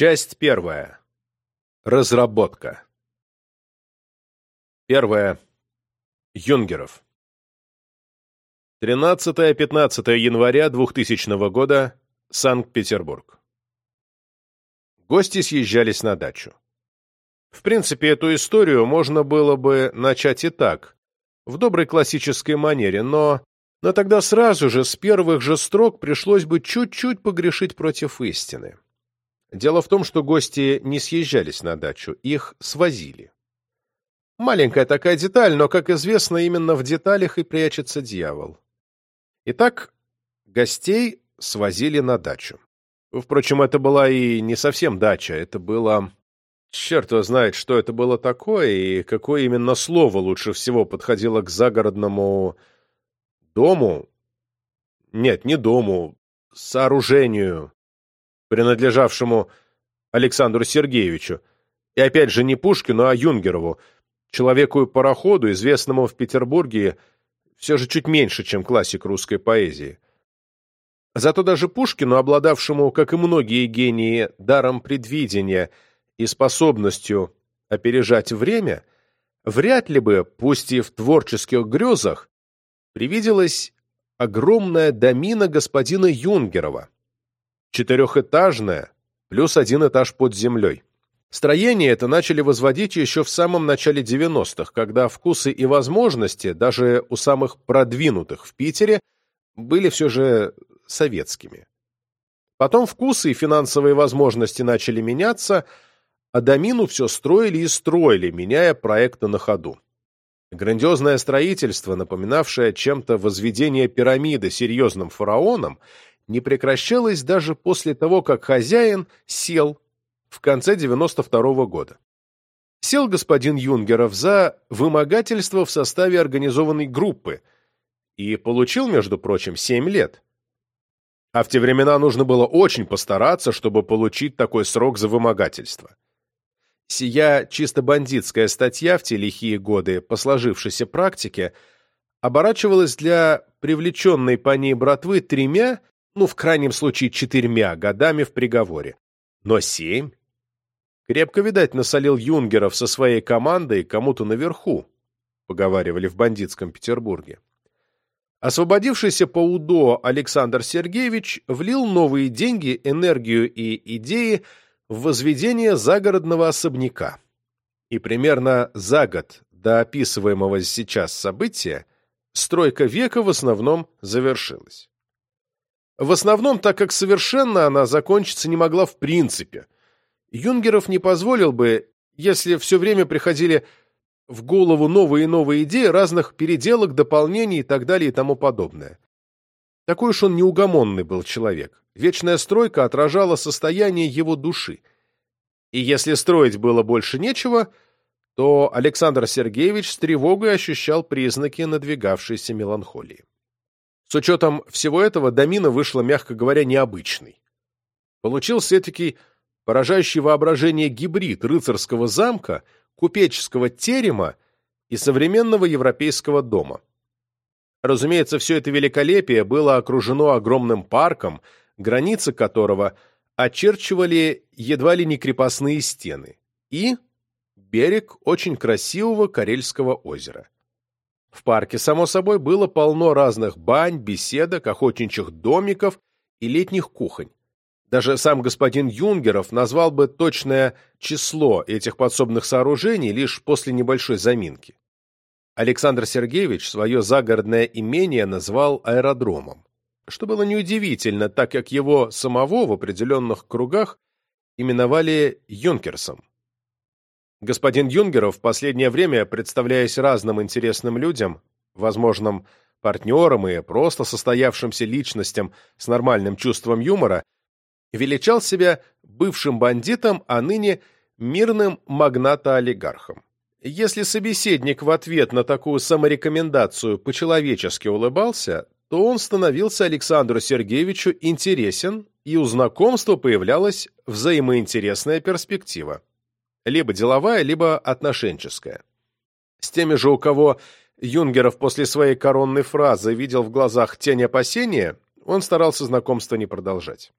Часть первая. Разработка. Первое. Юнгеров. 13-15 января 2000 года. Санкт-Петербург. Гости съезжались на дачу. В принципе, эту историю можно было бы начать и так, в доброй классической манере, но... Но тогда сразу же, с первых же строк, пришлось бы чуть-чуть погрешить против истины. Дело в том, что гости не съезжались на дачу, их свозили. Маленькая такая деталь, но, как известно, именно в деталях и прячется дьявол. Итак, гостей свозили на дачу. Впрочем, это была и не совсем дача, это было... Черт его знает, что это было такое, и какое именно слово лучше всего подходило к загородному дому. Нет, не дому, сооружению, принадлежавшему Александру Сергеевичу, и опять же не Пушкину, а Юнгерову, человеку-пароходу, известному в Петербурге все же чуть меньше, чем классик русской поэзии. Зато даже Пушкину, обладавшему, как и многие гении, даром предвидения и способностью опережать время, вряд ли бы, пусть и в творческих грезах, привиделась огромная домина господина Юнгерова, четырехэтажная, плюс один этаж под землей. Строение это начали возводить еще в самом начале 90-х, когда вкусы и возможности, даже у самых продвинутых в Питере, были все же советскими. Потом вкусы и финансовые возможности начали меняться, а домину все строили и строили, меняя проекты на ходу. Грандиозное строительство, напоминавшее чем-то возведение пирамиды серьезным фараоном, не прекращалось даже после того, как хозяин сел в конце 92 -го года. Сел господин Юнгеров за вымогательство в составе организованной группы и получил, между прочим, 7 лет. А в те времена нужно было очень постараться, чтобы получить такой срок за вымогательство. Сия чисто бандитская статья в те лихие годы по сложившейся практике оборачивалась для привлеченной по ней братвы тремя ну, в крайнем случае, четырьмя годами в приговоре. Но семь? Крепко, видать, насолил Юнгеров со своей командой кому-то наверху, поговаривали в бандитском Петербурге. Освободившийся по УДО Александр Сергеевич влил новые деньги, энергию и идеи в возведение загородного особняка. И примерно за год до описываемого сейчас события стройка века в основном завершилась. В основном, так как совершенно она закончиться не могла в принципе. Юнгеров не позволил бы, если все время приходили в голову новые и новые идеи разных переделок, дополнений и так далее и тому подобное. Такой уж он неугомонный был человек. Вечная стройка отражала состояние его души. И если строить было больше нечего, то Александр Сергеевич с тревогой ощущал признаки надвигавшейся меланхолии. С учетом всего этого домина вышла, мягко говоря, необычной. Получился этакий поражающий воображение гибрид рыцарского замка, купеческого терема и современного европейского дома. Разумеется, все это великолепие было окружено огромным парком, границы которого очерчивали едва ли не крепостные стены, и берег очень красивого Карельского озера. В парке, само собой, было полно разных бань, беседок, охотничьих домиков и летних кухонь. Даже сам господин Юнгеров назвал бы точное число этих подсобных сооружений лишь после небольшой заминки. Александр Сергеевич свое загородное имение назвал аэродромом, что было неудивительно, так как его самого в определенных кругах именовали Юнкерсом. Господин Юнгеров в последнее время, представляясь разным интересным людям, возможным партнерам и просто состоявшимся личностям с нормальным чувством юмора, величал себя бывшим бандитом, а ныне мирным магната-олигархом. Если собеседник в ответ на такую саморекомендацию по-человечески улыбался, то он становился Александру Сергеевичу интересен, и у знакомства появлялась взаимоинтересная перспектива либо деловая, либо отношенческая. С теми же, у кого Юнгеров после своей коронной фразы видел в глазах тень опасения, он старался знакомство не продолжать.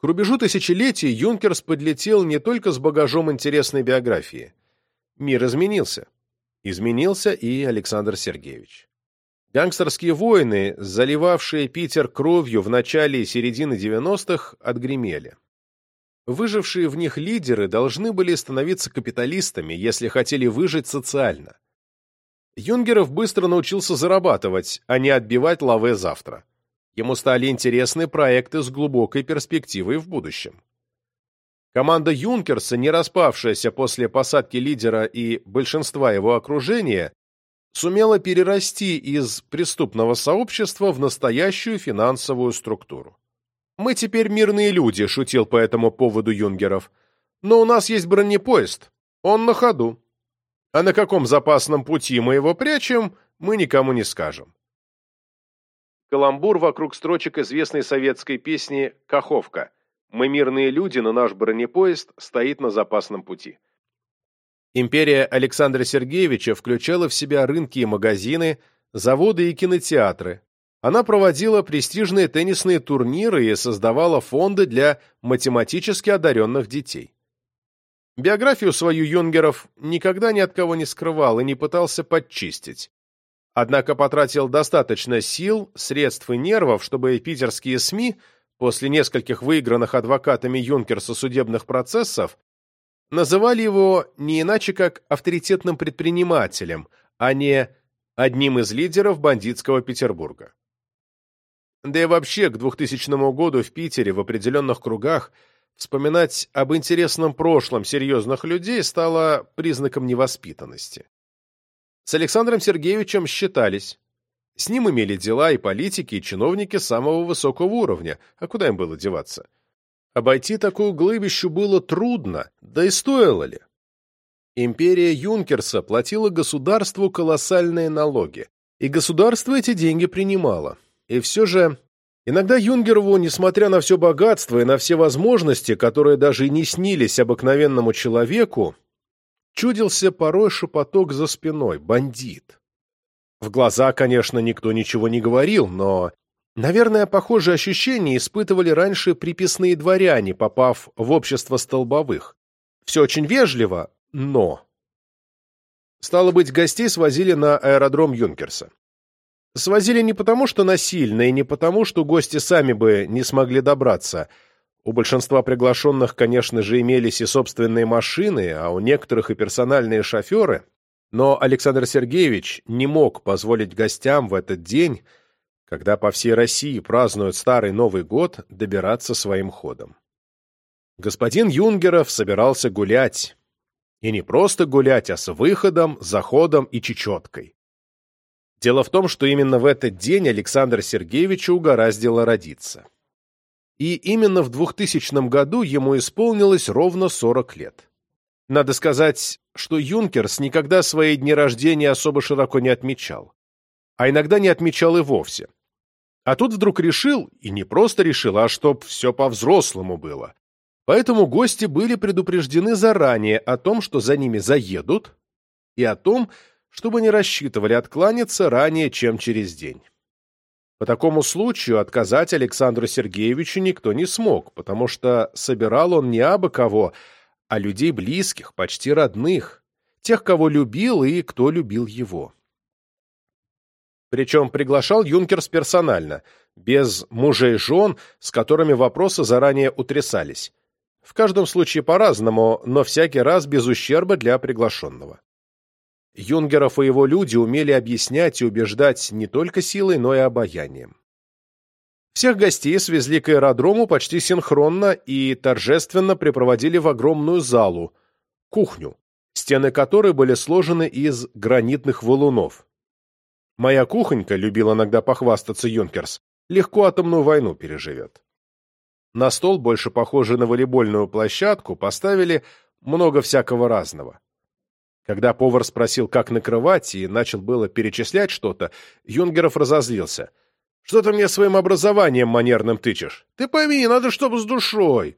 К рубежу тысячелетий Юнкерс подлетел не только с багажом интересной биографии. Мир изменился. Изменился и Александр Сергеевич. Гангстерские войны, заливавшие Питер кровью в начале и середине 90-х, отгремели. Выжившие в них лидеры должны были становиться капиталистами, если хотели выжить социально. Юнгеров быстро научился зарабатывать, а не отбивать лаве завтра. Ему стали интересны проекты с глубокой перспективой в будущем. Команда Юнкерса, не распавшаяся после посадки лидера и большинства его окружения, сумела перерасти из преступного сообщества в настоящую финансовую структуру. «Мы теперь мирные люди», — шутил по этому поводу Юнгеров. «Но у нас есть бронепоезд. Он на ходу. А на каком запасном пути мы его прячем, мы никому не скажем». Каламбур вокруг строчек известной советской песни «Каховка». «Мы мирные люди, но наш бронепоезд стоит на запасном пути». Империя Александра Сергеевича включала в себя рынки и магазины, заводы и кинотеатры. Она проводила престижные теннисные турниры и создавала фонды для математически одаренных детей. Биографию свою Юнгеров никогда ни от кого не скрывал и не пытался подчистить. Однако потратил достаточно сил, средств и нервов, чтобы питерские СМИ после нескольких выигранных адвокатами Юнкерса судебных процессов называли его не иначе как авторитетным предпринимателем, а не одним из лидеров бандитского Петербурга. Да и вообще к 2000 году в Питере в определенных кругах вспоминать об интересном прошлом серьезных людей стало признаком невоспитанности. С Александром Сергеевичем считались. С ним имели дела и политики, и чиновники самого высокого уровня, а куда им было деваться? Обойти такую глыбищу было трудно, да и стоило ли. Империя Юнкерса платила государству колоссальные налоги, и государство эти деньги принимало. И все же, иногда Юнгерову, несмотря на все богатство и на все возможности, которые даже и не снились обыкновенному человеку, чудился порой шепоток за спиной «бандит». В глаза, конечно, никто ничего не говорил, но Наверное, похожие ощущения испытывали раньше приписные дворяне, попав в общество столбовых. Все очень вежливо, но... Стало быть, гостей свозили на аэродром Юнкерса. Свозили не потому, что насильно, и не потому, что гости сами бы не смогли добраться. У большинства приглашенных, конечно же, имелись и собственные машины, а у некоторых и персональные шоферы. Но Александр Сергеевич не мог позволить гостям в этот день когда по всей России празднуют Старый Новый год, добираться своим ходом. Господин Юнгеров собирался гулять. И не просто гулять, а с выходом, заходом и чечеткой. Дело в том, что именно в этот день Александр Сергеевичу угораздило родиться. И именно в 2000 году ему исполнилось ровно 40 лет. Надо сказать, что Юнкерс никогда свои дни рождения особо широко не отмечал. А иногда не отмечал и вовсе. А тут вдруг решил, и не просто решил, а чтоб все по-взрослому было. Поэтому гости были предупреждены заранее о том, что за ними заедут, и о том, чтобы не рассчитывали откланяться ранее, чем через день. По такому случаю отказать Александру Сергеевичу никто не смог, потому что собирал он не абы кого, а людей близких, почти родных, тех, кого любил и кто любил его. Причем приглашал Юнкерс персонально, без мужей жен, с которыми вопросы заранее утрясались. В каждом случае по-разному, но всякий раз без ущерба для приглашенного. Юнгеров и его люди умели объяснять и убеждать не только силой, но и обаянием. Всех гостей свезли к аэродрому почти синхронно и торжественно припроводили в огромную залу, кухню, стены которой были сложены из гранитных валунов. Моя кухонька, любил иногда похвастаться Юнкерс, легко атомную войну переживет. На стол, больше похожий на волейбольную площадку, поставили много всякого разного. Когда повар спросил, как накрывать, и начал было перечислять что-то, Юнгеров разозлился. «Что ты мне своим образованием манерным тычешь? Ты пойми, надо, чтобы с душой.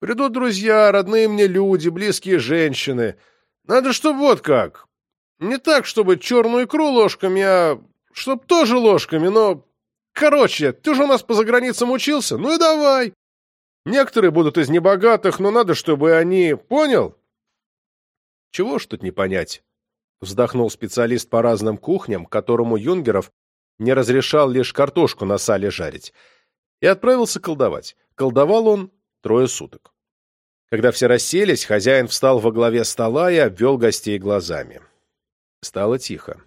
Придут друзья, родные мне люди, близкие женщины. Надо, чтобы вот как. Не так, чтобы черную икру ложками, а чтоб тоже ложками, но... Короче, ты же у нас по заграницам учился, ну и давай. Некоторые будут из небогатых, но надо, чтобы они... Понял? Чего ж тут не понять? Вздохнул специалист по разным кухням, которому Юнгеров не разрешал лишь картошку на сале жарить, и отправился колдовать. Колдовал он трое суток. Когда все расселись, хозяин встал во главе стола и обвел гостей глазами. Стало тихо.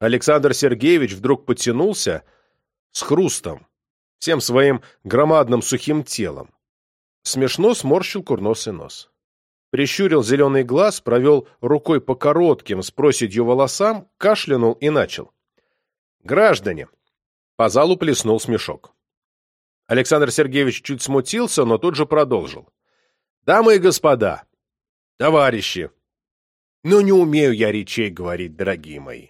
Александр Сергеевич вдруг потянулся с хрустом, всем своим громадным сухим телом. Смешно сморщил курносый нос. Прищурил зеленый глаз, провел рукой по коротким с проседью волосам, кашлянул и начал. «Граждане!» По залу плеснул смешок. Александр Сергеевич чуть смутился, но тут же продолжил. «Дамы и господа! Товарищи! Ну, не умею я речей говорить, дорогие мои.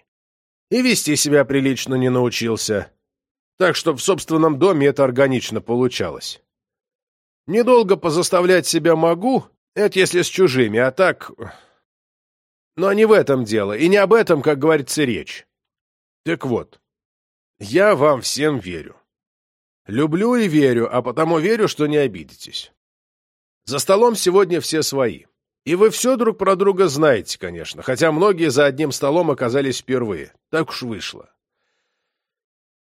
И вести себя прилично не научился. Так что в собственном доме это органично получалось. Недолго позаставлять себя могу, это если с чужими, а так... Но не в этом дело, и не об этом, как говорится, речь. Так вот, я вам всем верю. Люблю и верю, а потому верю, что не обидитесь. За столом сегодня все свои. И вы все друг про друга знаете, конечно, хотя многие за одним столом оказались впервые. Так уж вышло.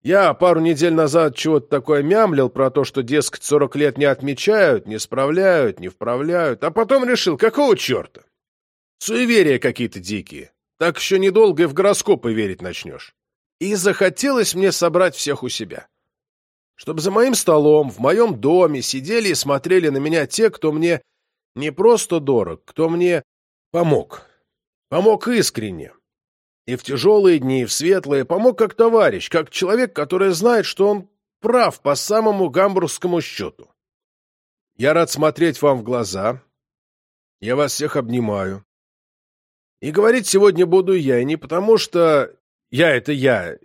Я пару недель назад чего-то такое мямлил про то, что, дескать, сорок лет не отмечают, не справляют, не вправляют, а потом решил, какого черта? Суеверия какие-то дикие. Так еще недолго и в гороскопы верить начнешь. И захотелось мне собрать всех у себя. Чтобы за моим столом, в моем доме сидели и смотрели на меня те, кто мне не просто дорог, кто мне помог. Помог искренне. И в тяжелые дни, и в светлые помог как товарищ, как человек, который знает, что он прав по самому гамбургскому счету. Я рад смотреть вам в глаза. Я вас всех обнимаю. И говорить сегодня буду я, и не потому что я — это я.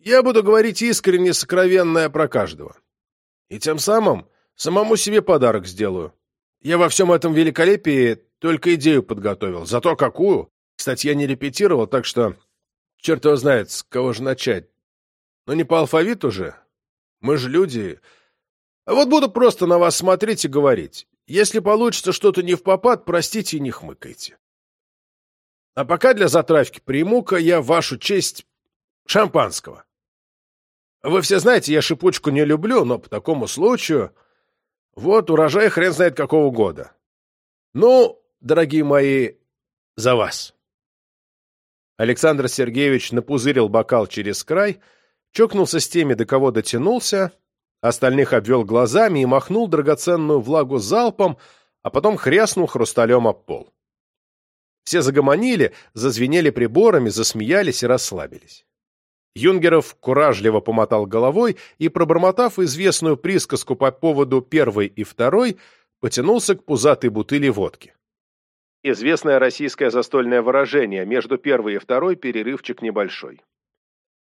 Я буду говорить искренне, сокровенное про каждого. И тем самым самому себе подарок сделаю. Я во всем этом великолепии только идею подготовил. Зато какую? Кстати, я не репетировал, так что черт его знает, с кого же начать. Но не по алфавиту же. Мы же люди. А вот буду просто на вас смотреть и говорить. Если получится что-то не в попад, простите и не хмыкайте. А пока для затравки приму-ка я вашу честь шампанского. Вы все знаете, я шипучку не люблю, но по такому случаю... Вот урожай хрен знает какого года. Ну, дорогие мои, за вас. Александр Сергеевич напузырил бокал через край, чокнулся с теми, до кого дотянулся, остальных обвел глазами и махнул драгоценную влагу залпом, а потом хряснул хрусталем об пол. Все загомонили, зазвенели приборами, засмеялись и расслабились. Юнгеров куражливо помотал головой и, пробормотав известную присказку по поводу первой и второй, потянулся к пузатой бутыли водки. Известное российское застольное выражение «между первой и второй перерывчик небольшой».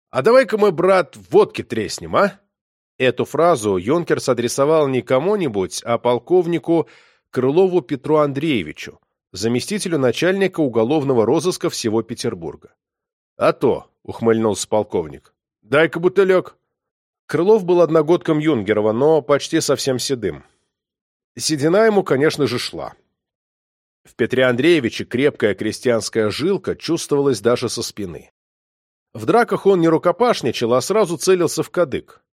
«А давай-ка мы, брат, водки треснем, а?» Эту фразу Юнкерс адресовал не кому-нибудь, а полковнику Крылову Петру Андреевичу, заместителю начальника уголовного розыска всего Петербурга. «А то», — ухмыльнулся полковник. «Дай-ка бутылек». Крылов был одногодком Юнгерова, но почти совсем седым. Седина ему, конечно же, шла. В Петре Андреевиче крепкая крестьянская жилка чувствовалась даже со спины. В драках он не рукопашничал, а сразу целился в кадык.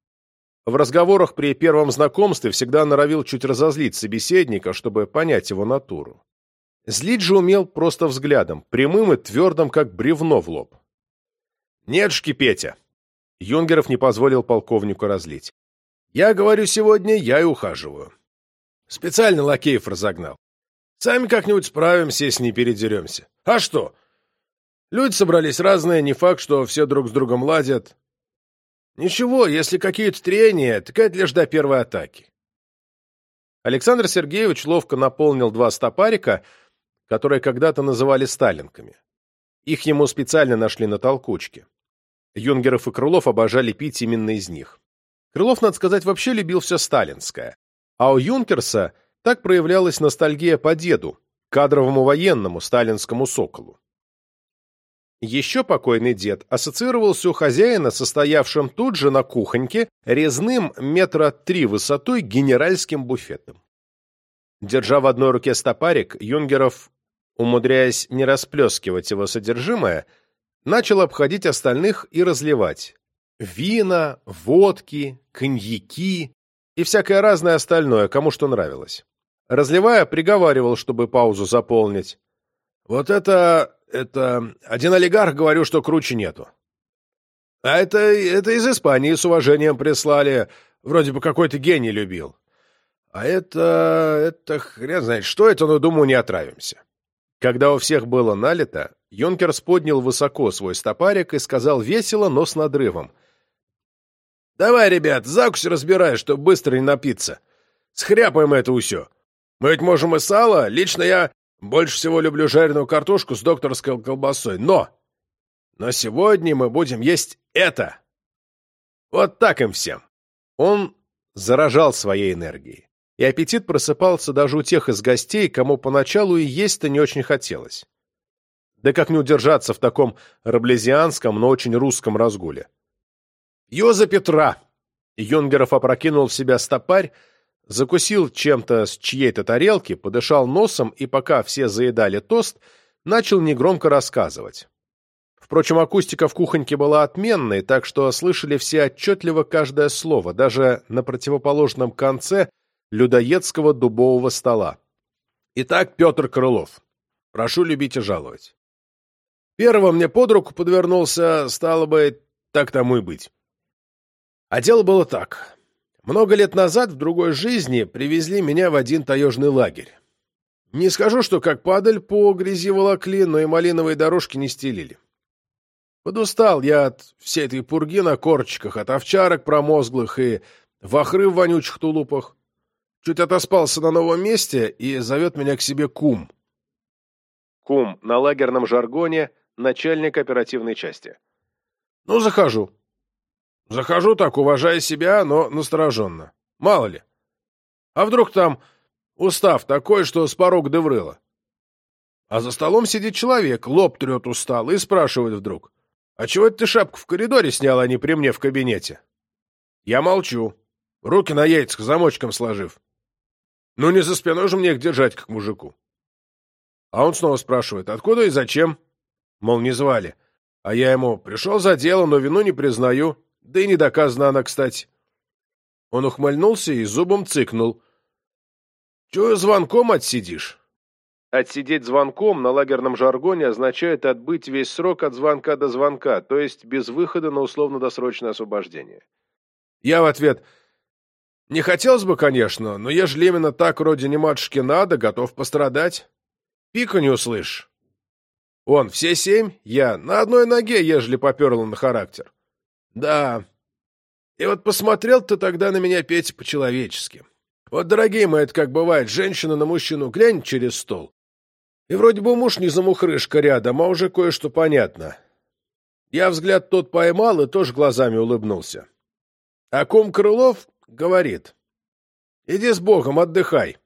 В разговорах при первом знакомстве всегда норовил чуть разозлить собеседника, чтобы понять его натуру. Злить же умел просто взглядом, прямым и твердым, как бревно в лоб. «Нетушки, Петя!» Юнгеров не позволил полковнику разлить. «Я говорю сегодня, я и ухаживаю. Специально лакеев разогнал. Сами как-нибудь справимся, если не передеремся. А что? Люди собрались разные, не факт, что все друг с другом ладят. Ничего, если какие-то трения, так это лишь до первой атаки». Александр Сергеевич ловко наполнил два стопарика, которые когда-то называли сталинками. Их ему специально нашли на толкучке. Юнгеров и Крылов обожали пить именно из них. Крылов, надо сказать, вообще любил все сталинское. А у Юнкерса так проявлялась ностальгия по деду, кадровому военному, сталинскому соколу. Еще покойный дед ассоциировался у хозяина, состоявшим тут же на кухоньке, резным метра три высотой генеральским буфетом. Держа в одной руке стопарик, Юнгеров, умудряясь не расплескивать его содержимое, начал обходить остальных и разливать. Вина, водки, коньяки и всякое разное остальное, кому что нравилось. Разливая, приговаривал, чтобы паузу заполнить. «Вот это это... Один олигарх, говорю, что круче нету. А это, это из Испании с уважением прислали. Вроде бы какой-то гений любил. А это... это хрен знает, что это, но, думаю, не отравимся. Когда у всех было налито, Юнкерс поднял высоко свой стопарик и сказал весело, но с надрывом. «Давай, ребят, закусь разбирай, чтобы быстро не напиться. Схряпаем это усё. Мы ведь можем и сало. Лично я больше всего люблю жареную картошку с докторской колбасой, но... Но сегодня мы будем есть это. Вот так им всем. Он заражал своей энергией. И аппетит просыпался даже у тех из гостей, кому поначалу и есть-то не очень хотелось. Да как не удержаться в таком раблезианском, но очень русском разгуле. «Йоза Петра!» Юнгеров опрокинул в себя стопарь, закусил чем-то с чьей-то тарелки, подышал носом и, пока все заедали тост, начал негромко рассказывать. Впрочем, акустика в кухоньке была отменной, так что слышали все отчетливо каждое слово, даже на противоположном конце людоедского дубового стола. Итак, Петр Крылов. Прошу любить и жаловать. Первым мне под руку подвернулся, стало бы, так тому и быть. А дело было так. Много лет назад в другой жизни привезли меня в один таежный лагерь. Не скажу, что как падаль по грязи волокли, но и малиновые дорожки не стелили. Подустал я от всей этой пурги на корчиках, от овчарок промозглых и вахры в вонючих тулупах. Чуть отоспался на новом месте и зовет меня к себе кум. Кум на лагерном жаргоне начальник оперативной части. Ну, захожу. Захожу так, уважая себя, но настороженно. Мало ли. А вдруг там устав такой, что с порог деврыла? А за столом сидит человек, лоб трет устал и спрашивает вдруг. «А чего ты шапку в коридоре снял, а не при мне в кабинете?» Я молчу, руки на яйцах замочком сложив. Ну, не за спиной же мне их держать, как мужику. А он снова спрашивает, откуда и зачем? Мол, не звали. А я ему, пришел за дело, но вину не признаю. Да и не доказана она, кстати. Он ухмыльнулся и зубом цыкнул. Чего звонком отсидишь? Отсидеть звонком на лагерном жаргоне означает отбыть весь срок от звонка до звонка, то есть без выхода на условно-досрочное освобождение. Я в ответ... Не хотелось бы, конечно, но ежели именно так родине матушке надо, готов пострадать. Пика не услышь. Он, все семь, я, на одной ноге, ежели поперло на характер. Да. И вот посмотрел ты тогда на меня, Петя, по-человечески. Вот, дорогие мои, это как бывает, женщина на мужчину глянет через стол. И вроде бы муж не замухрышка рядом, а уже кое-что понятно. Я взгляд тот поймал и тоже глазами улыбнулся. А кум Крылов говорит. Иди с Богом, отдыхай.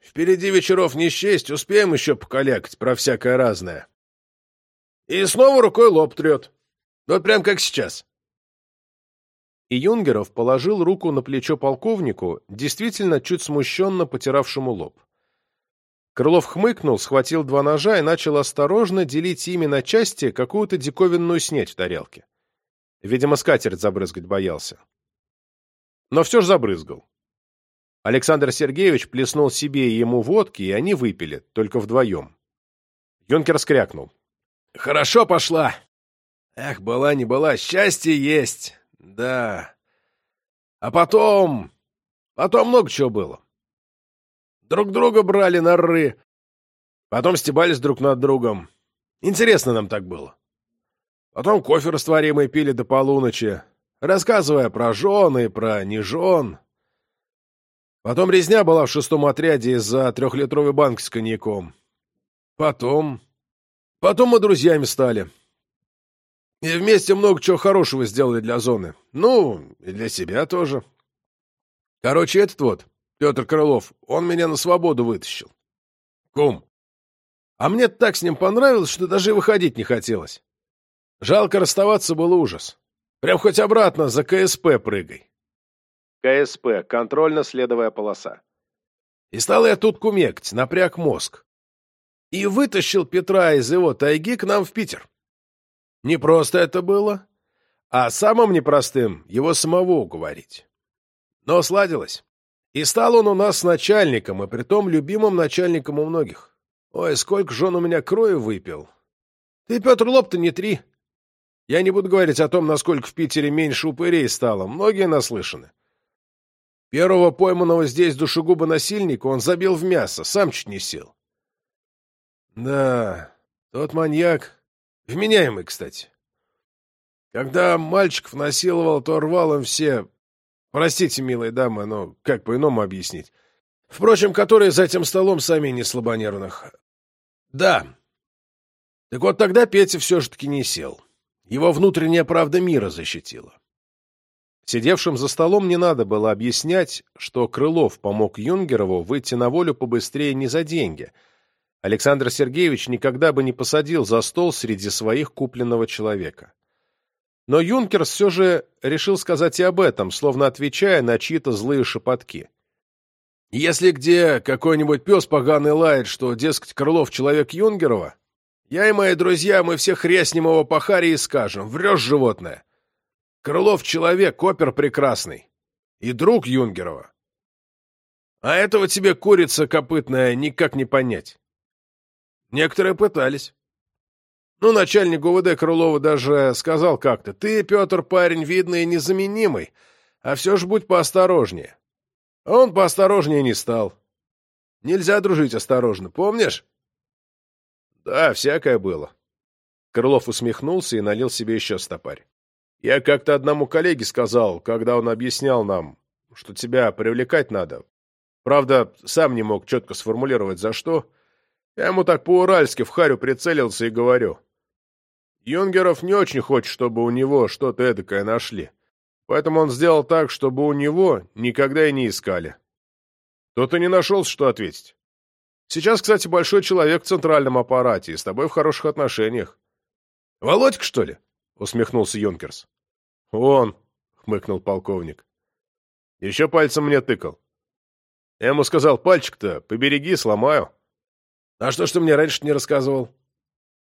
Впереди вечеров не счесть, успеем еще покалякать про всякое разное. И снова рукой лоб трет. Вот прям как сейчас и Юнгеров положил руку на плечо полковнику, действительно чуть смущенно потиравшему лоб. Крылов хмыкнул, схватил два ножа и начал осторожно делить ими на части какую-то диковинную снеть в тарелке. Видимо, скатерть забрызгать боялся. Но все же забрызгал. Александр Сергеевич плеснул себе и ему водки, и они выпили, только вдвоем. Юнкер скрякнул. «Хорошо пошла! Эх, была не была, счастье есть! Да. А потом... Потом много чего было. Друг друга брали на ры. Потом стебались друг над другом. Интересно нам так было. Потом кофе растворимый пили до полуночи, рассказывая про жен и про нежен. Потом резня была в шестом отряде из-за трехлитровой банки с коньяком. Потом... Потом мы друзьями стали. И вместе много чего хорошего сделали для зоны. Ну, и для себя тоже. Короче, этот вот, Петр Крылов, он меня на свободу вытащил. Кум. А мне так с ним понравилось, что даже выходить не хотелось. Жалко расставаться был ужас. Прям хоть обратно за КСП прыгай. КСП – контрольно-следовая полоса. И стал я тут кумекать, напряг мозг. И вытащил Петра из его тайги к нам в Питер. Не просто это было, а самым непростым его самого уговорить. Но сладилось. И стал он у нас начальником, и притом любимым начальником у многих. Ой, сколько же он у меня крови выпил. Ты, Петр, лоб-то не три. Я не буду говорить о том, насколько в Питере меньше упырей стало. Многие наслышаны. Первого пойманного здесь душегуба насильника он забил в мясо, сам чуть не сел. Да, тот маньяк, вменяемый, кстати. Когда мальчиков насиловал, то рвал им все... Простите, милые дамы, но как по-иному объяснить? Впрочем, которые за этим столом сами не слабонервных. Да. Так вот тогда Петя все же таки не сел. Его внутренняя правда мира защитила. Сидевшим за столом не надо было объяснять, что Крылов помог Юнгерову выйти на волю побыстрее не за деньги. Александр Сергеевич никогда бы не посадил за стол среди своих купленного человека. Но Юнкерс все же решил сказать и об этом, словно отвечая на чьи-то злые шепотки. «Если где какой-нибудь пес поганый лает, что, дескать, Крылов человек Юнгерова, я и мои друзья, мы всех хряснем его по харе и скажем, врешь, животное. Крылов человек, опер прекрасный. И друг Юнгерова. А этого тебе, курица копытная, никак не понять. Некоторые пытались. Ну, начальник УВД Крылова даже сказал как-то, ты, Петр, парень видный и незаменимый, а все ж будь поосторожнее. А он поосторожнее не стал. Нельзя дружить осторожно, помнишь? Да, всякое было. Крылов усмехнулся и налил себе еще стопарь. Я как-то одному коллеге сказал, когда он объяснял нам, что тебя привлекать надо. Правда, сам не мог четко сформулировать, за что. Я ему так по-уральски в харю прицелился и говорю. Юнгеров не очень хочет, чтобы у него что-то эдакое нашли. Поэтому он сделал так, чтобы у него никогда и не искали. Тот и не нашелся, что ответить. Сейчас, кстати, большой человек в центральном аппарате и с тобой в хороших отношениях. Володька, что ли? — усмехнулся Юнкерс. «Он», — хмыкнул полковник. «Еще пальцем мне тыкал. Я ему сказал, пальчик-то побереги, сломаю». «А что ж ты мне раньше не рассказывал?»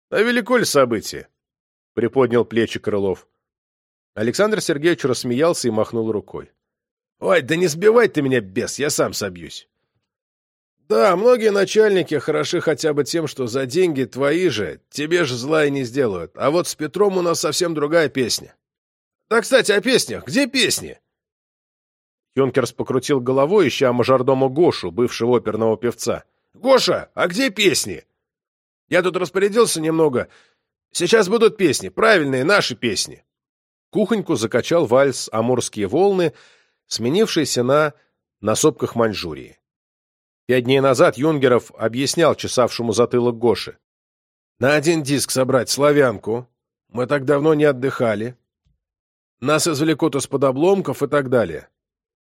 «А велико ли событие?» — приподнял плечи Крылов. Александр Сергеевич рассмеялся и махнул рукой. «Ой, да не сбивай ты меня, бес, я сам собьюсь». Да, многие начальники хороши хотя бы тем, что за деньги твои же, тебе же зла и не сделают. А вот с Петром у нас совсем другая песня. Да, кстати, о песнях. Где песни? Юнкерс покрутил головой, ища мажордома Гошу, бывшего оперного певца. «Гоша, а где песни?» «Я тут распорядился немного. Сейчас будут песни, правильные, наши песни». Кухоньку закачал вальс «Амурские волны», сменившийся на «На сопках Маньчжурии». Пять дней назад Юнгеров объяснял чесавшему затылок Гоши. «На один диск собрать славянку. Мы так давно не отдыхали. Нас извлекут из-под обломков и так далее.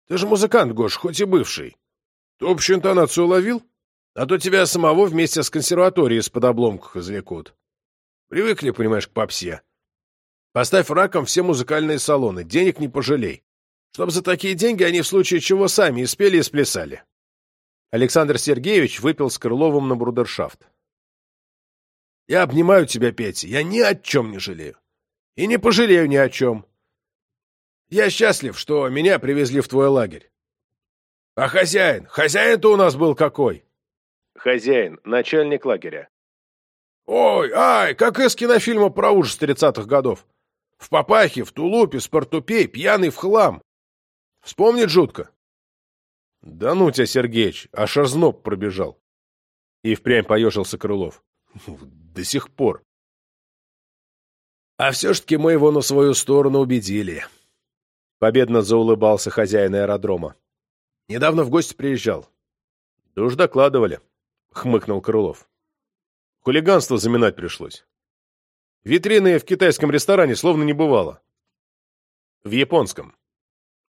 Ты же музыкант, Гош, хоть и бывший. Ты общую интонацию уловил? А то тебя самого вместе с консерваторией из-под обломков извлекут. Привыкли, понимаешь, к попсе. Поставь раком все музыкальные салоны, денег не пожалей. Чтоб за такие деньги они в случае чего сами и спели и сплясали. Александр Сергеевич выпил с Крыловым на брудершафт. «Я обнимаю тебя, Петя, я ни о чем не жалею. И не пожалею ни о чем. Я счастлив, что меня привезли в твой лагерь. А хозяин? Хозяин-то у нас был какой?» «Хозяин, начальник лагеря». «Ой, ай, как из кинофильма про ужас тридцатых годов. В папахе, в тулупе, с портупей, пьяный в хлам. Вспомнить жутко?» Да ну тебя, Сергеич, аж озноб пробежал. И впрямь поежился Крылов. До сих пор. А все ж таки мы его на свою сторону убедили. Победно заулыбался хозяин аэродрома. Недавно в гости приезжал. Да уж докладывали, хмыкнул Крылов. Хулиганство заминать пришлось. Витрины в китайском ресторане словно не бывало. В японском.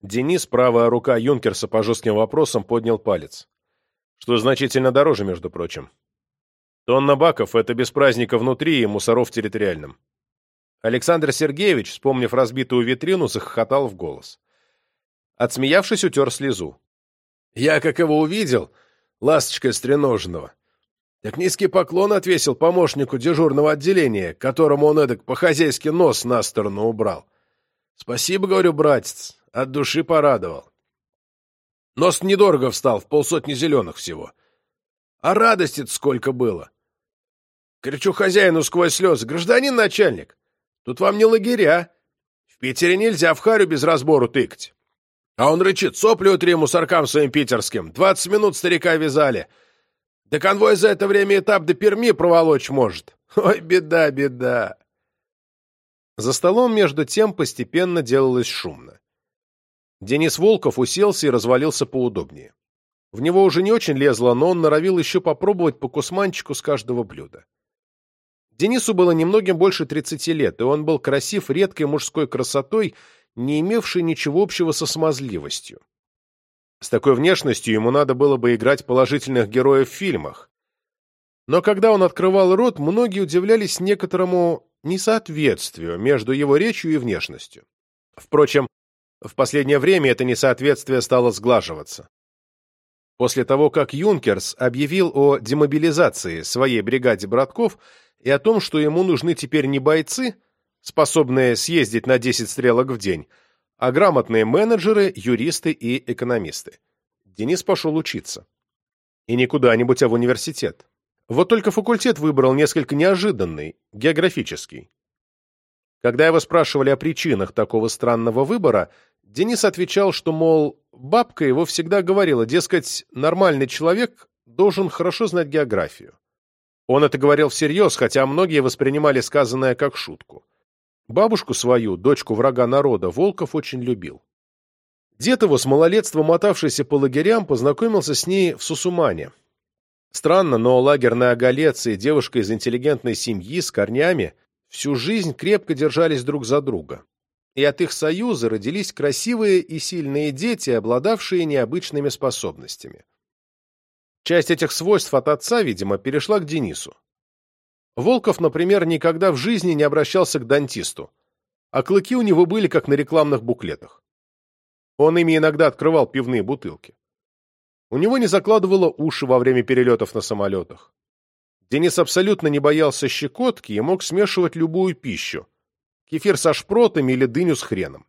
Денис, правая рука Юнкерса по жестким вопросам, поднял палец. Что значительно дороже, между прочим. Тонна баков — это без праздника внутри и мусоров в территориальном. Александр Сергеевич, вспомнив разбитую витрину, захохотал в голос. Отсмеявшись, утер слезу. Я, как его увидел, ласточка стреноженного, так низкий поклон отвесил помощнику дежурного отделения, которому он эдак по-хозяйски нос на сторону убрал. Спасибо, говорю, братец, от души порадовал. Нос недорого встал, в полсотни зеленых всего. А радости-то сколько было. Кричу хозяину сквозь слезы, гражданин начальник, тут вам не лагеря. В Питере нельзя в харю без разбору тыкать. А он рычит, сопли утри мусоркам своим питерским. Двадцать минут старика вязали. Да конвой за это время этап до Перми проволочь может. Ой, беда, беда. За столом между тем постепенно делалось шумно. Денис Волков уселся и развалился поудобнее. В него уже не очень лезло, но он норовил еще попробовать по кусманчику с каждого блюда. Денису было немногим больше 30 лет, и он был красив редкой мужской красотой, не имевшей ничего общего со смазливостью. С такой внешностью ему надо было бы играть положительных героев в фильмах. Но когда он открывал рот, многие удивлялись некоторому несоответствию между его речью и внешностью. Впрочем, в последнее время это несоответствие стало сглаживаться. После того, как Юнкерс объявил о демобилизации своей бригаде братков и о том, что ему нужны теперь не бойцы, способные съездить на 10 стрелок в день, а грамотные менеджеры, юристы и экономисты. Денис пошел учиться. И не куда-нибудь, а в университет. Вот только факультет выбрал несколько неожиданный, географический. Когда его спрашивали о причинах такого странного выбора, Денис отвечал, что, мол, бабка его всегда говорила, дескать, нормальный человек должен хорошо знать географию. Он это говорил всерьез, хотя многие воспринимали сказанное как шутку. Бабушку свою, дочку врага народа, Волков очень любил. Дед его, с малолетства мотавшийся по лагерям, познакомился с ней в Сусумане. Странно, но лагерный оголец и девушка из интеллигентной семьи с корнями всю жизнь крепко держались друг за друга. И от их союза родились красивые и сильные дети, обладавшие необычными способностями. Часть этих свойств от отца, видимо, перешла к Денису. Волков, например, никогда в жизни не обращался к дантисту, а клыки у него были как на рекламных буклетах. Он ими иногда открывал пивные бутылки. У него не закладывало уши во время перелетов на самолетах. Денис абсолютно не боялся щекотки и мог смешивать любую пищу. Кефир со шпротами или дыню с хреном.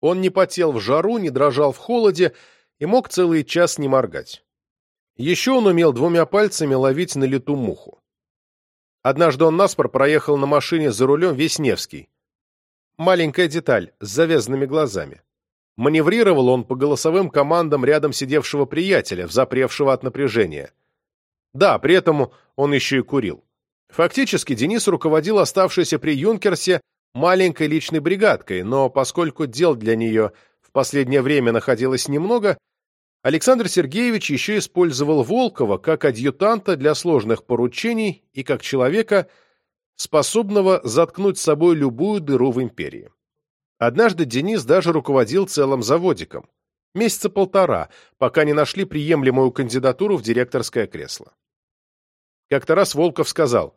Он не потел в жару, не дрожал в холоде и мог целый час не моргать. Еще он умел двумя пальцами ловить на лету муху. Однажды он наспор проехал на машине за рулем весь Невский. Маленькая деталь, с завязанными глазами. Маневрировал он по голосовым командам рядом сидевшего приятеля, взапревшего от напряжения. Да, при этом он еще и курил. Фактически Денис руководил оставшейся при Юнкерсе маленькой личной бригадкой, но поскольку дел для нее в последнее время находилось немного, Александр Сергеевич еще использовал Волкова как адъютанта для сложных поручений и как человека, способного заткнуть собой любую дыру в империи. Однажды Денис даже руководил целым заводиком. Месяца полтора, пока не нашли приемлемую кандидатуру в директорское кресло. Как-то раз Волков сказал,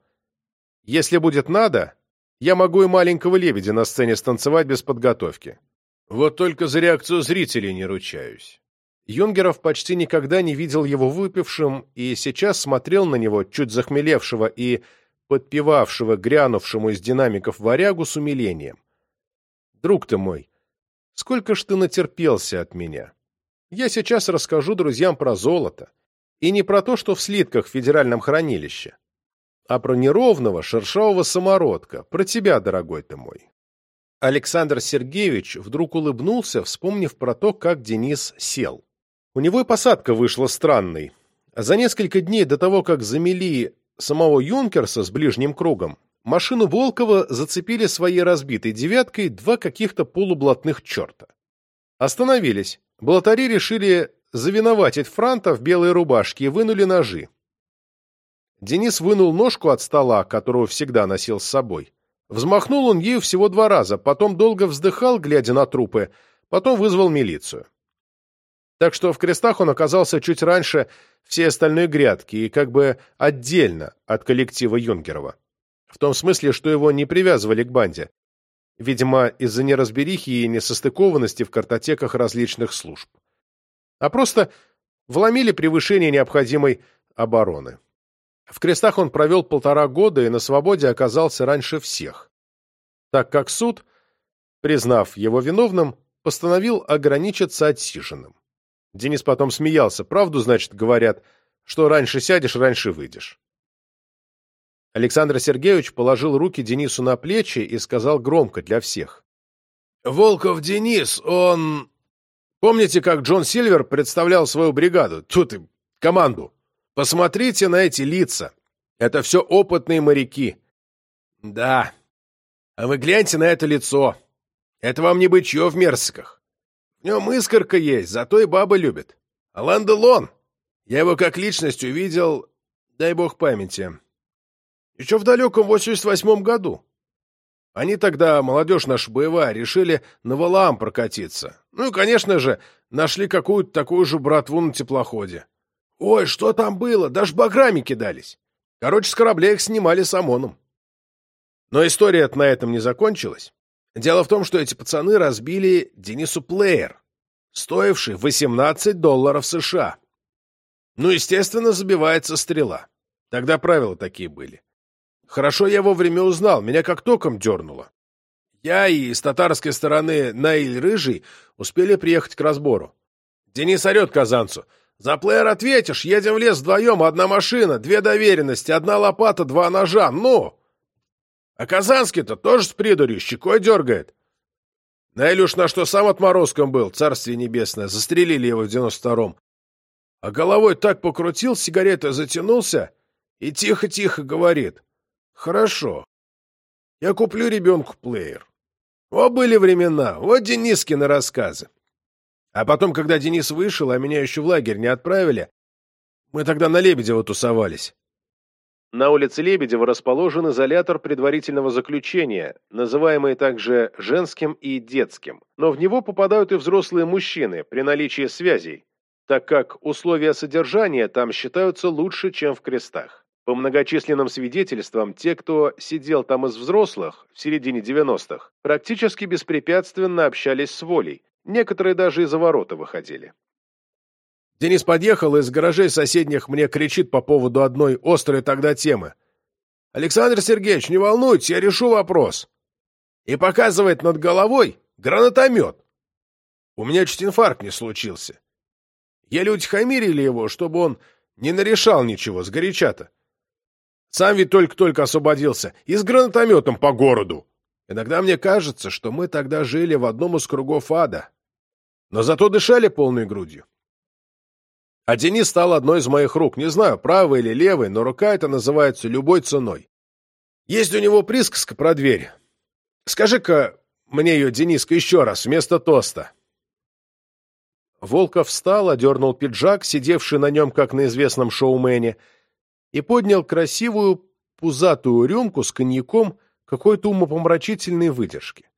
«Если будет надо, я могу и маленького лебедя на сцене станцевать без подготовки. Вот только за реакцию зрителей не ручаюсь». Юнгеров почти никогда не видел его выпившим и сейчас смотрел на него, чуть захмелевшего и подпевавшего грянувшему из динамиков варягу с умилением. «Друг ты мой, сколько ж ты натерпелся от меня? Я сейчас расскажу друзьям про золото. И не про то, что в слитках в федеральном хранилище, а про неровного шершавого самородка, про тебя, дорогой ты мой». Александр Сергеевич вдруг улыбнулся, вспомнив про то, как Денис сел. У него и посадка вышла странной. За несколько дней до того, как замели самого Юнкерса с ближним кругом, машину Волкова зацепили своей разбитой девяткой два каких-то полублатных черта. Остановились. Блатари решили завиноватить Франта в белой рубашке и вынули ножи. Денис вынул ножку от стола, которую всегда носил с собой. Взмахнул он ею всего два раза, потом долго вздыхал, глядя на трупы, потом вызвал милицию. Так что в крестах он оказался чуть раньше всей остальной грядки и как бы отдельно от коллектива Юнгерова. В том смысле, что его не привязывали к банде. видимо, из-за неразберихи и несостыкованности в картотеках различных служб. А просто вломили превышение необходимой обороны. В крестах он провел полтора года и на свободе оказался раньше всех, так как суд, признав его виновным, постановил ограничиться отсиженным. Денис потом смеялся. Правду, значит, говорят, что раньше сядешь, раньше выйдешь. Александр Сергеевич положил руки Денису на плечи и сказал громко для всех. «Волков Денис, он... Помните, как Джон Сильвер представлял свою бригаду? Тут и команду. Посмотрите на эти лица. Это все опытные моряки. Да. А вы гляньте на это лицо. Это вам не бычье в мерзках. Нем искорка есть, зато и бабы любят. Алан. Я его как личность увидел, дай бог памяти, еще в далеком 88-м году. Они тогда, молодежь наша боевая, решили на валам прокатиться. Ну и, конечно же, нашли какую-то такую же братву на теплоходе. Ой, что там было? Даже баграми кидались. Короче, с кораблей их снимали с ОМОНом. Но история на этом не закончилась. Дело в том, что эти пацаны разбили Денису Плеер, стоивший 18 долларов США. Ну, естественно, забивается стрела. Тогда правила такие были. Хорошо я вовремя узнал, меня как током дернуло. Я и с татарской стороны Наиль Рыжий успели приехать к разбору. Денис орет казанцу. «За плеер ответишь, едем в лес вдвоем, одна машина, две доверенности, одна лопата, два ножа, ну!» А Казанский-то тоже с придурью, щекой дергает. Наиль уж на что сам отморозком был, царствие небесное, застрелили его в девяносто втором. А головой так покрутил, сигаретой затянулся и тихо-тихо говорит. Хорошо. Я куплю ребенку плеер. О, были времена, вот Денискины рассказы. А потом, когда Денис вышел, а меня еще в лагерь не отправили, мы тогда на Лебедево тусовались. На улице Лебедева расположен изолятор предварительного заключения, называемый также женским и детским, но в него попадают и взрослые мужчины при наличии связей, так как условия содержания там считаются лучше, чем в крестах. По многочисленным свидетельствам, те, кто сидел там из взрослых в середине 90-х, практически беспрепятственно общались с волей, некоторые даже из-за ворота выходили. Денис подъехал и из гаражей соседних мне кричит по поводу одной острой тогда темы. «Александр Сергеевич, не волнуйтесь, я решу вопрос». И показывает над головой гранатомет. У меня чуть инфаркт не случился. Еле утихомирили его, чтобы он не нарешал ничего, сгоряча-то. Сам ведь только-только освободился. И с гранатометом по городу. Иногда мне кажется, что мы тогда жили в одном из кругов ада. Но зато дышали полной грудью. А Денис стал одной из моих рук. Не знаю, правой или левой, но рука эта называется любой ценой. Есть у него присказка про дверь. Скажи-ка мне ее, Дениска, еще раз, вместо тоста. Волков встал, одернул пиджак, сидевший на нем, как на известном шоумене, и поднял красивую пузатую рюмку с коньяком какой-то умопомрачительной выдержки.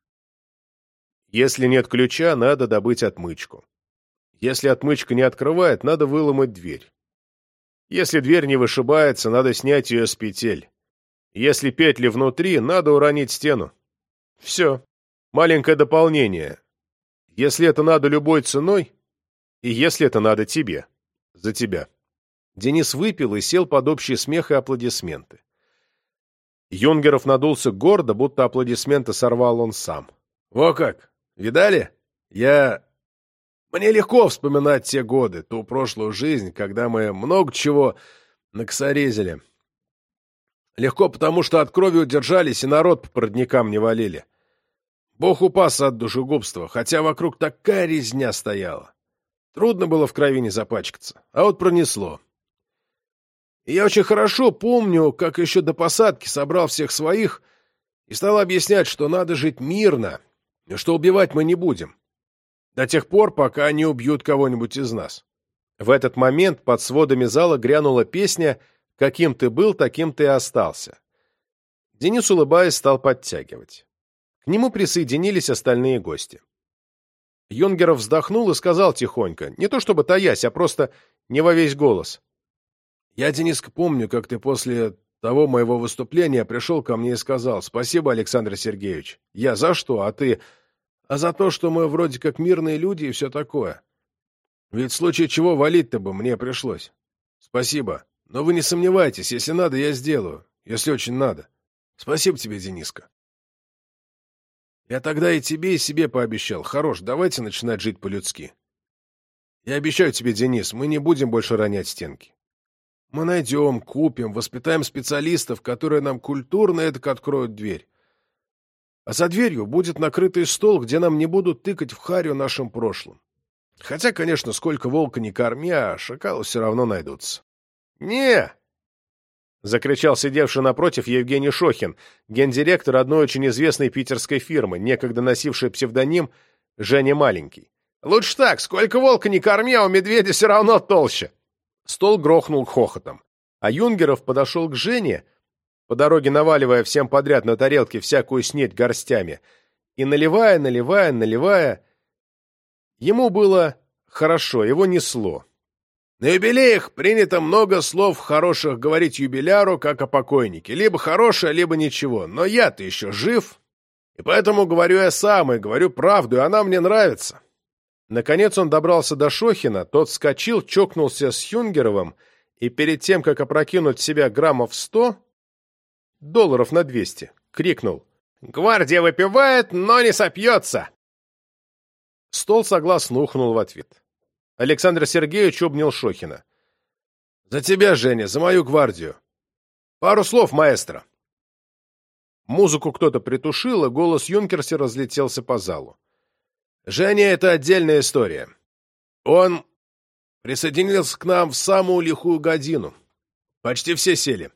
Если нет ключа, надо добыть отмычку. Если отмычка не открывает, надо выломать дверь. Если дверь не вышибается, надо снять ее с петель. Если петли внутри, надо уронить стену. Все. Маленькое дополнение. Если это надо любой ценой, и если это надо тебе, за тебя. Денис выпил и сел под общий смех и аплодисменты. Юнгеров надулся гордо, будто аплодисменты сорвал он сам. «Во как! Видали? Я... Мне легко вспоминать те годы, ту прошлую жизнь, когда мы много чего накосорезили. Легко, потому что от крови удержались и народ по породникам не валили. Бог упас от душегубства, хотя вокруг такая резня стояла. Трудно было в крови не запачкаться, а вот пронесло. И я очень хорошо помню, как еще до посадки собрал всех своих и стал объяснять, что надо жить мирно, и что убивать мы не будем. До тех пор, пока они убьют кого-нибудь из нас. В этот момент под сводами зала грянула песня «Каким ты был, таким ты и остался». Денис, улыбаясь, стал подтягивать. К нему присоединились остальные гости. Юнгеров вздохнул и сказал тихонько, не то чтобы таясь, а просто не во весь голос. Я, Дениска, помню, как ты после того моего выступления пришел ко мне и сказал «Спасибо, Александр Сергеевич». Я за что, а ты? А за то, что мы вроде как мирные люди и все такое. Ведь в случае чего валить-то бы мне пришлось. Спасибо. Но вы не сомневайтесь, если надо, я сделаю. Если очень надо. Спасибо тебе, Дениска. Я тогда и тебе, и себе пообещал. Хорош, давайте начинать жить по-людски. Я обещаю тебе, Денис, мы не будем больше ронять стенки. Мы найдем, купим, воспитаем специалистов, которые нам культурно эдак откроют дверь. А за дверью будет накрытый стол, где нам не будут тыкать в харю нашим прошлым. Хотя, конечно, сколько волка не корми, а шакалы все равно найдутся. «Не!» — закричал сидевший напротив Евгений Шохин, гендиректор одной очень известной питерской фирмы, некогда носивший псевдоним Женя Маленький. «Лучше так, сколько волка не корми, а у медведя все равно толще!» Стол грохнул хохотом. А Юнгеров подошел к Жене, по дороге наваливая всем подряд на тарелке всякую снеть горстями, и наливая, наливая, наливая. Ему было хорошо, его несло. На юбилеях принято много слов хороших говорить юбиляру, как о покойнике. Либо хорошее, либо ничего. Но я-то еще жив. И поэтому говорю я сам, и говорю правду, и она мне нравится. Наконец он добрался до Шохина, тот вскочил, чокнулся с Юнгеровым, и перед тем, как опрокинуть себя граммов сто, долларов на двести, крикнул «Гвардия выпивает, но не сопьется!» Стол согласно ухнул в ответ. Александр Сергеевич обнял Шохина. «За тебя, Женя, за мою гвардию! Пару слов, маэстро!» Музыку кто-то притушил, и голос Юнкерси разлетелся по залу. Женя — это отдельная история. Он присоединился к нам в самую лихую годину. Почти все сели.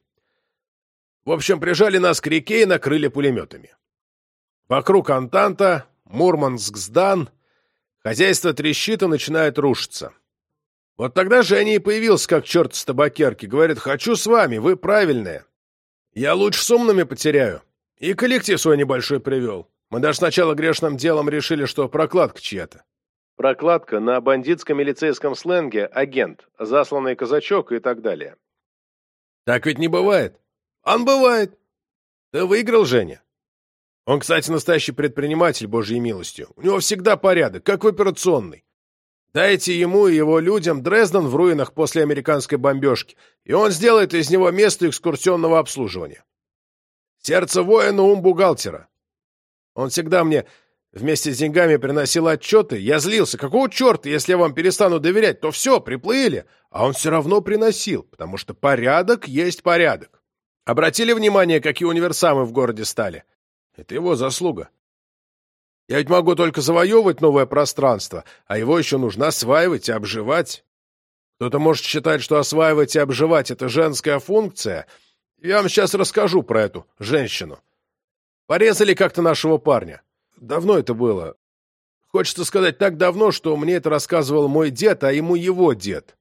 В общем, прижали нас к реке и накрыли пулеметами. Вокруг Антанта, Мурманск-Сдан, хозяйство трещит и начинает рушиться. Вот тогда Женя и появился как черт с табакерки. Говорит, хочу с вами, вы правильные. Я лучше с умными потеряю. И коллектив свой небольшой привел. Мы даже сначала грешным делом решили, что прокладка чья-то. Прокладка на бандитском милицейском сленге «агент», «засланный казачок» и так далее. Так ведь не бывает. Он бывает. Ты выиграл, Женя? Он, кстати, настоящий предприниматель, божьей милостью. У него всегда порядок, как в операционной. Дайте ему и его людям Дрезден в руинах после американской бомбежки, и он сделает из него место экскурсионного обслуживания. Сердце воина, ум бухгалтера. Он всегда мне вместе с деньгами приносил отчеты. Я злился. Какого черта, если я вам перестану доверять, то все, приплыли. А он все равно приносил, потому что порядок есть порядок. Обратили внимание, какие универсамы в городе стали? Это его заслуга. Я ведь могу только завоевывать новое пространство, а его еще нужно осваивать и обживать. Кто-то может считать, что осваивать и обживать — это женская функция. Я вам сейчас расскажу про эту женщину. Порезали как-то нашего парня. Давно это было. Хочется сказать, так давно, что мне это рассказывал мой дед, а ему его дед.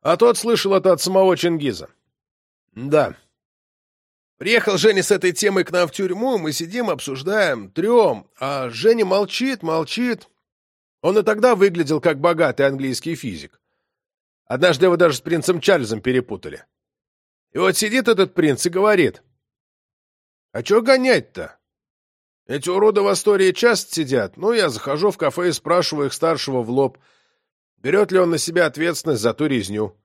А тот слышал это от самого Чингиза. Да. Приехал Женя с этой темой к нам в тюрьму, мы сидим, обсуждаем, трем, а Женя молчит, молчит. Он и тогда выглядел как богатый английский физик. Однажды его даже с принцем Чарльзом перепутали. И вот сидит этот принц и говорит, а чё гонять-то? Эти уроды в Астории часто сидят. Ну, я захожу в кафе и спрашиваю их старшего в лоб, берет ли он на себя ответственность за ту резню.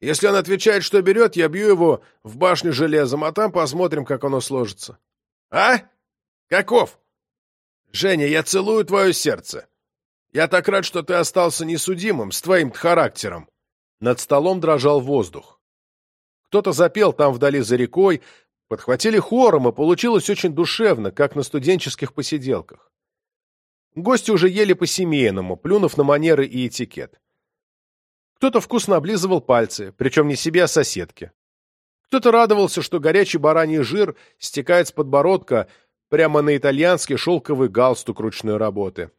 Если он отвечает, что берет, я бью его в башню железом, а там посмотрим, как оно сложится. А? Каков? Женя, я целую твое сердце. Я так рад, что ты остался несудимым, с твоим характером. Над столом дрожал воздух. Кто-то запел там вдали за рекой, Подхватили хором, и получилось очень душевно, как на студенческих посиделках. Гости уже ели по-семейному, плюнув на манеры и этикет. Кто-то вкусно облизывал пальцы, причем не себе, а соседке. Кто-то радовался, что горячий бараний жир стекает с подбородка прямо на итальянский шелковый галстук ручной работы.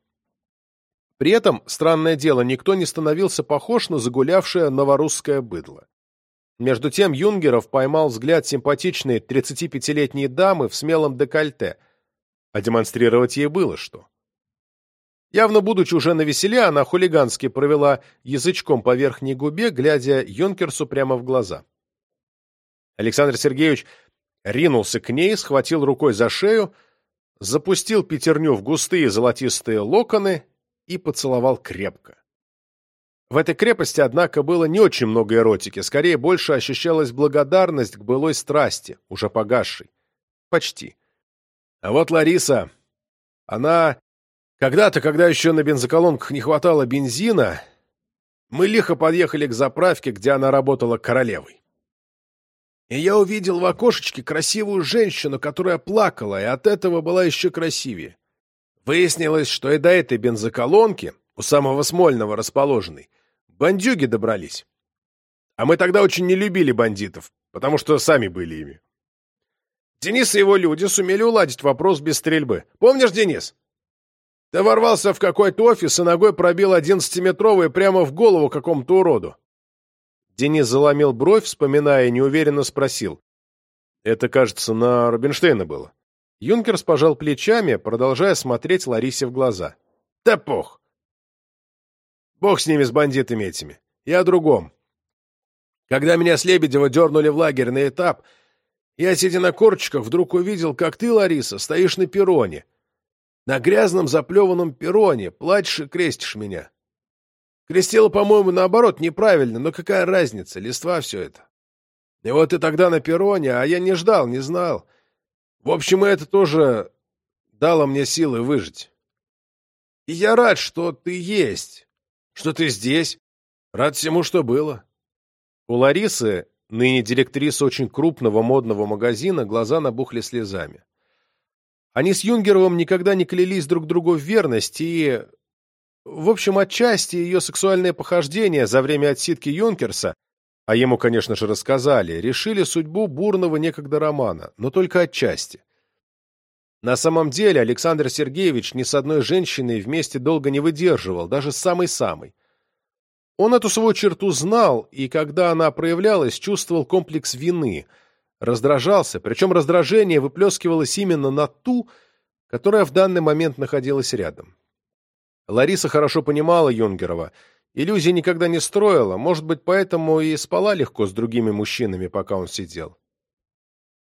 При этом, странное дело, никто не становился похож на загулявшее новорусское быдло. Между тем Юнгеров поймал взгляд симпатичной 35-летней дамы в смелом декольте, а демонстрировать ей было что. Явно будучи уже на веселе, она хулигански провела язычком по верхней губе, глядя Юнкерсу прямо в глаза. Александр Сергеевич ринулся к ней, схватил рукой за шею, запустил пятерню в густые золотистые локоны и поцеловал крепко. В этой крепости, однако, было не очень много эротики, скорее больше ощущалась благодарность к былой страсти, уже погасшей. Почти. А вот Лариса, она... Когда-то, когда еще на бензоколонках не хватало бензина, мы лихо подъехали к заправке, где она работала королевой. И я увидел в окошечке красивую женщину, которая плакала, и от этого была еще красивее. Выяснилось, что и до этой бензоколонки, у самого Смольного расположенной, бандюги добрались. А мы тогда очень не любили бандитов, потому что сами были ими. Денис и его люди сумели уладить вопрос без стрельбы. Помнишь, Денис? Ты ворвался в какой-то офис и ногой пробил одиннадцатиметровый прямо в голову какому-то уроду. Денис заломил бровь, вспоминая, и неуверенно спросил. Это, кажется, на Рубинштейна было. Юнкерс пожал плечами, продолжая смотреть Ларисе в глаза. Да пох! Бог с ними, с бандитами этими. Я о другом. Когда меня с Лебедева дернули в лагерь на этап, я, сидя на корчиках, вдруг увидел, как ты, Лариса, стоишь на перроне. На грязном заплеванном перроне, плачешь и крестишь меня. Крестила, по-моему, наоборот, неправильно, но какая разница, листва все это. И вот ты тогда на перроне, а я не ждал, не знал. В общем, это тоже дало мне силы выжить. И я рад, что ты есть, что ты здесь, рад всему, что было. У Ларисы ныне директриса очень крупного модного магазина, глаза набухли слезами. Они с Юнгеровым никогда не клялись друг другу в верности и... В общем, отчасти ее сексуальные похождения за время отсидки Юнкерса, а ему, конечно же, рассказали, решили судьбу бурного некогда романа, но только отчасти. На самом деле Александр Сергеевич ни с одной женщиной вместе долго не выдерживал, даже с самой-самой. Он эту свою черту знал, и когда она проявлялась, чувствовал комплекс вины, раздражался, причем раздражение выплескивалось именно на ту, которая в данный момент находилась рядом. Лариса хорошо понимала Юнгерова, иллюзий никогда не строила, может быть, поэтому и спала легко с другими мужчинами, пока он сидел.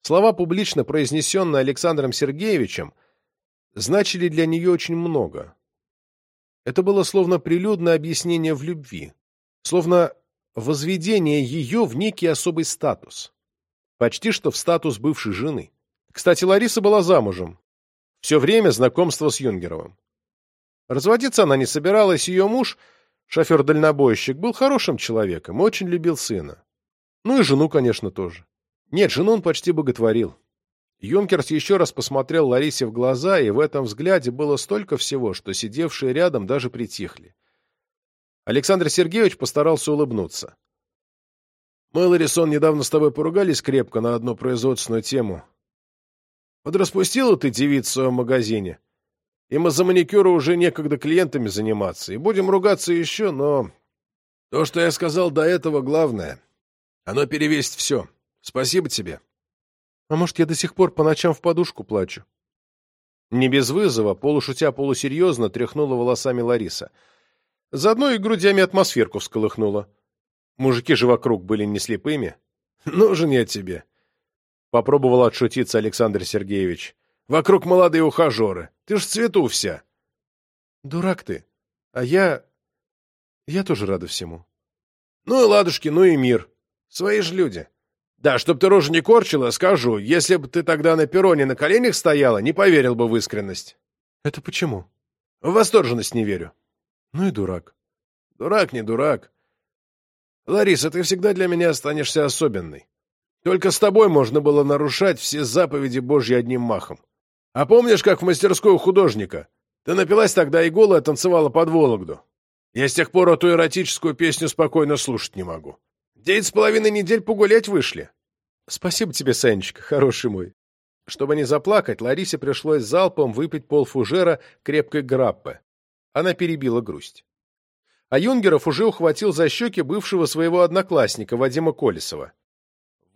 Слова, публично произнесенные Александром Сергеевичем, значили для нее очень много. Это было словно прилюдное объяснение в любви словно возведение ее в некий особый статус. Почти что в статус бывшей жены. Кстати, Лариса была замужем. Все время знакомство с Юнгеровым. Разводиться она не собиралась, ее муж, шофер-дальнобойщик, был хорошим человеком очень любил сына. Ну и жену, конечно, тоже. Нет, жену он почти боготворил. Юнкерс еще раз посмотрел Ларисе в глаза, и в этом взгляде было столько всего, что сидевшие рядом даже притихли. Александр Сергеевич постарался улыбнуться. «Мы, Ларисон, недавно с тобой поругались крепко на одну производственную тему. Вот распустила ты девицу в магазине, и мы за маникюра уже некогда клиентами заниматься, и будем ругаться еще, но то, что я сказал до этого, главное. Оно перевесит все. Спасибо тебе». «А может, я до сих пор по ночам в подушку плачу?» Не без вызова, полушутя полусерьезно, тряхнула волосами Лариса — Заодно и грудями атмосферку всколыхнуло. Мужики же вокруг были не слепыми. Нужен я тебе. Попробовал отшутиться Александр Сергеевич. Вокруг молодые ухажеры. Ты ж в цвету вся. Дурак ты. А я... Я тоже рада всему. Ну и ладушки, ну и мир. Свои ж люди. Да, чтоб ты рожу не корчила, скажу, если бы ты тогда на перроне на коленях стояла, не поверил бы в искренность. Это почему? В восторженность не верю. Ну и дурак. Дурак не дурак. Лариса, ты всегда для меня останешься особенной. Только с тобой можно было нарушать все заповеди Божьи одним махом. А помнишь, как в мастерской у художника? Ты напилась тогда и голая танцевала под Вологду. Я с тех пор эту эротическую песню спокойно слушать не могу. Девять с половиной недель погулять вышли. Спасибо тебе, Санечка, хороший мой. Чтобы не заплакать, Ларисе пришлось залпом выпить полфужера крепкой граппы. Она перебила грусть. А Юнгеров уже ухватил за щеки бывшего своего одноклассника Вадима Колесова.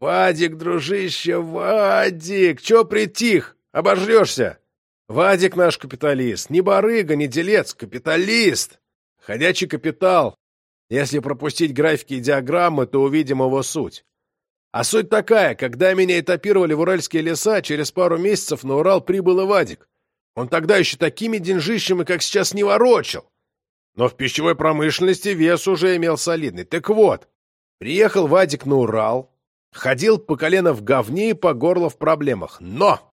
«Вадик, дружище, Вадик! Чё притих? Обожрешься!» «Вадик наш капиталист, не барыга, не делец, капиталист! Ходячий капитал! Если пропустить графики и диаграммы, то увидим его суть. А суть такая, когда меня этапировали в уральские леса, через пару месяцев на Урал прибыл и Вадик. Он тогда еще такими деньжищами, как сейчас, не ворочал. Но в пищевой промышленности вес уже имел солидный. Так вот, приехал Вадик на Урал, ходил по колено в говне и по горло в проблемах. Но!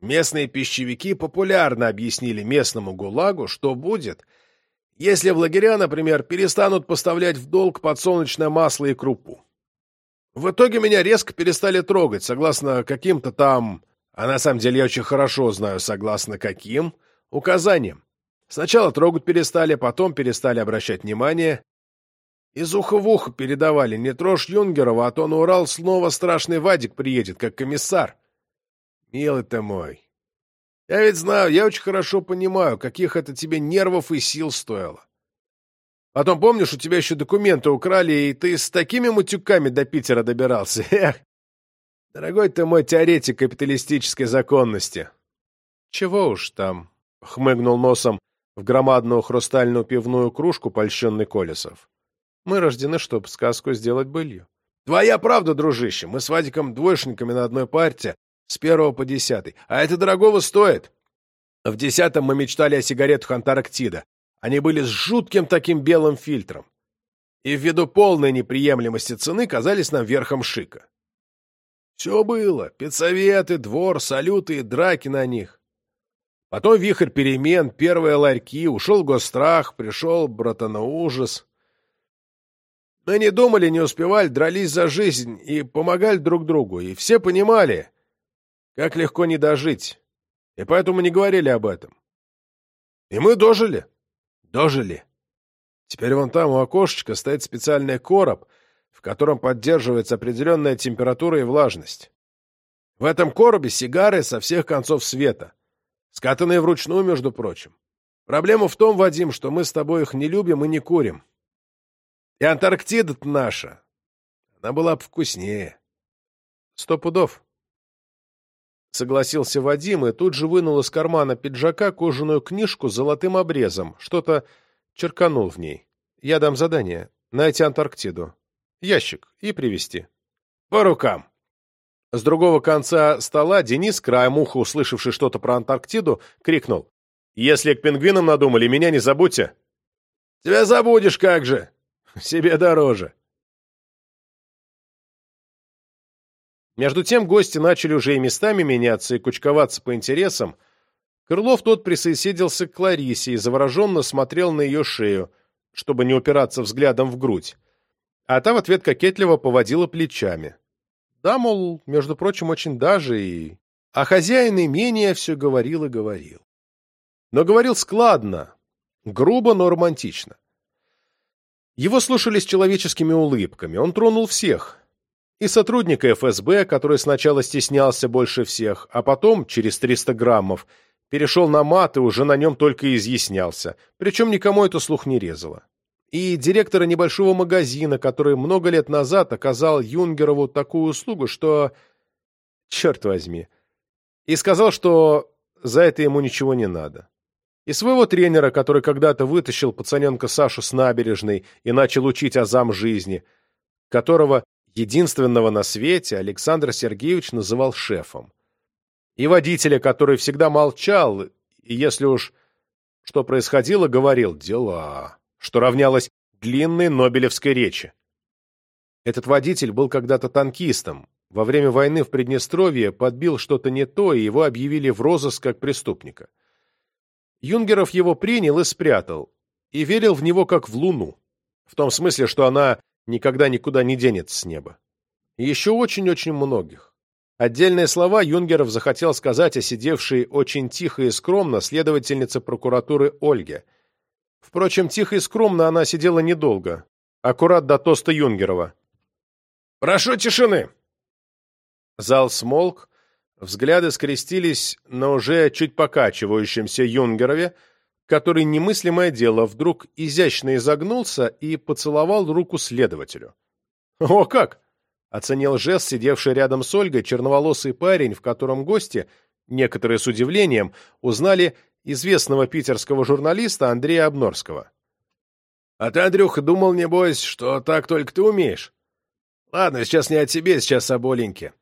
Местные пищевики популярно объяснили местному ГУЛАГу, что будет, если в лагеря, например, перестанут поставлять в долг подсолнечное масло и крупу. В итоге меня резко перестали трогать, согласно каким-то там, а на самом деле я очень хорошо знаю, согласно каким, указаниям. Сначала трогать перестали, потом перестали обращать внимание. Из уха в ухо передавали, не трожь Юнгерова, а то на Урал снова страшный Вадик приедет, как комиссар. Милый ты мой. Я ведь знаю, я очень хорошо понимаю, каких это тебе нервов и сил стоило. Потом, помнишь, у тебя еще документы украли, и ты с такими мутюками до Питера добирался. Эх, дорогой ты мой теоретик капиталистической законности. Чего уж там, — хмыгнул носом в громадную хрустальную пивную кружку польщенный Колесов. Мы рождены, чтобы сказку сделать былью. Твоя правда, дружище, мы с Вадиком двоечниками на одной парте, с первого по десятый. А это дорогого стоит. В десятом мы мечтали о сигаретах Антарктида. Они были с жутким таким белым фильтром. И ввиду полной неприемлемости цены казались нам верхом шика. Все было. Педсоветы, двор, салюты и драки на них. Потом вихрь перемен, первые ларьки, ушел гострах, пришел братана ужас. Мы не думали, не успевали, дрались за жизнь и помогали друг другу, и все понимали, как легко не дожить. И поэтому не говорили об этом. И мы дожили. Дожили. Теперь вон там у окошечка стоит специальный короб, в котором поддерживается определенная температура и влажность. В этом коробе сигары со всех концов света, скатанные вручную, между прочим. Проблема в том, Вадим, что мы с тобой их не любим и не курим. И антарктида наша, она была бы вкуснее. Сто пудов. Согласился Вадим и тут же вынул из кармана пиджака кожаную книжку с золотым обрезом, что-то черканул в ней. Я дам задание. Найти Антарктиду. Ящик. И привезти. По рукам. С другого конца стола Денис, краем уха услышавший что-то про Антарктиду, крикнул. «Если к пингвинам надумали, меня не забудьте!» «Тебя забудешь как же! Себе дороже!» Между тем гости начали уже и местами меняться, и кучковаться по интересам. Крылов тот присоседился к Кларисе и завороженно смотрел на ее шею, чтобы не упираться взглядом в грудь. А та в ответ кокетливо поводила плечами. Да, мол, между прочим, очень даже и... А хозяин имения все говорил и говорил. Но говорил складно, грубо, но романтично. Его слушали с человеческими улыбками, он тронул всех — и сотрудника ФСБ, который сначала стеснялся больше всех, а потом, через 300 граммов, перешел на мат и уже на нем только изъяснялся, причем никому это слух не резало. И директора небольшого магазина, который много лет назад оказал Юнгерову такую услугу, что... Черт возьми. И сказал, что за это ему ничего не надо. И своего тренера, который когда-то вытащил пацаненка Сашу с набережной и начал учить азам жизни, которого единственного на свете Александр Сергеевич называл шефом. И водителя, который всегда молчал, и если уж что происходило, говорил «дела», что равнялось длинной Нобелевской речи. Этот водитель был когда-то танкистом. Во время войны в Приднестровье подбил что-то не то, и его объявили в розыск как преступника. Юнгеров его принял и спрятал, и верил в него как в луну. В том смысле, что она никогда никуда не денется с неба. И еще очень-очень многих. Отдельные слова Юнгеров захотел сказать о сидевшей очень тихо и скромно следовательнице прокуратуры Ольге. Впрочем, тихо и скромно она сидела недолго, аккурат до тоста Юнгерова. «Прошу тишины!» Зал смолк, взгляды скрестились на уже чуть покачивающемся Юнгерове, который немыслимое дело вдруг изящно изогнулся и поцеловал руку следователю. «О как!» — оценил жест, сидевший рядом с Ольгой, черноволосый парень, в котором гости, некоторые с удивлением, узнали известного питерского журналиста Андрея Обнорского. «А ты, Андрюха, думал, небось, что так только ты умеешь?» Ладно, сейчас не о тебе, сейчас о Боленьке.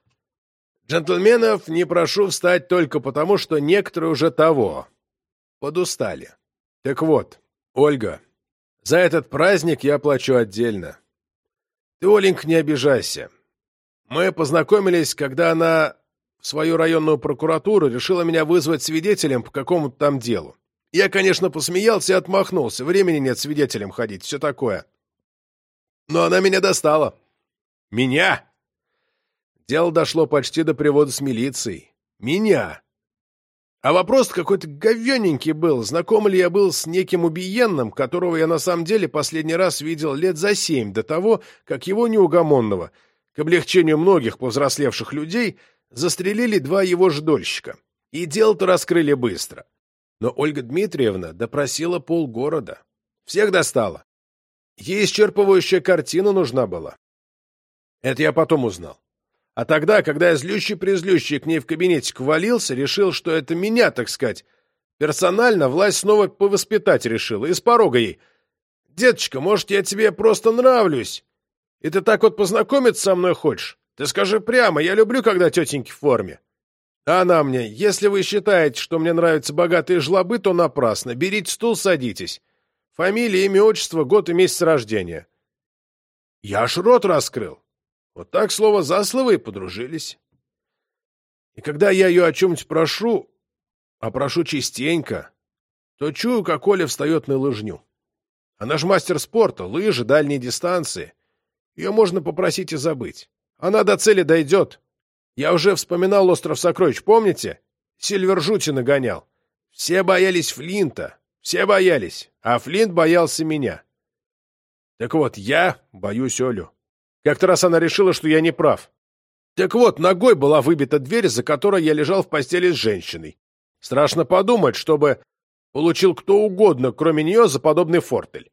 Джентльменов не прошу встать только потому, что некоторые уже того. Подустали. Так вот, Ольга, за этот праздник я плачу отдельно. Ты, Оленька, не обижайся. Мы познакомились, когда она в свою районную прокуратуру решила меня вызвать свидетелем по какому-то там делу. Я, конечно, посмеялся и отмахнулся. Времени нет свидетелем ходить, все такое. Но она меня достала. Меня? Дело дошло почти до привода с милицией. Меня. А вопрос какой-то говененький был, знаком ли я был с неким убиенным, которого я на самом деле последний раз видел лет за семь до того, как его неугомонного, к облегчению многих повзрослевших людей, застрелили два его ждольщика. И дело-то раскрыли быстро. Но Ольга Дмитриевна допросила полгорода. Всех достала. Ей исчерпывающая картина нужна была. Это я потом узнал. А тогда, когда я злющий-призлющий к ней в кабинетик ввалился, решил, что это меня, так сказать, персонально власть снова повоспитать решила. И с порога ей. «Деточка, может, я тебе просто нравлюсь? И ты так вот познакомиться со мной хочешь? Ты скажи прямо, я люблю, когда тетеньки в форме». А она мне, если вы считаете, что мне нравятся богатые жлобы, то напрасно. Берите стул, садитесь. Фамилия, имя, отчество, год и месяц рождения. Я аж рот раскрыл. Вот так слово за слово и подружились. И когда я ее о чем-нибудь прошу, а прошу частенько, то чую, как Оля встает на лыжню. Она ж мастер спорта, лыжи, дальние дистанции. Ее можно попросить и забыть. Она до цели дойдет. Я уже вспоминал «Остров сокровищ», помните? Сильвер жути нагонял. Все боялись Флинта. Все боялись. А Флинт боялся меня. Так вот, я боюсь Олю. Как-то раз она решила, что я не прав. Так вот, ногой была выбита дверь, за которой я лежал в постели с женщиной. Страшно подумать, чтобы получил кто угодно, кроме нее, за подобный фортель.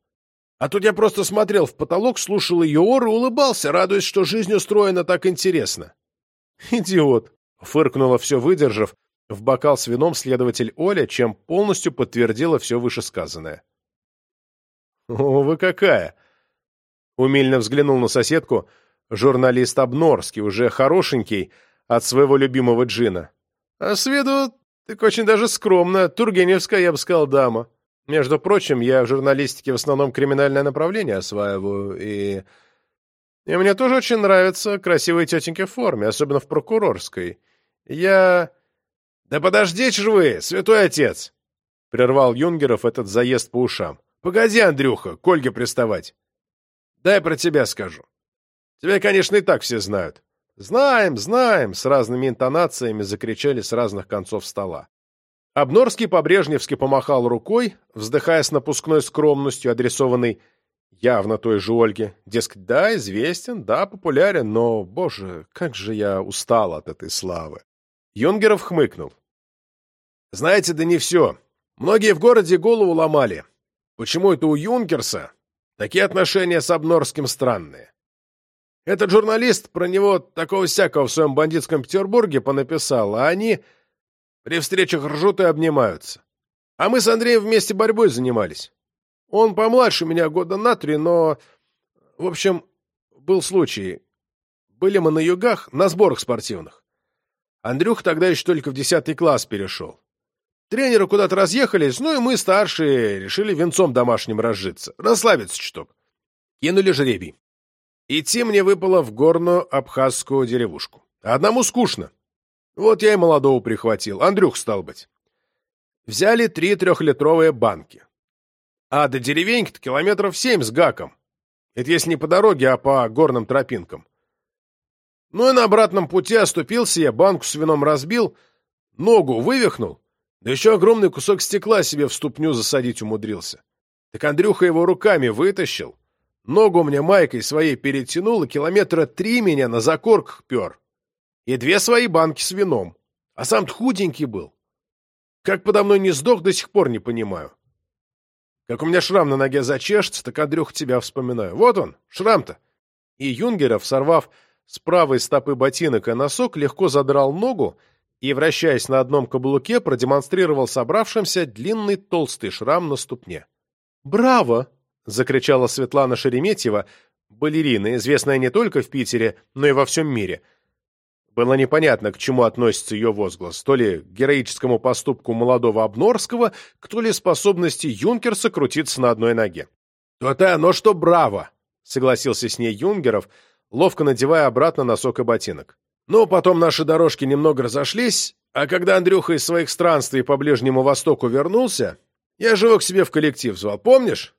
А тут я просто смотрел в потолок, слушал ее ор и улыбался, радуясь, что жизнь устроена так интересно. «Идиот!» — фыркнула все выдержав, в бокал с вином следователь Оля, чем полностью подтвердила все вышесказанное. «О, вы какая!» Умильно взглянул на соседку журналист Обнорский, уже хорошенький, от своего любимого джина. «А с виду так очень даже скромно, Тургеневская, я бы сказал, дама. Между прочим, я в журналистике в основном криминальное направление осваиваю, и и мне тоже очень нравятся красивые тетеньки в форме, особенно в прокурорской. Я... Да подождите же вы, святой отец! Прервал Юнгеров этот заезд по ушам. Погоди, Андрюха, к Ольге приставать. Дай про тебя скажу. Тебя, конечно, и так все знают. Знаем, знаем, с разными интонациями закричали с разных концов стола. Обнорский по-брежневски помахал рукой, вздыхая с напускной скромностью, адресованной явно той же Ольге. Дескать, да, известен, да, популярен, но, боже, как же я устал от этой славы. Юнгеров хмыкнул. Знаете, да не все. Многие в городе голову ломали. Почему это у Юнкерса такие отношения с Обнорским странные? Этот журналист про него такого всякого в своем бандитском Петербурге понаписал, а они при встречах ржут и обнимаются. А мы с Андреем вместе борьбой занимались. Он помладше меня года на три, но... В общем, был случай. Были мы на югах, на сборах спортивных. Андрюх тогда еще только в десятый класс перешел. Тренеры куда-то разъехались, ну и мы, старшие, решили венцом домашним разжиться. Расслабиться чуток. Кинули жребий. Идти мне выпало в горную абхазскую деревушку. Одному скучно. Вот я и молодого прихватил. Андрюх, стал быть. Взяли три трехлитровые банки. А до деревеньки-то километров семь с гаком. Это если не по дороге, а по горным тропинкам. Ну и на обратном пути оступился я, банку с вином разбил, ногу вывихнул, да еще огромный кусок стекла себе в ступню засадить умудрился. Так Андрюха его руками вытащил, ногу мне майкой своей перетянул, и километра три меня на закорках пер. И две свои банки с вином. А сам худенький был. Как подо мной не сдох, до сих пор не понимаю. Как у меня шрам на ноге зачешется, так, Андрюх, тебя вспоминаю. Вот он, шрам-то. И Юнгеров, сорвав с правой стопы ботинок и носок, легко задрал ногу и, вращаясь на одном каблуке, продемонстрировал собравшимся длинный толстый шрам на ступне. «Браво!» — закричала Светлана Шереметьева, балерина, известная не только в Питере, но и во всем мире. Было непонятно, к чему относится ее возглас, то ли к героическому поступку молодого Обнорского, то ли способности Юнкерса крутиться на одной ноге. «То-то оно что браво!» — согласился с ней Юнгеров, ловко надевая обратно носок и ботинок. «Ну, потом наши дорожки немного разошлись, а когда Андрюха из своих странствий по Ближнему Востоку вернулся, я же его к себе в коллектив звал, помнишь?»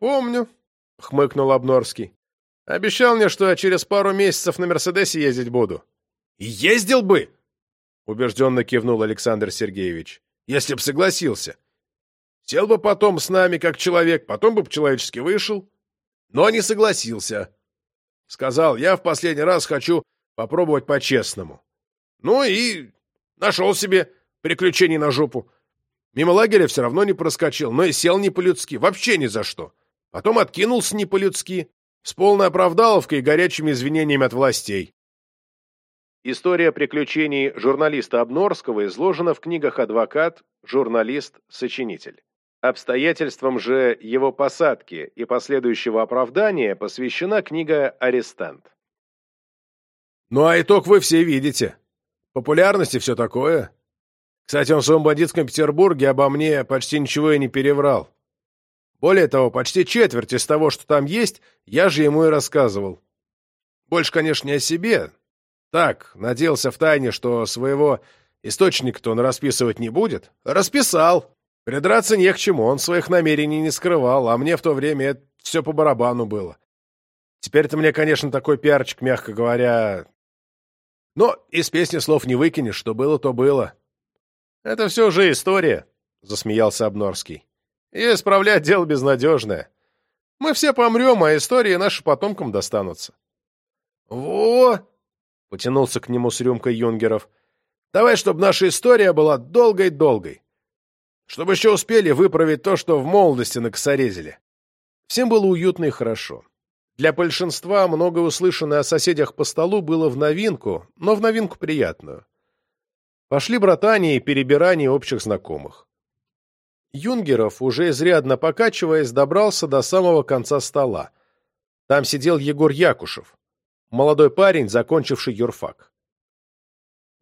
«Помню», — хмыкнул Обнорский. «Обещал мне, что я через пару месяцев на Мерседесе ездить буду». «Ездил бы!» — убежденно кивнул Александр Сергеевич. «Если б согласился. Сел бы потом с нами как человек, потом бы по-человечески вышел. Но не согласился. Сказал, я в последний раз хочу попробовать по-честному. Ну и нашел себе приключений на жопу. Мимо лагеря все равно не проскочил, но и сел не по-людски, вообще ни за что. Потом откинулся не по-людски, с полной оправдаловкой и горячими извинениями от властей. История приключений журналиста Обнорского изложена в книгах «Адвокат», «Журналист», «Сочинитель». Обстоятельствам же его посадки и последующего оправдания посвящена книга «Арестант». Ну а итог вы все видите. Популярность и все такое. Кстати, он в своем бандитском Петербурге обо мне почти ничего и не переврал. Более того, почти четверть из того, что там есть, я же ему и рассказывал. Больше, конечно, не о себе. Так, надеялся в тайне, что своего источника-то он расписывать не будет. Расписал. Придраться не к чему, он своих намерений не скрывал, а мне в то время это все по барабану было. Теперь-то мне, конечно, такой пиарчик, мягко говоря... Но из песни слов не выкинешь, что было, то было. Это все же история, — засмеялся Обнорский. И исправлять дело безнадежное. Мы все помрем, а истории нашим потомкам достанутся. — Во! — потянулся к нему с рюмкой Юнгеров. — Давай, чтобы наша история была долгой-долгой. Чтобы еще успели выправить то, что в молодости накосорезили. Всем было уютно и хорошо. Для большинства многое услышанное о соседях по столу было в новинку, но в новинку приятную. Пошли братания и перебирания общих знакомых. Юнгеров, уже изрядно покачиваясь, добрался до самого конца стола. Там сидел Егор Якушев, молодой парень, закончивший юрфак.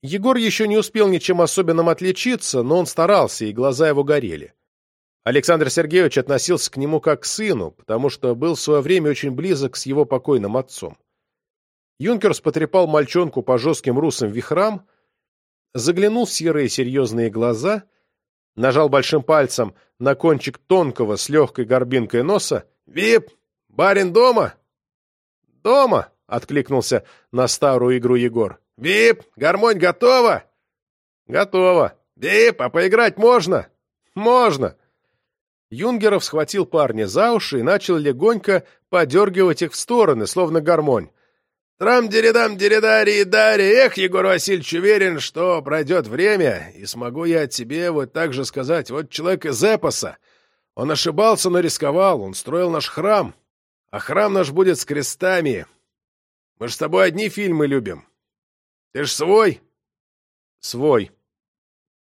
Егор еще не успел ничем особенным отличиться, но он старался, и глаза его горели. Александр Сергеевич относился к нему как к сыну, потому что был в свое время очень близок с его покойным отцом. Юнкерс потрепал мальчонку по жестким русым вихрам, заглянул в серые серьезные глаза, нажал большим пальцем на кончик тонкого с легкой горбинкой носа. «Вип! Барин дома?» «Дома!» — откликнулся на старую игру Егор. «Вип! Гармонь готова?» «Готово!» «Вип! А поиграть можно?» «Можно!» Юнгеров схватил парня за уши и начал легонько подергивать их в стороны, словно гармонь. Трам-деридам-деридари-дари! Эх, Егор Васильевич, уверен, что пройдет время, и смогу я тебе вот так же сказать. Вот человек из эпоса. Он ошибался, но рисковал. Он строил наш храм. А храм наш будет с крестами. Мы ж с тобой одни фильмы любим. Ты ж свой? Свой.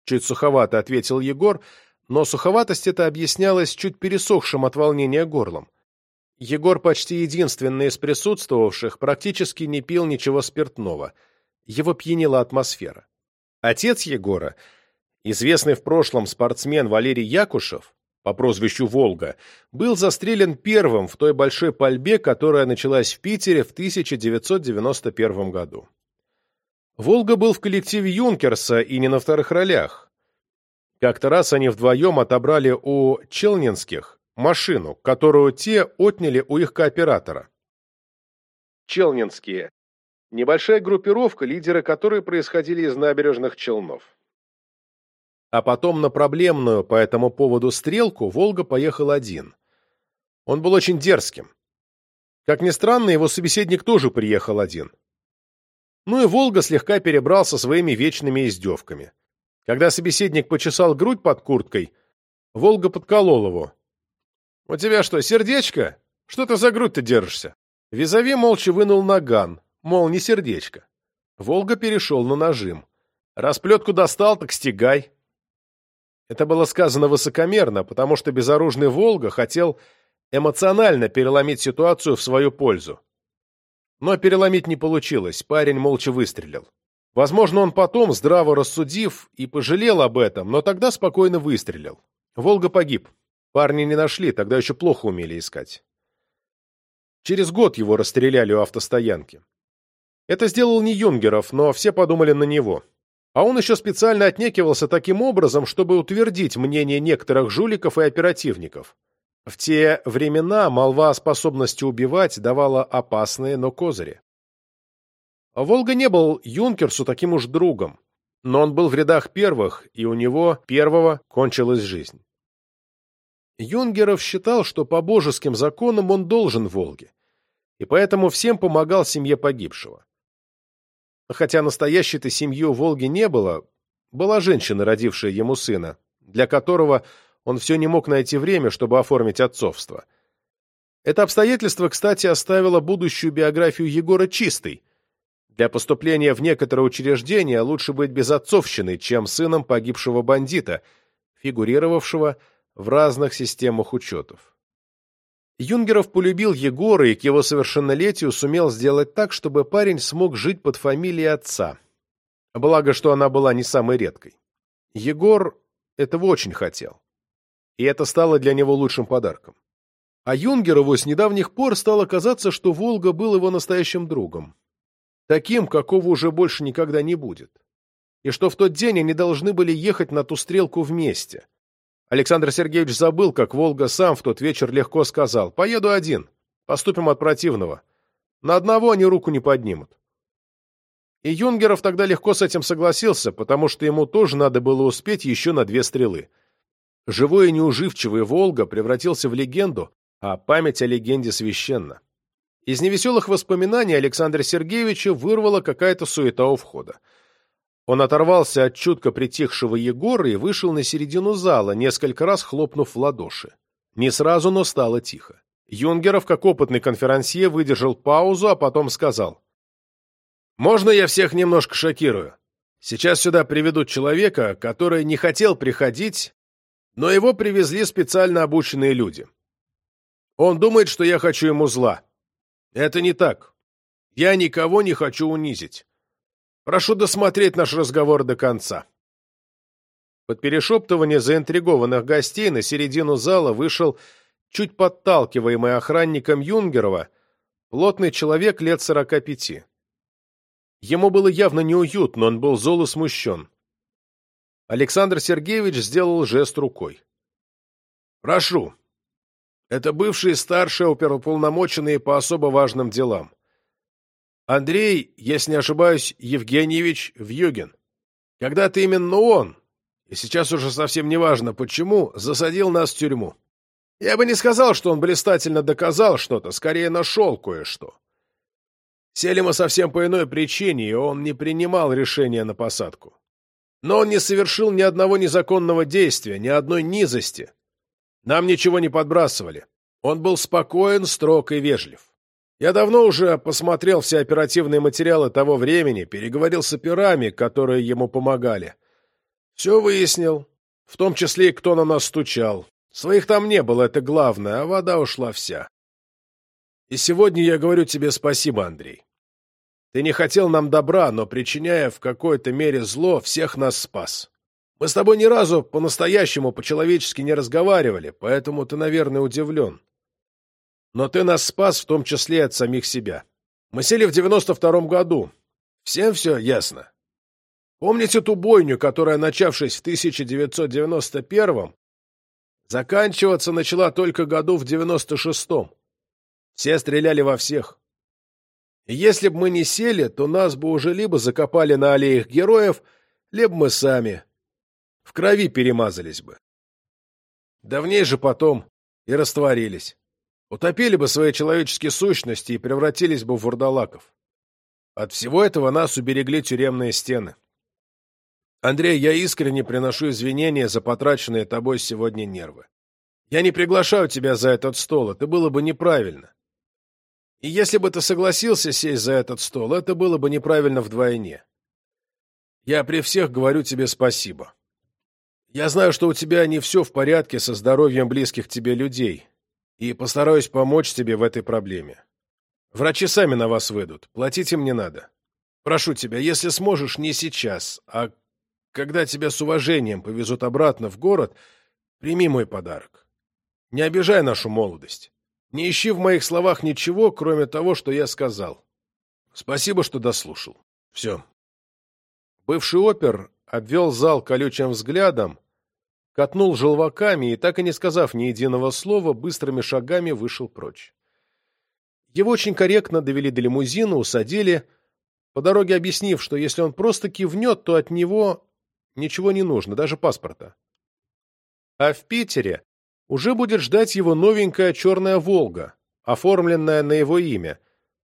Чуть суховато ответил Егор, но суховатость это объяснялась чуть пересохшим от волнения горлом. Егор почти единственный из присутствовавших практически не пил ничего спиртного. Его пьянила атмосфера. Отец Егора, известный в прошлом спортсмен Валерий Якушев, по прозвищу «Волга», был застрелен первым в той большой пальбе, которая началась в Питере в 1991 году. Волга был в коллективе Юнкерса и не на вторых ролях. Как-то раз они вдвоем отобрали у Челнинских машину, которую те отняли у их кооператора. Челнинские. Небольшая группировка, лидеры которой происходили из набережных Челнов. А потом на проблемную по этому поводу стрелку Волга поехал один. Он был очень дерзким. Как ни странно, его собеседник тоже приехал один. Ну и Волга слегка перебрал со своими вечными издевками. Когда собеседник почесал грудь под курткой, Волга подколол его. «У тебя что, сердечко? Что ты за грудь-то держишься?» Визави молча вынул наган, мол, не сердечко. Волга перешел на нажим. «Расплетку достал, так стегай». Это было сказано высокомерно, потому что безоружный Волга хотел эмоционально переломить ситуацию в свою пользу. Но переломить не получилось, парень молча выстрелил. Возможно, он потом, здраво рассудив, и пожалел об этом, но тогда спокойно выстрелил. Волга погиб. Парни не нашли, тогда еще плохо умели искать. Через год его расстреляли у автостоянки. Это сделал не Юнгеров, но все подумали на него. А он еще специально отнекивался таким образом, чтобы утвердить мнение некоторых жуликов и оперативников. В те времена молва о способности убивать давала опасные, но козыри. Волга не был Юнкерсу таким уж другом, но он был в рядах первых, и у него первого кончилась жизнь. Юнгеров считал, что по божеским законам он должен Волге, и поэтому всем помогал семье погибшего. Хотя настоящей-то семьи у Волги не было, была женщина, родившая ему сына, для которого он все не мог найти время, чтобы оформить отцовство. Это обстоятельство, кстати, оставило будущую биографию Егора чистой. Для поступления в некоторое учреждение лучше быть безотцовщиной, чем сыном погибшего бандита, фигурировавшего в разных системах учетов. Юнгеров полюбил Егора и к его совершеннолетию сумел сделать так, чтобы парень смог жить под фамилией отца. Благо, что она была не самой редкой. Егор этого очень хотел. И это стало для него лучшим подарком. А Юнгерову с недавних пор стало казаться, что Волга был его настоящим другом. Таким, какого уже больше никогда не будет. И что в тот день они должны были ехать на ту стрелку вместе. Александр Сергеевич забыл, как Волга сам в тот вечер легко сказал «Поеду один, поступим от противного. На одного они руку не поднимут». И Юнгеров тогда легко с этим согласился, потому что ему тоже надо было успеть еще на две стрелы. Живой и неуживчивый Волга превратился в легенду, а память о легенде священна. Из невеселых воспоминаний Александра Сергеевича вырвала какая-то суета у входа. Он оторвался от чутко притихшего Егора и вышел на середину зала, несколько раз хлопнув в ладоши. Не сразу, но стало тихо. Юнгеров, как опытный конферансье, выдержал паузу, а потом сказал. «Можно я всех немножко шокирую? Сейчас сюда приведут человека, который не хотел приходить, но его привезли специально обученные люди. Он думает, что я хочу ему зла. Это не так. Я никого не хочу унизить. Прошу досмотреть наш разговор до конца. Под перешептывание заинтригованных гостей на середину зала вышел, чуть подталкиваемый охранником Юнгерова, плотный человек лет сорока пяти. Ему было явно неуютно, он был зол и смущен. Александр Сергеевич сделал жест рукой. «Прошу. Это бывшие старшие оперуполномоченные по особо важным делам. Андрей, если не ошибаюсь, Евгеньевич Вьюгин. Когда-то именно он, и сейчас уже совсем не важно почему, засадил нас в тюрьму. Я бы не сказал, что он блистательно доказал что-то, скорее нашел кое-что. Сели мы совсем по иной причине, и он не принимал решения на посадку. Но он не совершил ни одного незаконного действия, ни одной низости. Нам ничего не подбрасывали. Он был спокоен, строг и вежлив. Я давно уже посмотрел все оперативные материалы того времени, переговорил с операми, которые ему помогали. Все выяснил, в том числе и кто на нас стучал. Своих там не было, это главное, а вода ушла вся. И сегодня я говорю тебе спасибо, Андрей. Ты не хотел нам добра, но, причиняя в какой-то мере зло, всех нас спас. Мы с тобой ни разу по-настоящему, по-человечески не разговаривали, поэтому ты, наверное, удивлен. Но ты нас спас в том числе и от самих себя. Мы сели в девяносто втором году. Всем все ясно. Помните ту бойню, которая, начавшись в 1991-м, заканчиваться начала только году в 96-м? Все стреляли во всех. И если бы мы не сели, то нас бы уже либо закопали на аллеях героев, либо мы сами в крови перемазались бы. Давней же потом и растворились утопили бы свои человеческие сущности и превратились бы в вурдалаков. От всего этого нас уберегли тюремные стены. Андрей, я искренне приношу извинения за потраченные тобой сегодня нервы. Я не приглашаю тебя за этот стол, это было бы неправильно. И если бы ты согласился сесть за этот стол, это было бы неправильно вдвойне. Я при всех говорю тебе спасибо. Я знаю, что у тебя не все в порядке со здоровьем близких тебе людей, И постараюсь помочь тебе в этой проблеме. Врачи сами на вас выйдут. Платить им не надо. Прошу тебя, если сможешь, не сейчас, а когда тебя с уважением повезут обратно в город, прими мой подарок. Не обижай нашу молодость. Не ищи в моих словах ничего, кроме того, что я сказал. Спасибо, что дослушал. Все. Бывший опер обвел зал колючим взглядом, катнул желваками и, так и не сказав ни единого слова, быстрыми шагами вышел прочь. Его очень корректно довели до лимузина, усадили, по дороге объяснив, что если он просто кивнет, то от него ничего не нужно, даже паспорта. А в Питере уже будет ждать его новенькая черная «Волга», оформленная на его имя,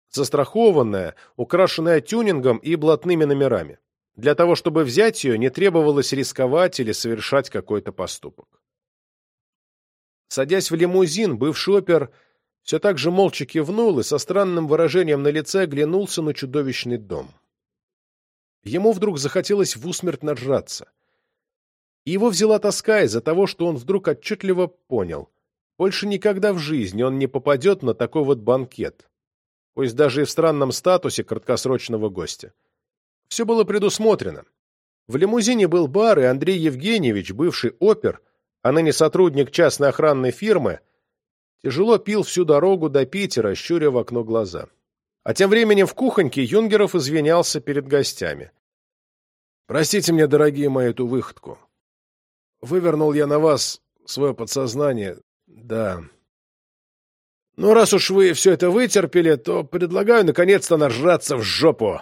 застрахованная, украшенная тюнингом и блатными номерами. Для того, чтобы взять ее, не требовалось рисковать или совершать какой-то поступок. Садясь в лимузин, бывший опер все так же молча кивнул и со странным выражением на лице оглянулся на чудовищный дом. Ему вдруг захотелось в усмерть наджраться. И его взяла тоска из-за того, что он вдруг отчетливо понял. Больше никогда в жизни он не попадет на такой вот банкет, пусть даже и в странном статусе краткосрочного гостя. Все было предусмотрено. В лимузине был бар, и Андрей Евгеньевич, бывший опер, а ныне сотрудник частной охранной фирмы, тяжело пил всю дорогу до Питера, щуря в окно глаза. А тем временем в кухоньке Юнгеров извинялся перед гостями. «Простите мне, дорогие мои, эту выходку. Вывернул я на вас свое подсознание, да. Но раз уж вы все это вытерпели, то предлагаю наконец-то нажраться в жопу.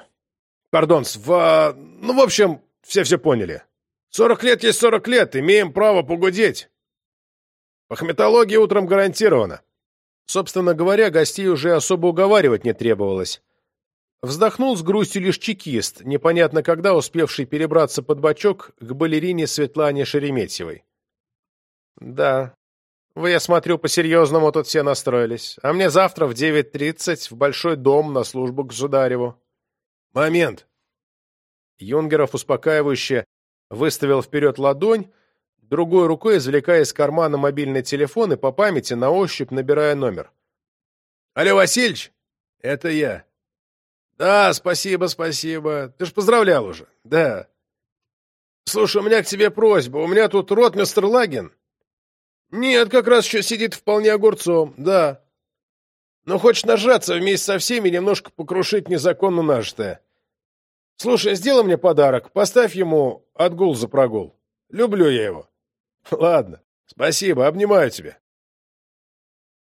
Пардон, в... Ну, в общем, все все поняли. Сорок лет есть сорок лет, имеем право погудеть. Пахметология утром гарантирована. Собственно говоря, гостей уже особо уговаривать не требовалось. Вздохнул с грустью лишь чекист, непонятно когда успевший перебраться под бочок к балерине Светлане Шереметьевой. «Да, вы, я смотрю, по-серьезному тут все настроились. А мне завтра в 9.30 в Большой дом на службу к Жудареву». «Момент!» Юнгеров успокаивающе выставил вперед ладонь, другой рукой извлекая из кармана мобильный телефон и по памяти на ощупь набирая номер. «Алло, Васильевич, это я. Да, спасибо, спасибо. Ты ж поздравлял уже. Да. Слушай, у меня к тебе просьба. У меня тут ротмистр Лагин. Нет, как раз еще сидит вполне огурцом. Да. Но хочешь нажаться вместе со всеми немножко покрушить незаконно нажитое. Слушай, сделай мне подарок. Поставь ему отгул за прогул. Люблю я его. Ладно. Спасибо, обнимаю тебя.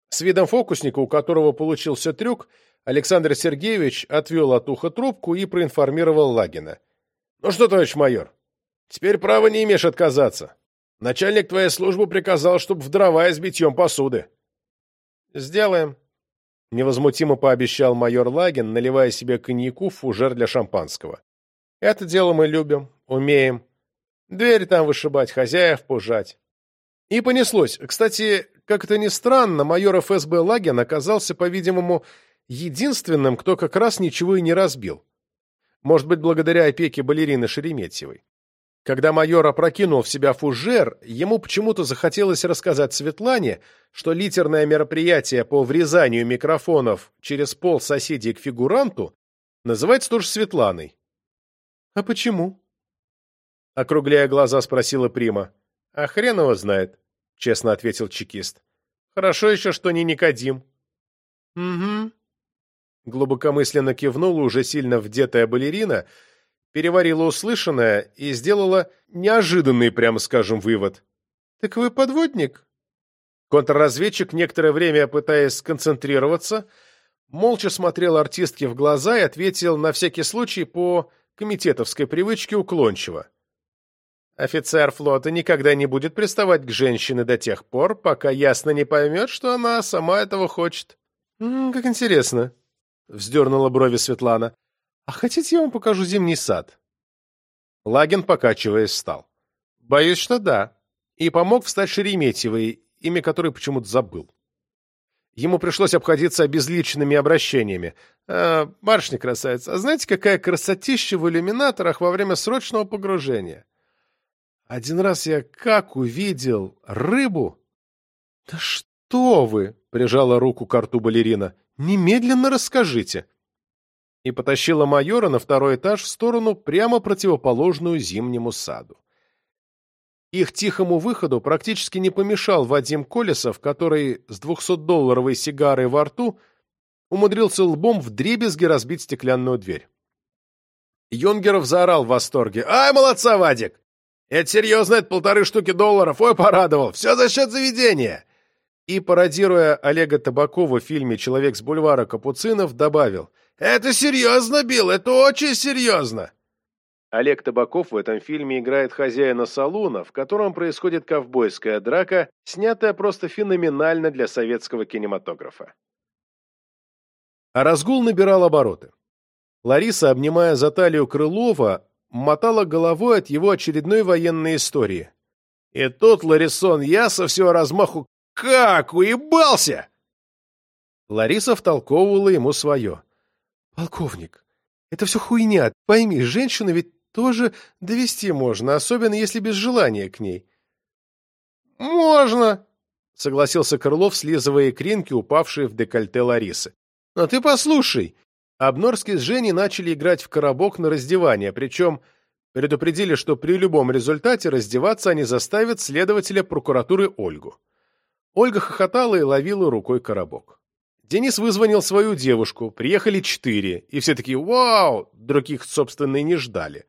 С видом фокусника, у которого получился трюк, Александр Сергеевич отвел от уха трубку и проинформировал Лагина. «Ну что, товарищ майор, теперь права не имеешь отказаться. Начальник твоей службы приказал, чтобы в дрова и битьем посуды». «Сделаем», — невозмутимо пообещал майор Лагин, наливая себе коньяку в фужер для шампанского. «Это дело мы любим, умеем. Дверь там вышибать, хозяев пужать». И понеслось. Кстати, как это ни странно, майор ФСБ Лагин оказался, по-видимому, единственным, кто как раз ничего и не разбил. Может быть, благодаря опеке балерины Шереметьевой. Когда майор опрокинул в себя фужер, ему почему-то захотелось рассказать Светлане, что литерное мероприятие по врезанию микрофонов через пол соседей к фигуранту называется тоже Светланой. — А почему? — округляя глаза, спросила Прима. — А хрен его знает, — честно ответил чекист. — Хорошо еще, что не Никодим. — Угу, Глубокомысленно кивнула уже сильно вдетая балерина, переварила услышанное и сделала неожиданный, прямо скажем, вывод. «Так вы подводник?» Контрразведчик, некоторое время пытаясь сконцентрироваться, молча смотрел артистке в глаза и ответил на всякий случай по комитетовской привычке уклончиво. Офицер флота никогда не будет приставать к женщине до тех пор, пока ясно не поймет, что она сама этого хочет. Как интересно. — вздернула брови Светлана. — А хотите, я вам покажу зимний сад? Лагин, покачиваясь, встал. — Боюсь, что да. И помог встать Шереметьевой, имя которой почему-то забыл. Ему пришлось обходиться обезличенными обращениями. «А, «Барышня красавица, а знаете, какая красотища в иллюминаторах во время срочного погружения? Один раз я как увидел рыбу!» «Да что вы!» прижала руку к рту балерина. «Немедленно расскажите!» И потащила майора на второй этаж в сторону, прямо противоположную зимнему саду. Их тихому выходу практически не помешал Вадим Колесов, который с двухсотдолларовой сигарой во рту умудрился лбом вдребезги разбить стеклянную дверь. Йонгеров заорал в восторге. «Ай, молодца, Вадик! Это серьезно, это полторы штуки долларов. Ой, порадовал. Все за счет заведения!» И, пародируя Олега Табакова в фильме «Человек с бульвара Капуцинов», добавил «Это серьезно, Билл, это очень серьезно!» Олег Табаков в этом фильме играет хозяина салуна, в котором происходит ковбойская драка, снятая просто феноменально для советского кинематографа. А разгул набирал обороты. Лариса, обнимая за талию Крылова, мотала головой от его очередной военной истории. И тут, Ларисон, я со всего размаху «Как? Уебался!» Лариса втолковывала ему свое. «Полковник, это все хуйня. Пойми, женщину ведь тоже довести можно, особенно если без желания к ней». «Можно!» — согласился Крылов, слизывая икринки, упавшие в декольте Ларисы. «Но ты послушай, Обнорский с Женей начали играть в коробок на раздевание, причем предупредили, что при любом результате раздеваться они заставят следователя прокуратуры Ольгу. Ольга хохотала и ловила рукой коробок. Денис вызвонил свою девушку, приехали четыре, и все такие «Вау!» других, собственно, и не ждали.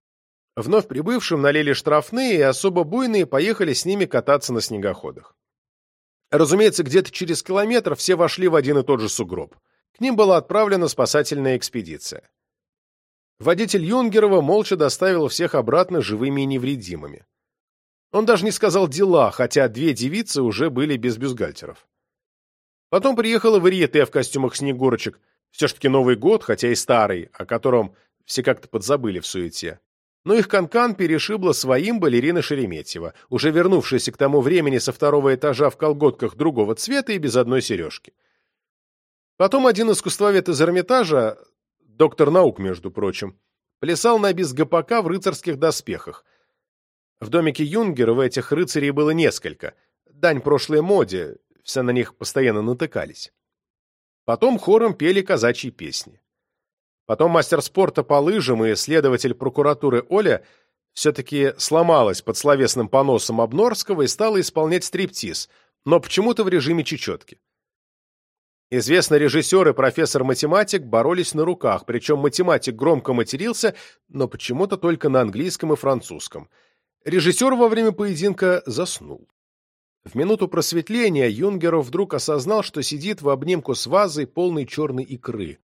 Вновь прибывшим налили штрафные, и особо буйные поехали с ними кататься на снегоходах. Разумеется, где-то через километр все вошли в один и тот же сугроб. К ним была отправлена спасательная экспедиция. Водитель Юнгерова молча доставил всех обратно живыми и невредимыми. Он даже не сказал дела, хотя две девицы уже были без бюстгальтеров. Потом приехала варьете в костюмах снегурочек, все ж таки Новый год, хотя и старый, о котором все как-то подзабыли в суете. Но их канкан перешибла своим балерина Шереметьева, уже вернувшаяся к тому времени со второго этажа в колготках другого цвета и без одной сережки. Потом один искусствовед из Эрмитажа, доктор наук, между прочим, плясал на бис ГПК в рыцарских доспехах. В домике Юнгера в этих рыцарей было несколько. Дань прошлой моде, все на них постоянно натыкались. Потом хором пели казачьи песни. Потом мастер спорта по лыжам и следователь прокуратуры Оля все-таки сломалась под словесным поносом Обнорского и стала исполнять стриптиз, но почему-то в режиме чечетки. Известный режиссер и профессор-математик боролись на руках, причем математик громко матерился, но почему-то только на английском и французском. Режиссер во время поединка заснул. В минуту просветления Юнгеров вдруг осознал, что сидит в обнимку с вазой, полной черной икры.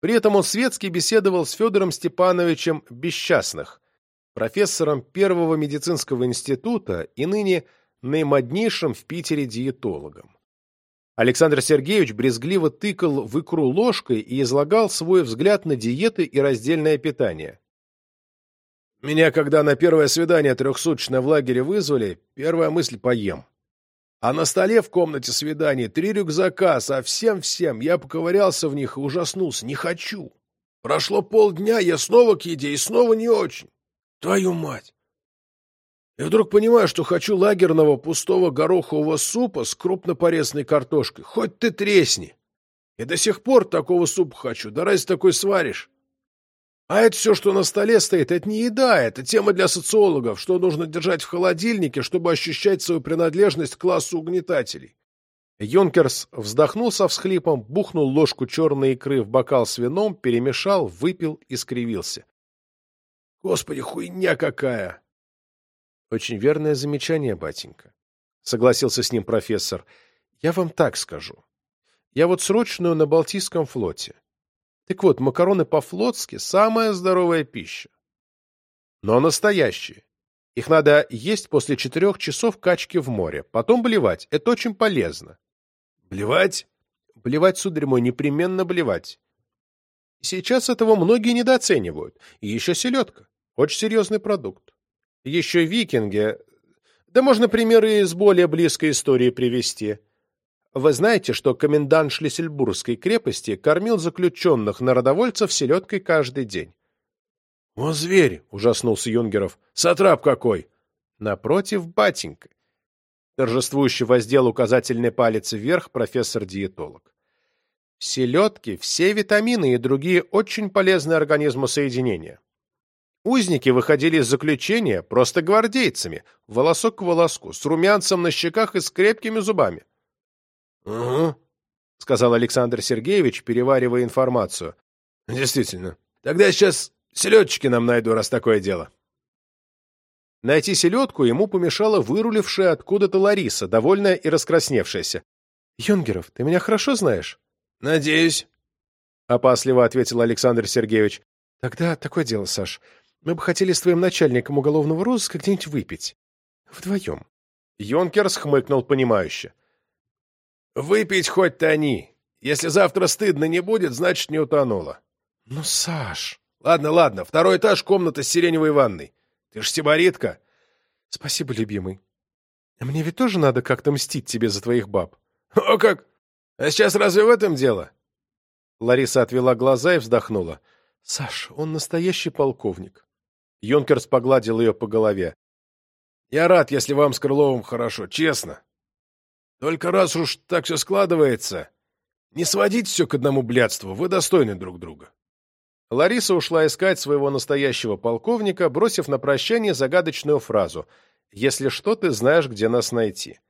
При этом он светски беседовал с Федором Степановичем Бесчастных, профессором Первого медицинского института и ныне наимоднейшим в Питере диетологом. Александр Сергеевич брезгливо тыкал в икру ложкой и излагал свой взгляд на диеты и раздельное питание. «Меня, когда на первое свидание трехсуточное в лагере вызвали, первая мысль — поем. А на столе в комнате свиданий три рюкзака со всем-всем. Я поковырялся в них и ужаснулся. Не хочу. Прошло полдня, я снова к еде и снова не очень. Твою мать! И вдруг понимаю, что хочу лагерного пустого горохового супа с крупнопорезанной картошкой. Хоть ты тресни. И до сих пор такого супа хочу. Да разве такой сваришь? А это все, что на столе стоит, это не еда, это тема для социологов, что нужно держать в холодильнике, чтобы ощущать свою принадлежность к классу угнетателей. Юнкерс вздохнул со всхлипом, бухнул ложку черной икры в бокал с вином, перемешал, выпил и скривился. Господи, хуйня какая! Очень верное замечание, батенька. Согласился с ним профессор. Я вам так скажу. Я вот срочную на Балтийском флоте. Так вот, макароны по-флотски – самая здоровая пища. Но настоящие. Их надо есть после четырех часов качки в море. Потом блевать. Это очень полезно. Блевать? Блевать, сударь мой, непременно блевать. Сейчас этого многие недооценивают. И еще селедка. Очень серьезный продукт еще викинги. Да можно примеры из более близкой истории привести. Вы знаете, что комендант Шлиссельбургской крепости кормил заключенных народовольцев селедкой каждый день? — О, зверь! — ужаснулся Юнгеров. — Сатрап какой! — Напротив, батенька. Торжествующе воздел указательный палец вверх профессор-диетолог. Селедки, все витамины и другие очень полезные организму соединения. Узники выходили из заключения просто гвардейцами, волосок к волоску, с румянцем на щеках и с крепкими зубами. — Угу, — сказал Александр Сергеевич, переваривая информацию. — Действительно. Тогда сейчас селедочки нам найду, раз такое дело. Найти селедку ему помешала вырулившая откуда-то Лариса, довольная и раскрасневшаяся. — Юнгеров, ты меня хорошо знаешь? — Надеюсь. — опасливо ответил Александр Сергеевич. — Тогда такое дело, Саш. Мы бы хотели с твоим начальником уголовного розыска где-нибудь выпить. Вдвоем. Йонкерс хмыкнул понимающе. Выпить хоть тони. Если завтра стыдно не будет, значит, не утонула. Ну, Саш... Ладно, ладно, второй этаж, комната с сиреневой ванной. Ты ж сибаритка. Спасибо, любимый. Мне ведь тоже надо как-то мстить тебе за твоих баб. О как! А сейчас разве в этом дело? Лариса отвела глаза и вздохнула. Саш, он настоящий полковник. Юнкерс погладил ее по голове. Я рад, если вам с Крыловым хорошо, честно. Только раз уж так все складывается, не сводить все к одному блядству, вы достойны друг друга. Лариса ушла искать своего настоящего полковника, бросив на прощание загадочную фразу «Если что, ты знаешь, где нас найти».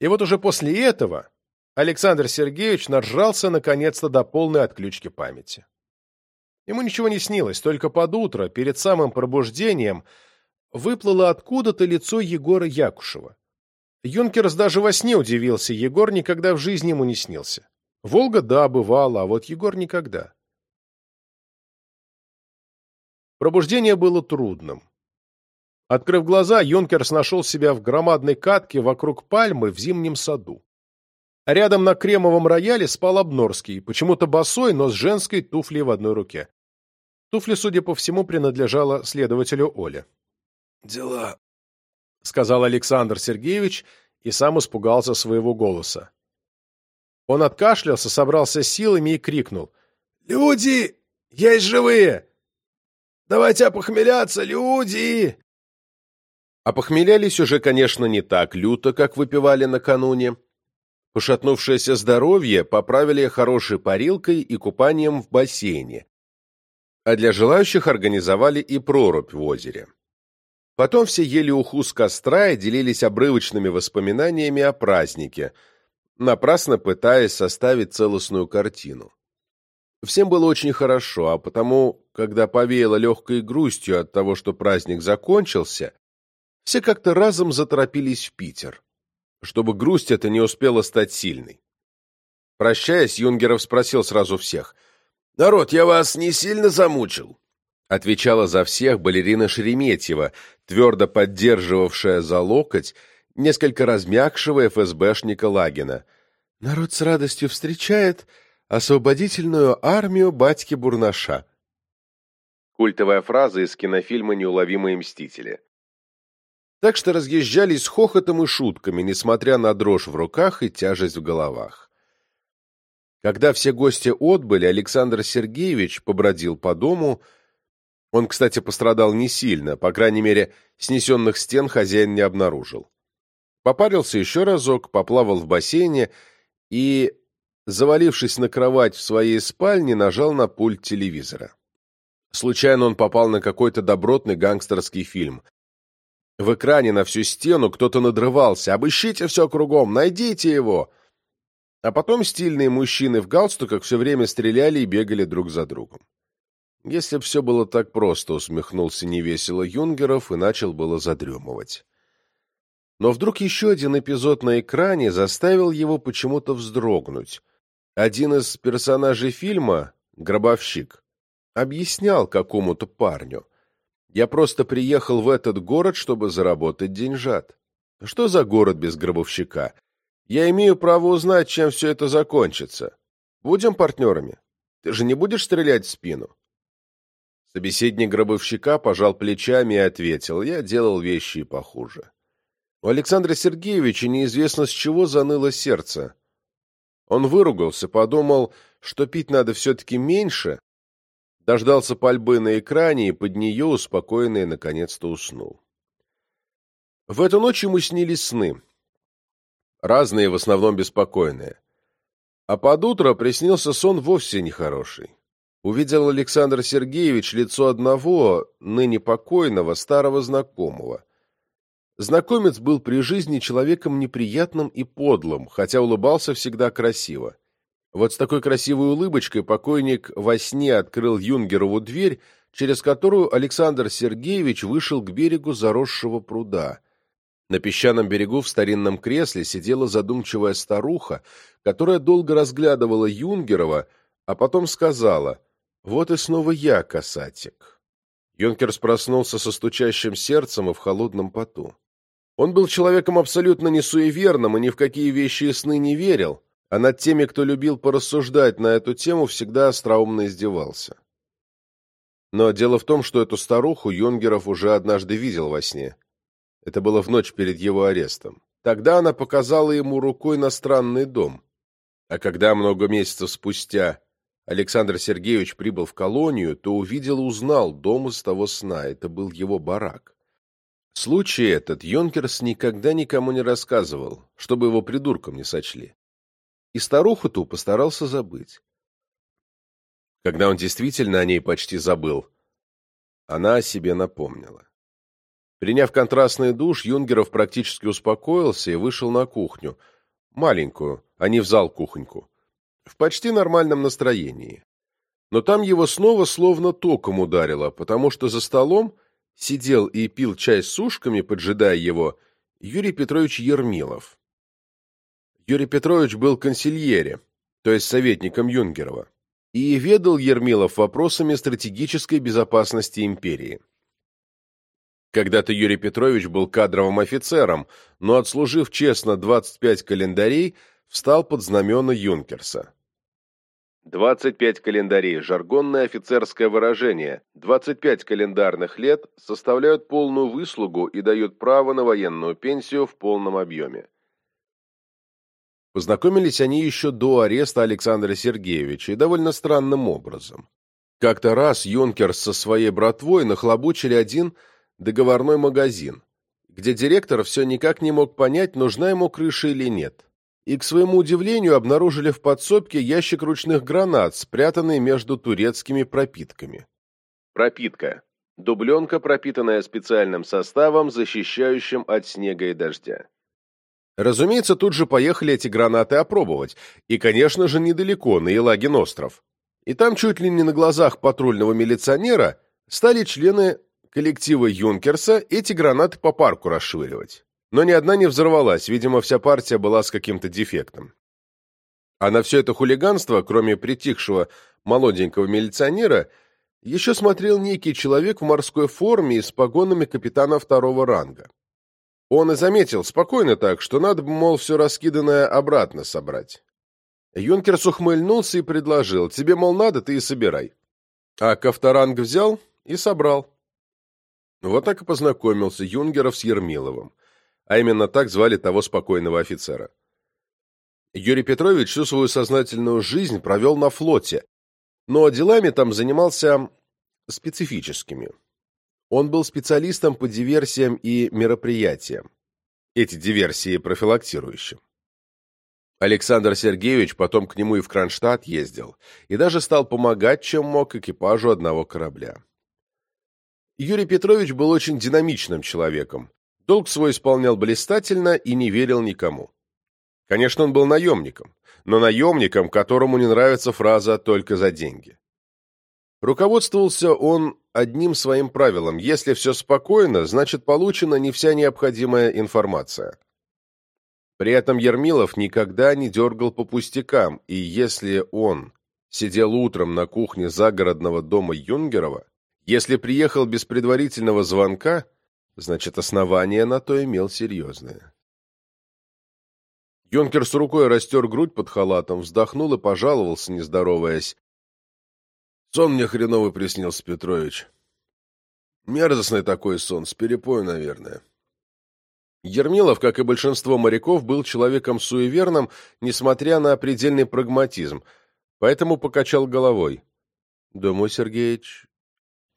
И вот уже после этого Александр Сергеевич наржался наконец-то до полной отключки памяти. Ему ничего не снилось, только под утро, перед самым пробуждением, выплыло откуда-то лицо Егора Якушева. Юнкерс даже во сне удивился, Егор никогда в жизни ему не снился. Волга, да, бывала, а вот Егор никогда. Пробуждение было трудным. Открыв глаза, Юнкерс нашел себя в громадной катке вокруг пальмы в зимнем саду. Рядом на кремовом рояле спал Обнорский, почему-то босой, но с женской туфлей в одной руке. Туфли, судя по всему, принадлежала следователю Оле. «Дела», — сказал Александр Сергеевич и сам испугался своего голоса. Он откашлялся, собрался силами и крикнул. «Люди! Есть живые! Давайте опохмеляться, люди!» Опохмелялись уже, конечно, не так люто, как выпивали накануне. Пошатнувшееся здоровье поправили хорошей парилкой и купанием в бассейне, а для желающих организовали и прорубь в озере. Потом все ели уху с костра и делились обрывочными воспоминаниями о празднике, напрасно пытаясь составить целостную картину. Всем было очень хорошо, а потому, когда повеяло легкой грустью от того, что праздник закончился, все как-то разом заторопились в Питер, чтобы грусть эта не успела стать сильной. Прощаясь, Юнгеров спросил сразу всех. «Народ, я вас не сильно замучил?» Отвечала за всех балерина Шереметьева, твердо поддерживавшая за локоть несколько размягшего ФСБшника Лагина. «Народ с радостью встречает освободительную армию батьки Бурнаша». Культовая фраза из кинофильма «Неуловимые мстители». Так что разъезжались с хохотом и шутками, несмотря на дрожь в руках и тяжесть в головах. Когда все гости отбыли, Александр Сергеевич побродил по дому, он, кстати, пострадал не сильно, по крайней мере, снесенных стен хозяин не обнаружил. Попарился еще разок, поплавал в бассейне и, завалившись на кровать в своей спальне, нажал на пульт телевизора. Случайно он попал на какой-то добротный гангстерский фильм. В экране на всю стену кто-то надрывался «Обыщите все кругом, найдите его!» А потом стильные мужчины в галстуках все время стреляли и бегали друг за другом. Если б все было так просто, усмехнулся невесело Юнгеров и начал было задремывать. Но вдруг еще один эпизод на экране заставил его почему-то вздрогнуть. Один из персонажей фильма, гробовщик, объяснял какому-то парню. «Я просто приехал в этот город, чтобы заработать деньжат. Что за город без гробовщика? Я имею право узнать, чем все это закончится. Будем партнерами? Ты же не будешь стрелять в спину?» Собеседник гробовщика пожал плечами и ответил, я делал вещи и похуже. У Александра Сергеевича неизвестно с чего заныло сердце. Он выругался, подумал, что пить надо все-таки меньше, дождался пальбы на экране и под нее успокоенный наконец-то уснул. В эту ночь ему снились сны. разные, в основном беспокойные. А под утро приснился сон вовсе нехороший. Увидел Александр Сергеевич лицо одного, ныне покойного, старого знакомого. Знакомец был при жизни человеком неприятным и подлым, хотя улыбался всегда красиво. Вот с такой красивой улыбочкой покойник во сне открыл Юнгерову дверь, через которую Александр Сергеевич вышел к берегу заросшего пруда. На песчаном берегу в старинном кресле сидела задумчивая старуха, которая долго разглядывала Юнгерова, а потом сказала «Вот и снова я, касатик». Юнкерс проснулся со стучащим сердцем и в холодном поту. Он был человеком абсолютно несуеверным и ни в какие вещи и сны не верил, а над теми, кто любил порассуждать на эту тему, всегда остроумно издевался. Но дело в том, что эту старуху Юнгеров уже однажды видел во сне. Это было в ночь перед его арестом. Тогда она показала ему рукой на странный дом. А когда много месяцев спустя Александр Сергеевич прибыл в колонию, то увидел и узнал дом из того сна. Это был его барак. Случай этот Йонкерс никогда никому не рассказывал, чтобы его придурком не сочли. И старуху ту постарался забыть. Когда он действительно о ней почти забыл, она о себе напомнила. Приняв контрастный душ, Юнгеров практически успокоился и вышел на кухню. Маленькую, а не в зал кухоньку. В почти нормальном настроении. Но там его снова словно током ударило, потому что за столом сидел и пил чай с ушками, поджидая его, Юрий Петрович Ермилов. Юрий Петрович был консильере, то есть советником Юнгерова, и ведал Ермилов вопросами стратегической безопасности империи. Когда-то Юрий Петрович был кадровым офицером, но, отслужив честно 25 календарей, встал под знамена Юнкерса. 25 календарей – жаргонное офицерское выражение. 25 календарных лет составляют полную выслугу и дают право на военную пенсию в полном объеме. Познакомились они еще до ареста Александра Сергеевича и довольно странным образом. Как-то раз Юнкерс со своей братвой нахлобучили один – договорной магазин, где директор все никак не мог понять, нужна ему крыша или нет. И, к своему удивлению, обнаружили в подсобке ящик ручных гранат, спрятанный между турецкими пропитками. Пропитка. Дубленка, пропитанная специальным составом, защищающим от снега и дождя. Разумеется, тут же поехали эти гранаты опробовать, и, конечно же, недалеко, на Елагин остров. И там чуть ли не на глазах патрульного милиционера стали члены коллектива Юнкерса эти гранаты по парку расшвыривать. Но ни одна не взорвалась, видимо, вся партия была с каким-то дефектом. А на все это хулиганство, кроме притихшего молоденького милиционера, еще смотрел некий человек в морской форме и с погонами капитана второго ранга. Он и заметил спокойно так, что надо бы, мол, все раскиданное обратно собрать. Юнкерс ухмыльнулся и предложил, тебе, мол, надо, ты и собирай. А Ковторанг взял и собрал. Вот так и познакомился Юнгеров с Ермиловым, а именно так звали того спокойного офицера. Юрий Петрович всю свою сознательную жизнь провел на флоте, но делами там занимался специфическими. Он был специалистом по диверсиям и мероприятиям. Эти диверсии профилактирующим. Александр Сергеевич потом к нему и в Кронштадт ездил, и даже стал помогать, чем мог, экипажу одного корабля. Юрий Петрович был очень динамичным человеком. Долг свой исполнял блистательно и не верил никому. Конечно, он был наемником, но наемником, которому не нравится фраза «только за деньги». Руководствовался он одним своим правилом – если все спокойно, значит получена не вся необходимая информация. При этом Ермилов никогда не дергал по пустякам, и если он сидел утром на кухне загородного дома Юнгерова, если приехал без предварительного звонка, значит, основание на то имел серьезное. Юнкер с рукой растер грудь под халатом, вздохнул и пожаловался, не здороваясь. Сон мне хреновый приснился, Петрович. Мерзостный такой сон, с перепою, наверное. Ермилов, как и большинство моряков, был человеком суеверным, несмотря на предельный прагматизм, поэтому покачал головой. — Думаю, Сергеич,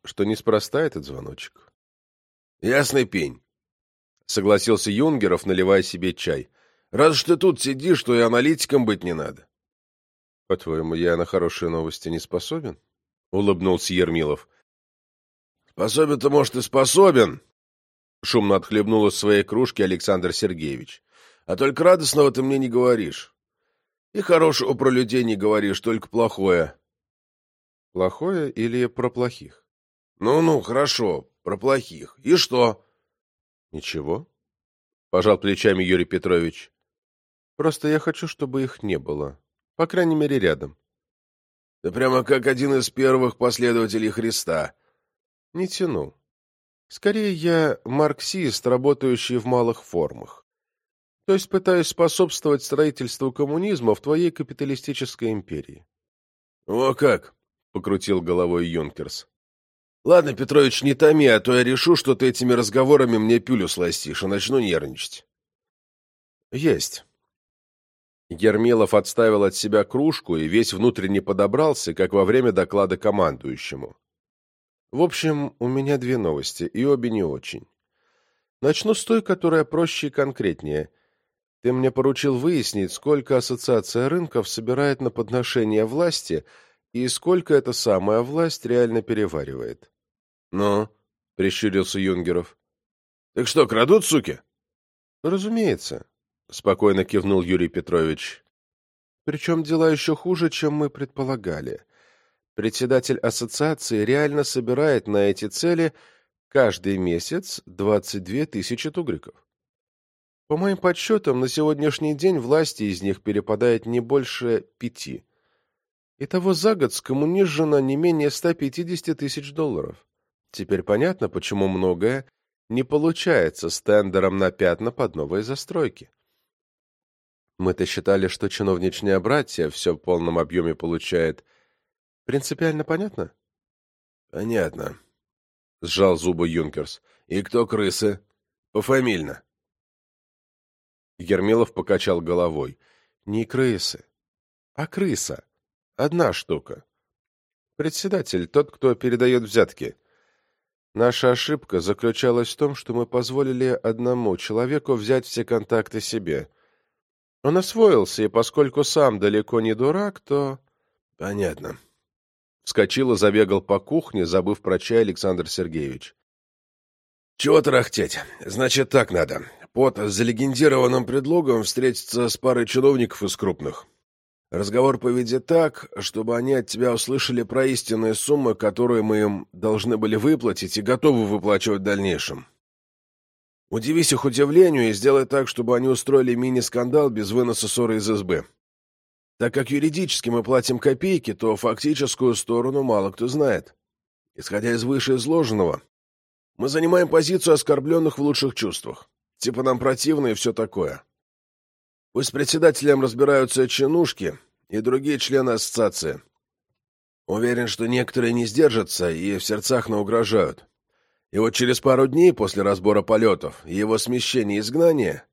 что неспроста этот звоночек. «Ясный пень», — согласился Юнгеров, наливая себе чай. Раз уж ты тут сидишь, то и аналитиком быть не надо. — По-твоему, я на хорошие новости не способен? — улыбнулся Ермилов. — Способен-то, может, и способен, — шумно отхлебнул из своей кружки Александр Сергеевич. — А только радостного ты мне не говоришь. И хорошего про людей не говоришь, только плохое. — Плохое или про плохих? Ну — хорошо, про плохих. И что? — Ничего, — пожал плечами Юрий Петрович. — Просто я хочу, чтобы их не было. По крайней мере, рядом. Да прямо как один из первых последователей Христа. Не тяну. Скорее, я марксист, работающий в малых формах. То есть пытаюсь способствовать строительству коммунизма в твоей капиталистической империи. — О как! — покрутил головой Юнкерс. — Ладно, Петрович, не томи, а то я решу, что ты этими разговорами мне пюлю сластишь, и начну нервничать. — Есть. Ермилов отставил от себя кружку и весь внутренне подобрался, как во время доклада командующему. В общем, у меня две новости, и обе не очень. Начну с той, которая проще и конкретнее. Ты мне поручил выяснить, сколько Ассоциация рынков собирает на подношение власти и сколько эта самая власть реально переваривает. — Ну? — прищурился Юнгеров. — Так что, крадут, суки? — Разумеется. — спокойно кивнул Юрий Петрович. «Причем дела еще хуже, чем мы предполагали. Председатель ассоциации реально собирает на эти цели каждый месяц 22 тысячи тугриков. По моим подсчетам, на сегодняшний день власти из них перепадает не больше пяти. Итого за год скоммунижено не менее 150 тысяч долларов. Теперь понятно, почему многое не получается с тендером на пятна под новые застройки. Мы-то считали, что чиновничное братья все в полном объеме получает. Принципиально понятно? — Понятно, — сжал зубы Юнкерс. — И кто крысы? Пофамильно. Ермилов покачал головой. — Не крысы, а крыса. Одна штука. Председатель, тот, кто передает взятки. Наша ошибка заключалась в том, что мы позволили одному человеку взять все контакты себе — он освоился, и поскольку сам далеко не дурак, то... — Понятно. Вскочил и забегал по кухне, забыв про чай Александр Сергеевич. — Чего тарахтеть? Значит, так надо. Под залегендированным предлогом встретиться с парой чиновников из крупных. Разговор поведи так, чтобы они от тебя услышали про истинные суммы, которые мы им должны были выплатить и готовы выплачивать в дальнейшем. Удивись их удивлению и сделай так, чтобы они устроили мини-скандал без выноса ссоры из СБ. Так как юридически мы платим копейки, то фактическую сторону мало кто знает. Исходя из вышеизложенного, мы занимаем позицию оскорбленных в лучших чувствах. Типа нам противно и все такое. Пусть председателям разбираются чинушки и другие члены ассоциации. Уверен, что некоторые не сдержатся и в сердцах наугрожают. И вот через пару дней после разбора полетов и его смещения и изгнания...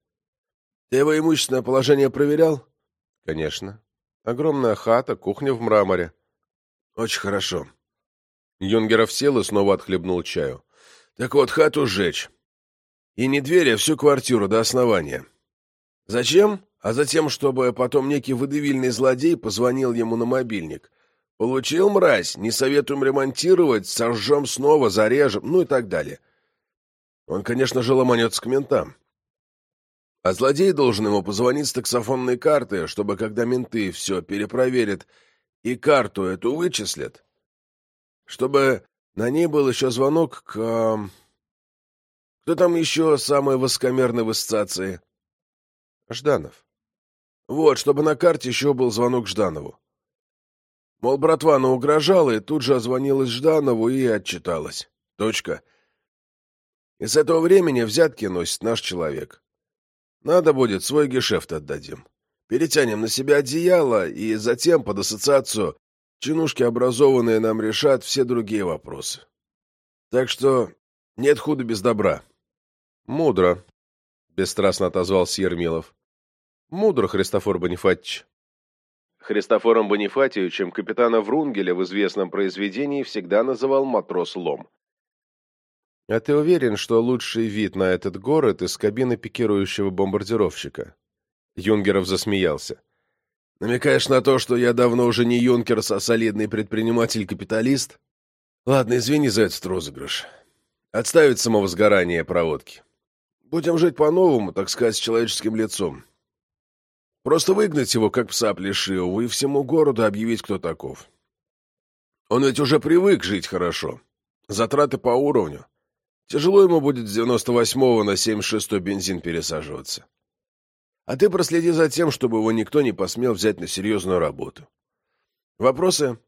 Ты его имущественное положение проверял? Конечно. Огромная хата, кухня в мраморе. Очень хорошо. Юнгеров сел и снова отхлебнул чаю. Так вот, хату сжечь. И не дверь, а всю квартиру до основания. Зачем? А затем, чтобы потом некий выдавильный злодей позвонил ему на мобильник Получил, мразь, не советуем ремонтировать, сожжем снова, зарежем, ну и так далее. Он, конечно же, ломанется к ментам. А злодей должен ему позвонить с таксофонной карты, чтобы, когда менты все перепроверят и карту эту вычислят, чтобы на ней был еще звонок к... Кто там еще самый воскомерный в ассоциации? Жданов. Вот, чтобы на карте еще был звонок Жданову. Мол, братва угрожала и тут же озвонилась Жданову и отчиталась. Точка. И с этого времени взятки носит наш человек. Надо будет, свой гешефт отдадим. Перетянем на себя одеяло, и затем под ассоциацию чинушки образованные нам решат все другие вопросы. Так что нет худа без добра. Мудро, — бесстрастно отозвался Ермилов. Мудро, Христофор Бонифатьевич. Христофором Бонифатиевичем капитана Врунгеля в известном произведении всегда называл матрос Лом. «А ты уверен, что лучший вид на этот город из кабины пикирующего бомбардировщика?» Юнгеров засмеялся. Намекаешь на то, что я давно уже не юнкерс, а солидный предприниматель-капиталист? Ладно, извини за этот розыгрыш. Отставить самого сгорания проводки. Будем жить по-новому, так сказать, с человеческим лицом. Просто выгнать его, как пса плешивого, и всему городу объявить, кто таков. Он ведь уже привык жить хорошо. Затраты по уровню. Тяжело ему будет с 98-го на 76-й бензин пересаживаться. А ты проследи за тем, чтобы его никто не посмел взять на серьезную работу. Вопросы?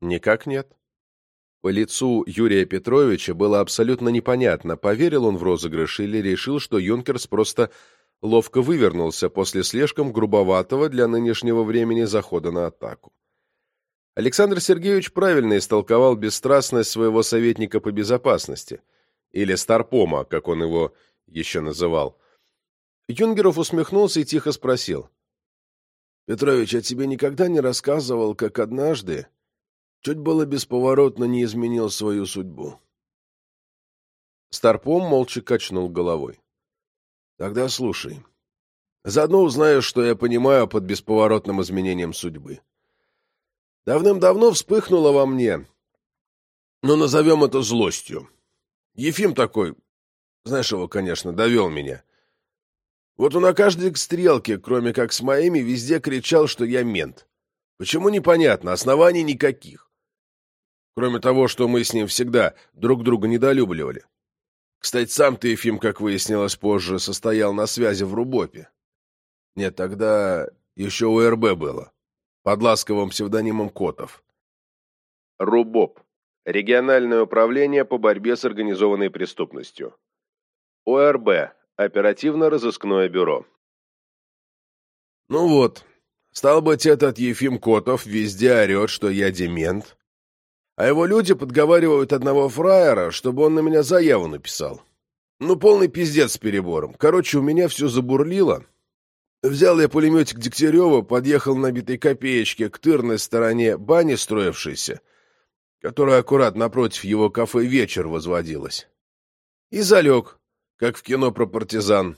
Никак нет. По лицу Юрия Петровича было абсолютно непонятно, поверил он в розыгрыш или решил, что Юнкерс просто ловко вывернулся после слишком грубоватого для нынешнего времени захода на атаку. Александр Сергеевич правильно истолковал бесстрастность своего советника по безопасности, или Старпома, как он его еще называл. Юнгеров усмехнулся и тихо спросил. — Петрович, я тебе никогда не рассказывал, как однажды чуть было бесповоротно не изменил свою судьбу. Старпом молча качнул головой. — Тогда слушай. Заодно узнаешь, что я понимаю под бесповоротным изменением судьбы. Давным-давно вспыхнуло во мне, но назовем это злостью. Ефим такой, знаешь его, конечно, довел меня. Вот он на каждой стрелке, кроме как с моими, везде кричал, что я мент. Почему, непонятно, оснований никаких. Кроме того, что мы с ним всегда друг друга недолюбливали. Кстати, сам ты, Ефим, как выяснилось позже, состоял на связи в Рубопе. Нет, тогда еще у РБ было под ласковым псевдонимом Котов. РУБОП. Региональное управление по борьбе с организованной преступностью. ОРБ. Оперативно-розыскное бюро. Ну вот, стал быть, этот Ефим Котов везде орет, что я демент, а его люди подговаривают одного фраера, чтобы он на меня заяву написал. Ну, полный пиздец с перебором. Короче, у меня все забурлило, Взял я пулеметик Дегтярева, подъехал на битой копеечке к тырной стороне бани строившейся, которая аккурат напротив его кафе «Вечер» возводилась. И залег, как в кино про партизан.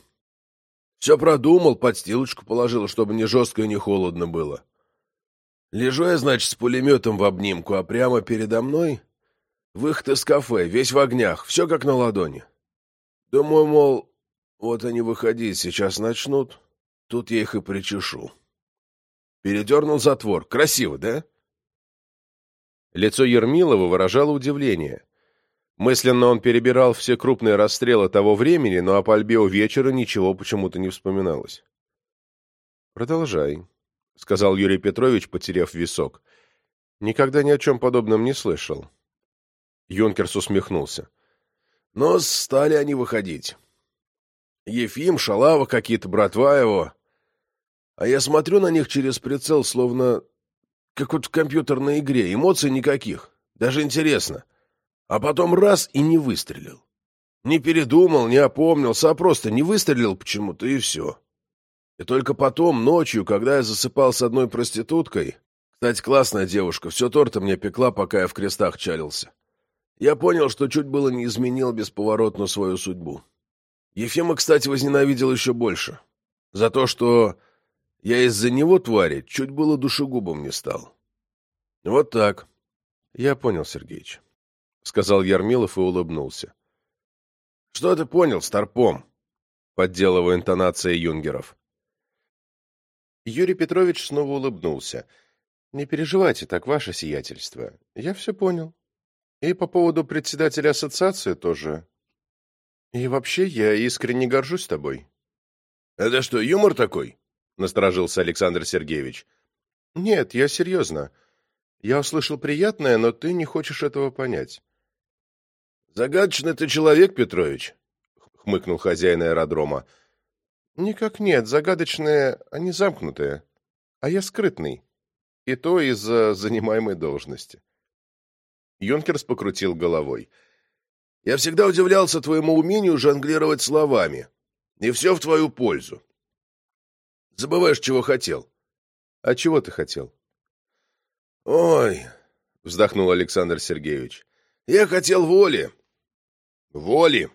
Все продумал, подстилочку положил, чтобы не жестко и не холодно было. Лежу я, значит, с пулеметом в обнимку, а прямо передо мной выход из кафе, весь в огнях, все как на ладони. Думаю, мол, вот они выходить сейчас начнут. Тут я их и причешу. Передернул затвор. Красиво, да? Лицо Ермилова выражало удивление. Мысленно он перебирал все крупные расстрелы того времени, но о пальбе у вечера ничего почему-то не вспоминалось. «Продолжай», — сказал Юрий Петрович, потеряв висок. «Никогда ни о чем подобном не слышал». Юнкерс усмехнулся. «Но стали они выходить. Ефим, Шалава какие-то, братва его. А я смотрю на них через прицел, словно как вот в компьютерной игре. Эмоций никаких. Даже интересно. А потом раз и не выстрелил. Не передумал, не опомнился, а просто не выстрелил почему-то, и все. И только потом, ночью, когда я засыпал с одной проституткой... Кстати, классная девушка, все торта мне пекла, пока я в крестах чалился. Я понял, что чуть было не изменил бесповоротно свою судьбу. Ефима, кстати, возненавидел еще больше. За то, что я из-за него, твари, чуть было душегубом не стал. Вот так. Я понял, Сергеич, — сказал Ярмилов и улыбнулся. Что ты понял, старпом? Подделывая интонация юнгеров. Юрий Петрович снова улыбнулся. Не переживайте так, ваше сиятельство. Я все понял. И по поводу председателя ассоциации тоже. И вообще, я искренне горжусь тобой. Это что, юмор такой? насторожился Александр Сергеевич. «Нет, я серьезно. Я услышал приятное, но ты не хочешь этого понять». «Загадочный ты человек, Петрович», — хмыкнул хозяин аэродрома. «Никак нет. Загадочные, они замкнутые. А я скрытный. И то из-за занимаемой должности». Юнкерс покрутил головой. «Я всегда удивлялся твоему умению жонглировать словами. И все в твою пользу. Забываешь, чего хотел. А чего ты хотел? Ой, вздохнул Александр Сергеевич. Я хотел воли. Воли.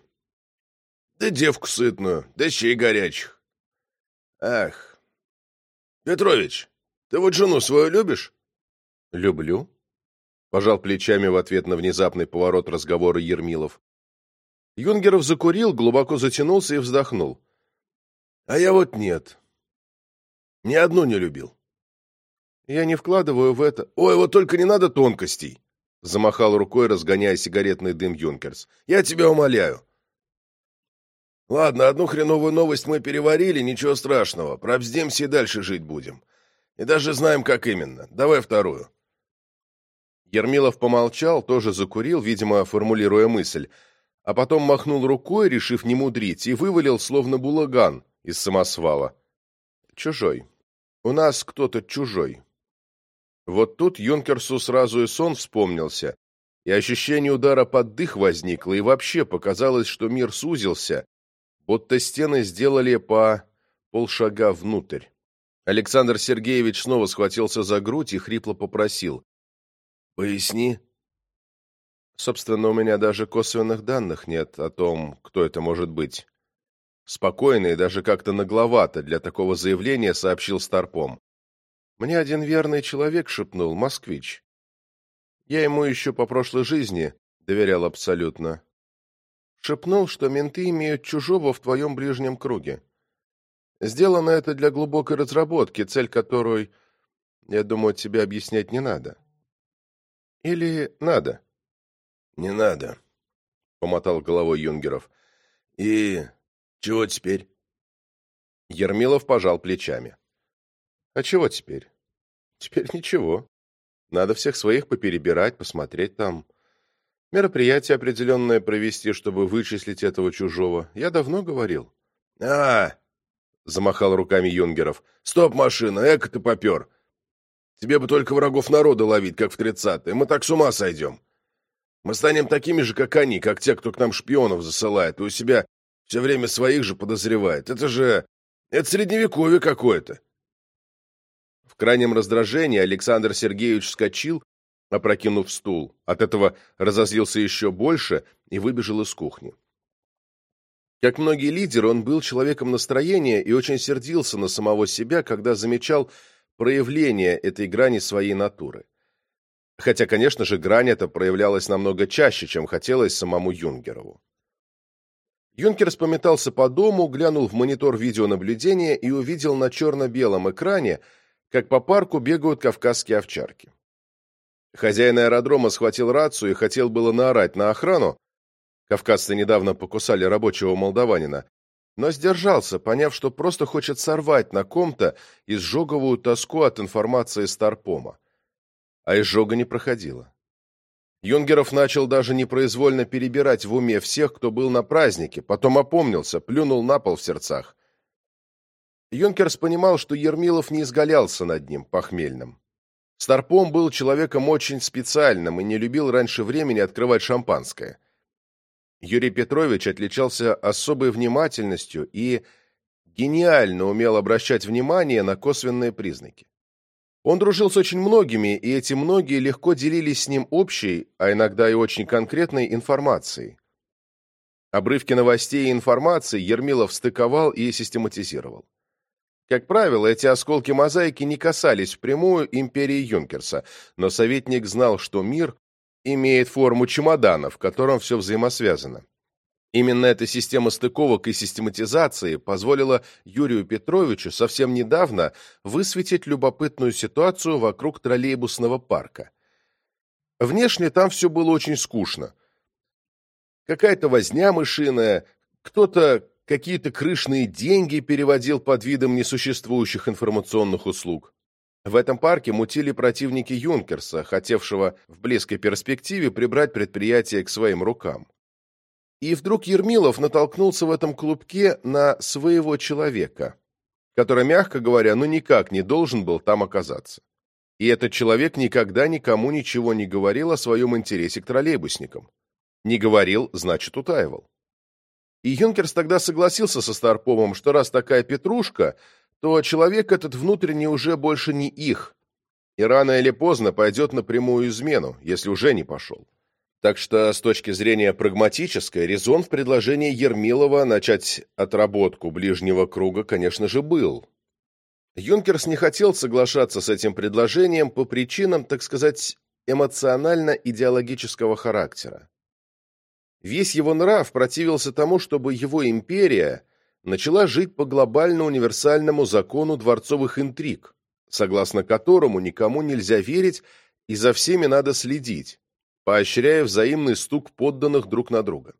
Да девку сытную, да щей горячих. Ах, Петрович, ты вот жену свою любишь? Люблю. Пожал плечами в ответ на внезапный поворот разговора Ермилов. Юнгеров закурил, глубоко затянулся и вздохнул. А я вот нет. Ни одну не любил. Я не вкладываю в это... Ой, вот только не надо тонкостей. Замахал рукой, разгоняя сигаретный дым Юнкерс. Я тебя умоляю. Ладно, одну хреновую новость мы переварили, ничего страшного. Пробздемся и дальше жить будем. И даже знаем, как именно. Давай вторую. Ермилов помолчал, тоже закурил, видимо, формулируя мысль, а потом махнул рукой, решив не мудрить, и вывалил, словно булаган, из самосвала. «Чужой. У нас кто-то чужой». Вот тут Юнкерсу сразу и сон вспомнился, и ощущение удара под дых возникло, и вообще показалось, что мир сузился, будто стены сделали по полшага внутрь. Александр Сергеевич снова схватился за грудь и хрипло попросил. «Поясни». Собственно, у меня даже косвенных данных нет о том, кто это может быть. Спокойно и даже как-то нагловато для такого заявления сообщил Старпом. Мне один верный человек шепнул, москвич. Я ему еще по прошлой жизни доверял абсолютно шепнул, что менты имеют чужого в твоем ближнем круге. Сделано это для глубокой разработки, цель которой, я думаю, тебе объяснять не надо. Или надо? Не надо, — помотал головой Юнгеров. И чего теперь? Ермилов пожал плечами. А чего теперь? Теперь ничего. Надо всех своих поперебирать, посмотреть там. Мероприятие определенное провести, чтобы вычислить этого чужого. Я давно говорил. а, замахал руками Юнгеров. «Стоп, машина, эко ты попер! Тебе бы только врагов народа ловить, как в тридцатые. Мы так с ума сойдем. Мы станем такими же, как они, как те, кто к нам шпионов засылает, и у себя все время своих же подозревает. Это же... Это средневековье какое-то!» В крайнем раздражении Александр Сергеевич вскочил опрокинув стул. От этого разозлился еще больше и выбежал из кухни. Как многие лидеры, он был человеком настроения и очень сердился на самого себя, когда замечал проявление этой грани своей натуры. Хотя, конечно же, грань эта проявлялась намного чаще, чем хотелось самому Юнгерову. Юнкер пометался по дому, глянул в монитор видеонаблюдения и увидел на черно-белом экране, как по парку бегают кавказские овчарки. Хозяин аэродрома схватил рацию и хотел было наорать на охрану. Кавказцы недавно покусали рабочего молдаванина, но сдержался, поняв, что просто хочет сорвать на ком-то изжоговую тоску от информации Старпома. А изжога не проходила. Юнгеров начал даже непроизвольно перебирать в уме всех, кто был на празднике, потом опомнился, плюнул на пол в сердцах. Юнкерс понимал, что Ермилов не изгалялся над ним, похмельным. Старпом был человеком очень специальным и не любил раньше времени открывать шампанское. Юрий Петрович отличался особой внимательностью и гениально умел обращать внимание на косвенные признаки. Он дружил с очень многими, и эти многие легко делились с ним общей, а иногда и очень конкретной информацией. Обрывки новостей и информации Ермилов стыковал и систематизировал. Как правило, эти осколки мозаики не касались впрямую империи Юнкерса, но советник знал, что мир имеет форму чемодана, в котором все взаимосвязано. Именно эта система стыковок и систематизации позволила Юрию Петровичу совсем недавно высветить любопытную ситуацию вокруг троллейбусного парка. Внешне там все было очень скучно. Какая-то возня мышиная, кто-то какие-то крышные деньги переводил под видом несуществующих информационных услуг. В этом парке мутили противники Юнкерса, хотевшего в близкой перспективе прибрать предприятие к своим рукам. И вдруг Ермилов натолкнулся в этом клубке на своего человека, который, мягко говоря, ну никак не должен был там оказаться. И этот человек никогда никому ничего не говорил о своем интересе к троллейбусникам. Не говорил, значит, утаивал. И Юнкерс тогда согласился со Старповым, что раз такая петрушка, то человек этот внутренне уже больше не их, и рано или поздно пойдет на прямую измену, если уже не пошел. Так что с точки зрения прагматической, резон в предложении Ермилова начать отработку ближнего круга, конечно же, был, Юнкерс не хотел соглашаться с этим предложением по причинам, так сказать, эмоционально-идеологического характера. Весь его нрав противился тому, чтобы его империя начала жить по глобально-универсальному закону дворцовых интриг, согласно которому никому нельзя верить и за всеми надо следить, поощряя взаимный стук подданных друг на друга.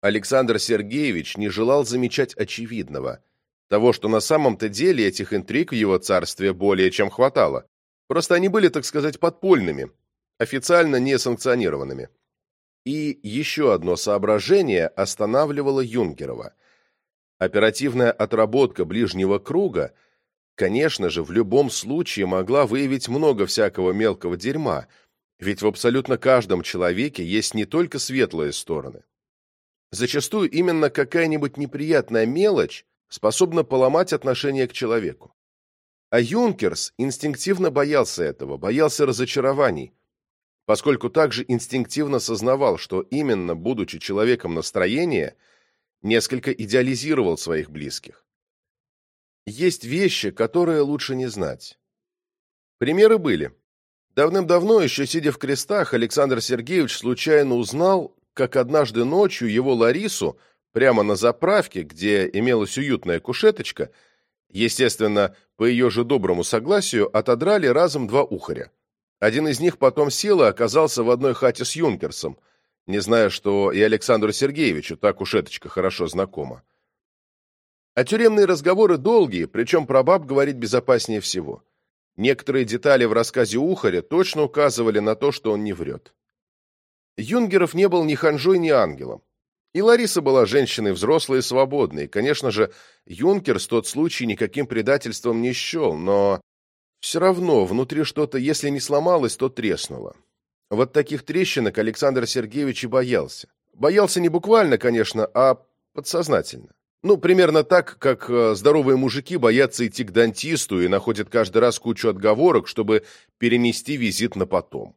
Александр Сергеевич не желал замечать очевидного, того, что на самом-то деле этих интриг в его царстве более чем хватало. Просто они были, так сказать, подпольными, официально не санкционированными. И еще одно соображение останавливало Юнкерова. Оперативная отработка ближнего круга, конечно же, в любом случае могла выявить много всякого мелкого дерьма, ведь в абсолютно каждом человеке есть не только светлые стороны. Зачастую именно какая-нибудь неприятная мелочь способна поломать отношение к человеку. А Юнкерс инстинктивно боялся этого, боялся разочарований, поскольку также инстинктивно сознавал, что именно, будучи человеком настроения, несколько идеализировал своих близких. Есть вещи, которые лучше не знать. Примеры были. Давным-давно, еще сидя в крестах, Александр Сергеевич случайно узнал, как однажды ночью его Ларису прямо на заправке, где имелась уютная кушеточка, естественно, по ее же доброму согласию, отодрали разом два ухаря. Один из них потом сел оказался в одной хате с Юнкерсом, не зная, что и Александру Сергеевичу та кушеточка хорошо знакома. А тюремные разговоры долгие, причем про баб говорить безопаснее всего. Некоторые детали в рассказе Ухаря точно указывали на то, что он не врет. Юнгеров не был ни ханжой, ни ангелом. И Лариса была женщиной взрослой и свободной. Конечно же, Юнкерс тот случай никаким предательством не счел, но все равно внутри что-то, если не сломалось, то треснуло. Вот таких трещинок Александр Сергеевич и боялся. Боялся не буквально, конечно, а подсознательно. Ну, примерно так, как э, здоровые мужики боятся идти к дантисту и находят каждый раз кучу отговорок, чтобы перенести визит на потом.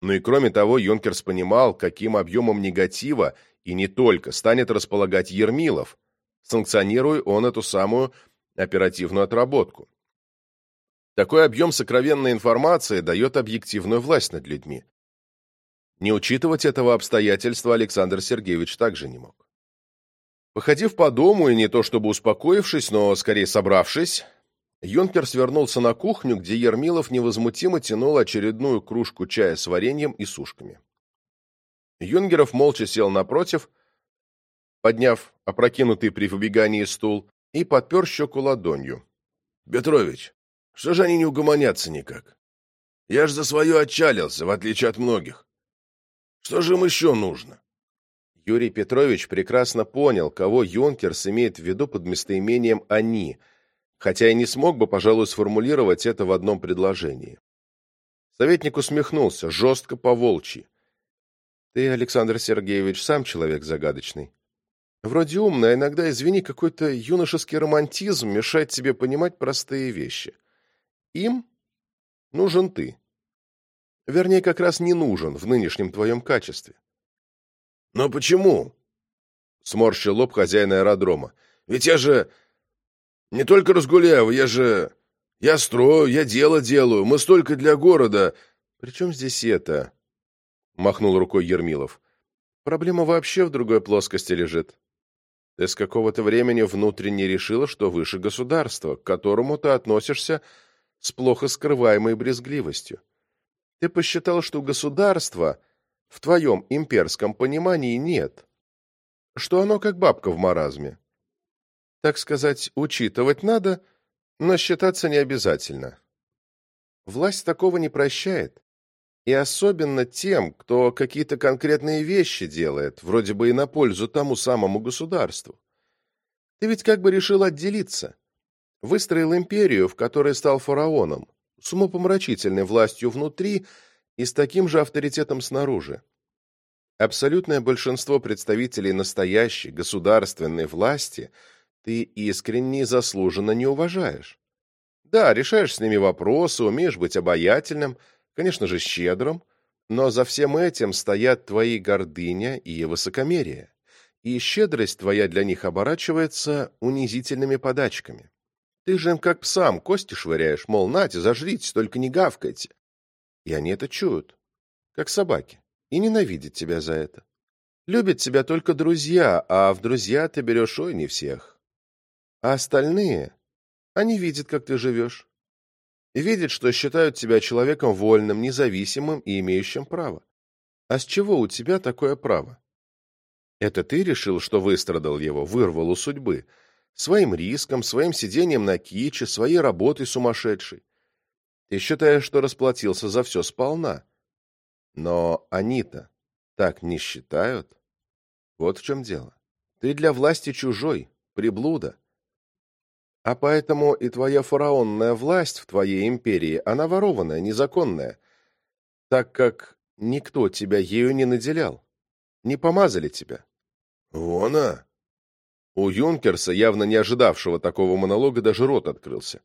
Ну и кроме того, Юнкерс понимал, каким объемом негатива, и не только, станет располагать Ермилов, санкционируя он эту самую оперативную отработку. Такой объем сокровенной информации дает объективную власть над людьми. Не учитывать этого обстоятельства Александр Сергеевич также не мог. Походив по дому и не то чтобы успокоившись, но скорее собравшись, Юнкер свернулся на кухню, где Ермилов невозмутимо тянул очередную кружку чая с вареньем и сушками. Юнгеров молча сел напротив, подняв опрокинутый при выбегании стул, и подпер щеку ладонью. — Петрович, что же они не угомонятся никак? Я ж за свое отчалился, в отличие от многих. Что же им еще нужно? Юрий Петрович прекрасно понял, кого Юнкерс имеет в виду под местоимением «они», хотя и не смог бы, пожалуй, сформулировать это в одном предложении. Советник усмехнулся, жестко по-волчьи. Ты, Александр Сергеевич, сам человек загадочный. Вроде умный, а иногда, извини, какой-то юношеский романтизм мешает тебе понимать простые вещи. Им нужен ты. Вернее, как раз не нужен в нынешнем твоем качестве. Но почему? Сморщил лоб хозяин аэродрома. Ведь я же не только разгуляю, я же... Я строю, я дело делаю, мы столько для города. Причем здесь это? Махнул рукой Ермилов. Проблема вообще в другой плоскости лежит. Ты с какого-то времени внутренне решила, что выше государства, к которому ты относишься с плохо скрываемой брезгливостью. Ты посчитал, что государства в твоем имперском понимании нет, что оно как бабка в маразме так сказать, учитывать надо, но считаться не обязательно. Власть такого не прощает. И особенно тем, кто какие-то конкретные вещи делает, вроде бы и на пользу тому самому государству. Ты ведь как бы решил отделиться. Выстроил империю, в которой стал фараоном, с умопомрачительной властью внутри и с таким же авторитетом снаружи. Абсолютное большинство представителей настоящей государственной власти – ты искренне и заслуженно не уважаешь. Да, решаешь с ними вопросы, умеешь быть обаятельным, конечно же, щедрым, но за всем этим стоят твои гордыня и высокомерие, и щедрость твоя для них оборачивается унизительными подачками. Ты же им как псам кости швыряешь, мол, нате, зажритесь, только не гавкайте. И они это чуют, как собаки, и ненавидят тебя за это. Любят тебя только друзья, а в друзья ты берешь ой не всех. А остальные, они видят, как ты живешь. И видят, что считают тебя человеком вольным, независимым и имеющим право. А с чего у тебя такое право? Это ты решил, что выстрадал его, вырвал у судьбы. Своим риском, своим сидением на киче, своей работой сумасшедшей. Ты считаешь, что расплатился за все сполна. Но они-то так не считают. Вот в чем дело. Ты для власти чужой, приблуда. А поэтому и твоя фараонная власть в твоей империи, она ворованная, незаконная, так как никто тебя ею не наделял. Не помазали тебя. Вона! У Юнкерса, явно не ожидавшего такого монолога, даже рот открылся.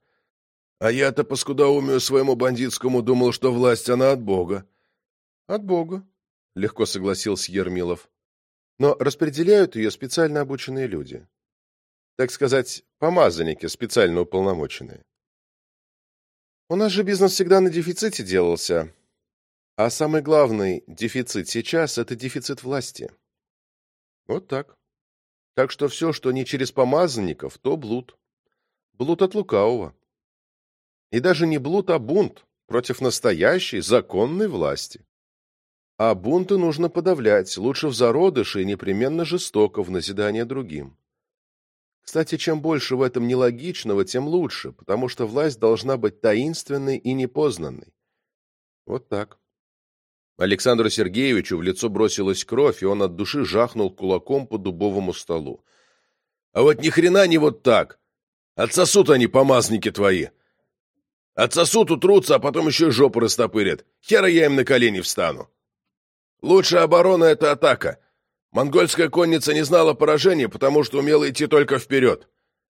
А я-то по скудоумию своему бандитскому думал, что власть она от Бога. От Бога, легко согласился Ермилов. Но распределяют ее специально обученные люди. Так сказать, помазанники, специально уполномоченные. У нас же бизнес всегда на дефиците делался. А самый главный дефицит сейчас – это дефицит власти. Вот так. Так что все, что не через помазанников, то блуд. Блуд от лукавого. И даже не блуд, а бунт против настоящей, законной власти. А бунты нужно подавлять, лучше в зародыше и непременно жестоко в назидание другим. Кстати, чем больше в этом нелогичного, тем лучше, потому что власть должна быть таинственной и непознанной. Вот так. Александру Сергеевичу в лицо бросилась кровь, и он от души жахнул кулаком по дубовому столу. — А вот ни хрена не вот так! Отсосут они, помазники твои! Отсосут, утрутся, а потом еще жопу растопырят. Хера я им на колени встану. Лучшая оборона — это атака. Монгольская конница не знала поражения, потому что умела идти только вперед.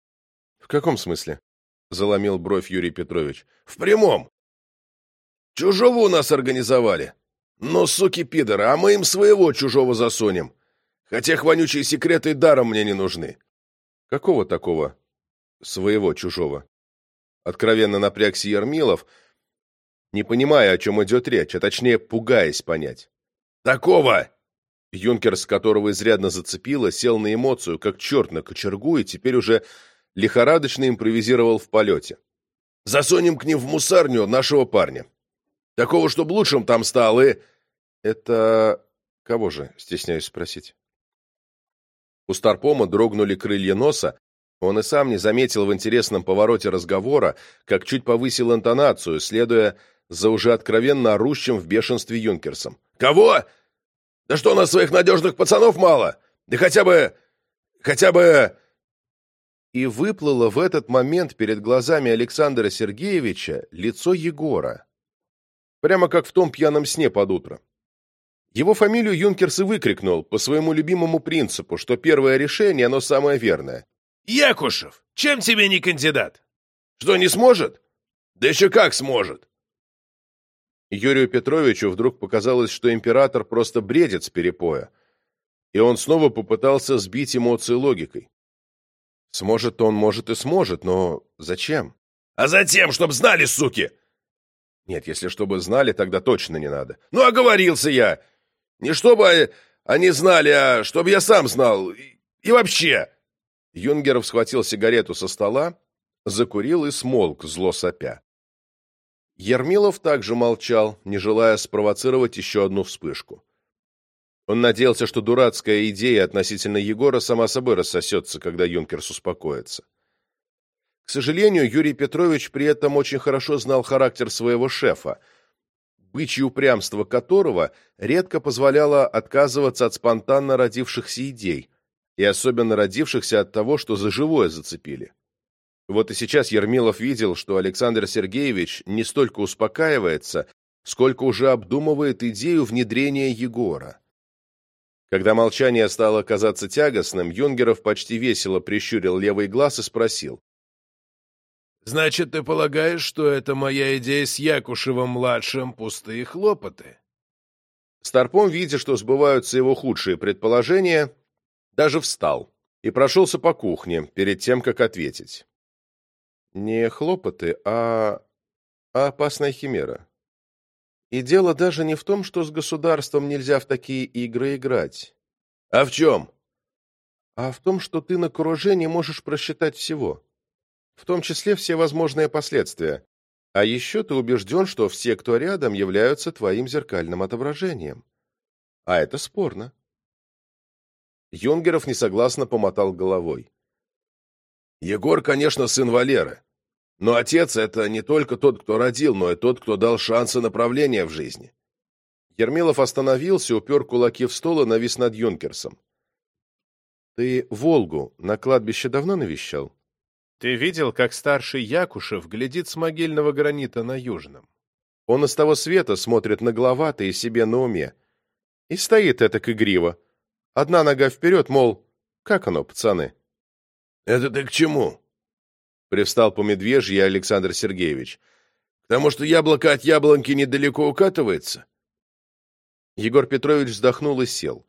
— В каком смысле? — заломил бровь Юрий Петрович. — В прямом. Чужого у нас организовали. Но, суки пидоры, а мы им своего чужого засунем. Хотя их вонючие секреты даром мне не нужны. Какого такого своего чужого? Откровенно напрягся Ермилов, не понимая, о чем идет речь, а точнее пугаясь понять. Такого! Юнкер, с которого изрядно зацепило, сел на эмоцию, как черт на кочергу, и теперь уже лихорадочно импровизировал в полете. «Засунем к ним в мусарню нашего парня. Такого, чтоб лучшим там стал, и...» «Это... кого же?» — стесняюсь спросить. У Старпома дрогнули крылья носа, он и сам не заметил в интересном повороте разговора, как чуть повысил интонацию, следуя за уже откровенно орущим в бешенстве юнкерсом. «Кого? Да что, у нас своих надежных пацанов мало? Да хотя бы... хотя бы...» И выплыло в этот момент перед глазами Александра Сергеевича лицо Егора. Прямо как в том пьяном сне под утро. Его фамилию Юнкерс и выкрикнул по своему любимому принципу, что первое решение, оно самое верное. «Якушев, чем тебе не кандидат? Что, не сможет? Да еще как сможет!» Юрию Петровичу вдруг показалось, что император просто бредит с перепоя, и он снова попытался сбить эмоции логикой. Сможет он, может и сможет, но зачем? А затем, чтоб знали, суки! Нет, если чтобы знали, тогда точно не надо. Ну, оговорился я! Не чтобы они знали, а чтобы я сам знал. И, вообще... Юнгеров схватил сигарету со стола, закурил и смолк, зло сопя. Ермилов также молчал, не желая спровоцировать еще одну вспышку. Он надеялся, что дурацкая идея относительно Егора сама собой рассосется, когда Юнкерс успокоится. К сожалению, Юрий Петрович при этом очень хорошо знал характер своего шефа, бычье упрямство которого редко позволяло отказываться от спонтанно родившихся идей, и особенно родившихся от того, что за живое зацепили. Вот и сейчас Ермилов видел, что Александр Сергеевич не столько успокаивается, сколько уже обдумывает идею внедрения Егора. Когда молчание стало казаться тягостным, Юнгеров почти весело прищурил левый глаз и спросил. «Значит, ты полагаешь, что это моя идея с Якушевым-младшим пустые хлопоты?» Старпом, видя, что сбываются его худшие предположения, даже встал и прошелся по кухне перед тем, как ответить. Не хлопоты, а... а опасная химера. И дело даже не в том, что с государством нельзя в такие игры играть. А в чем? А в том, что ты на кураже не можешь просчитать всего. В том числе все возможные последствия. А еще ты убежден, что все, кто рядом, являются твоим зеркальным отображением. А это спорно. Юнгеров несогласно помотал головой. Егор, конечно, сын Валеры. Но отец — это не только тот, кто родил, но и тот, кто дал шансы направления в жизни. Ермилов остановился, упер кулаки в стол и навис над Юнкерсом. «Ты Волгу на кладбище давно навещал?» «Ты видел, как старший Якушев глядит с могильного гранита на Южном? Он из того света смотрит нагловато и себе на уме. И стоит это игриво. Одна нога вперед, мол, как оно, пацаны?» «Это ты к чему?» Привстал по медвежье Александр Сергеевич. «Потому что яблоко от яблоньки недалеко укатывается?» Егор Петрович вздохнул и сел.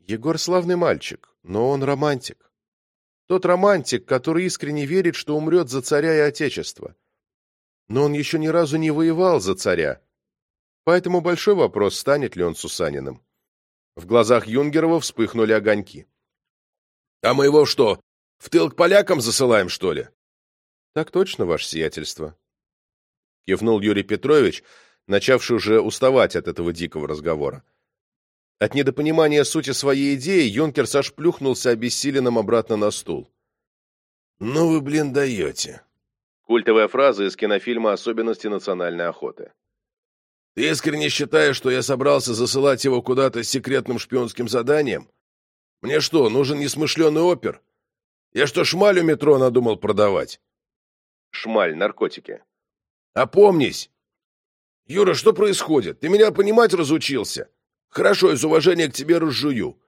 Егор славный мальчик, но он романтик. Тот романтик, который искренне верит, что умрет за царя и отечество. Но он еще ни разу не воевал за царя. Поэтому большой вопрос, станет ли он Сусаниным. В глазах Юнгерова вспыхнули огоньки. — А мы его что, в тыл к полякам засылаем, что ли? — Так точно, ваше сиятельство. Кивнул Юрий Петрович, начавший уже уставать от этого дикого разговора. От недопонимания сути своей идеи Юнкерс аж плюхнулся обессиленным обратно на стул. «Ну вы, блин, даете!» Культовая фраза из кинофильма «Особенности национальной охоты». «Ты искренне считаешь, что я собрался засылать его куда-то с секретным шпионским заданием? Мне что, нужен несмышленый опер? Я что, шмаль у метро надумал продавать?» «Шмаль, наркотики». «Опомнись! Юра, что происходит? Ты меня понимать разучился? Хорошо, из уважения к тебе разжую.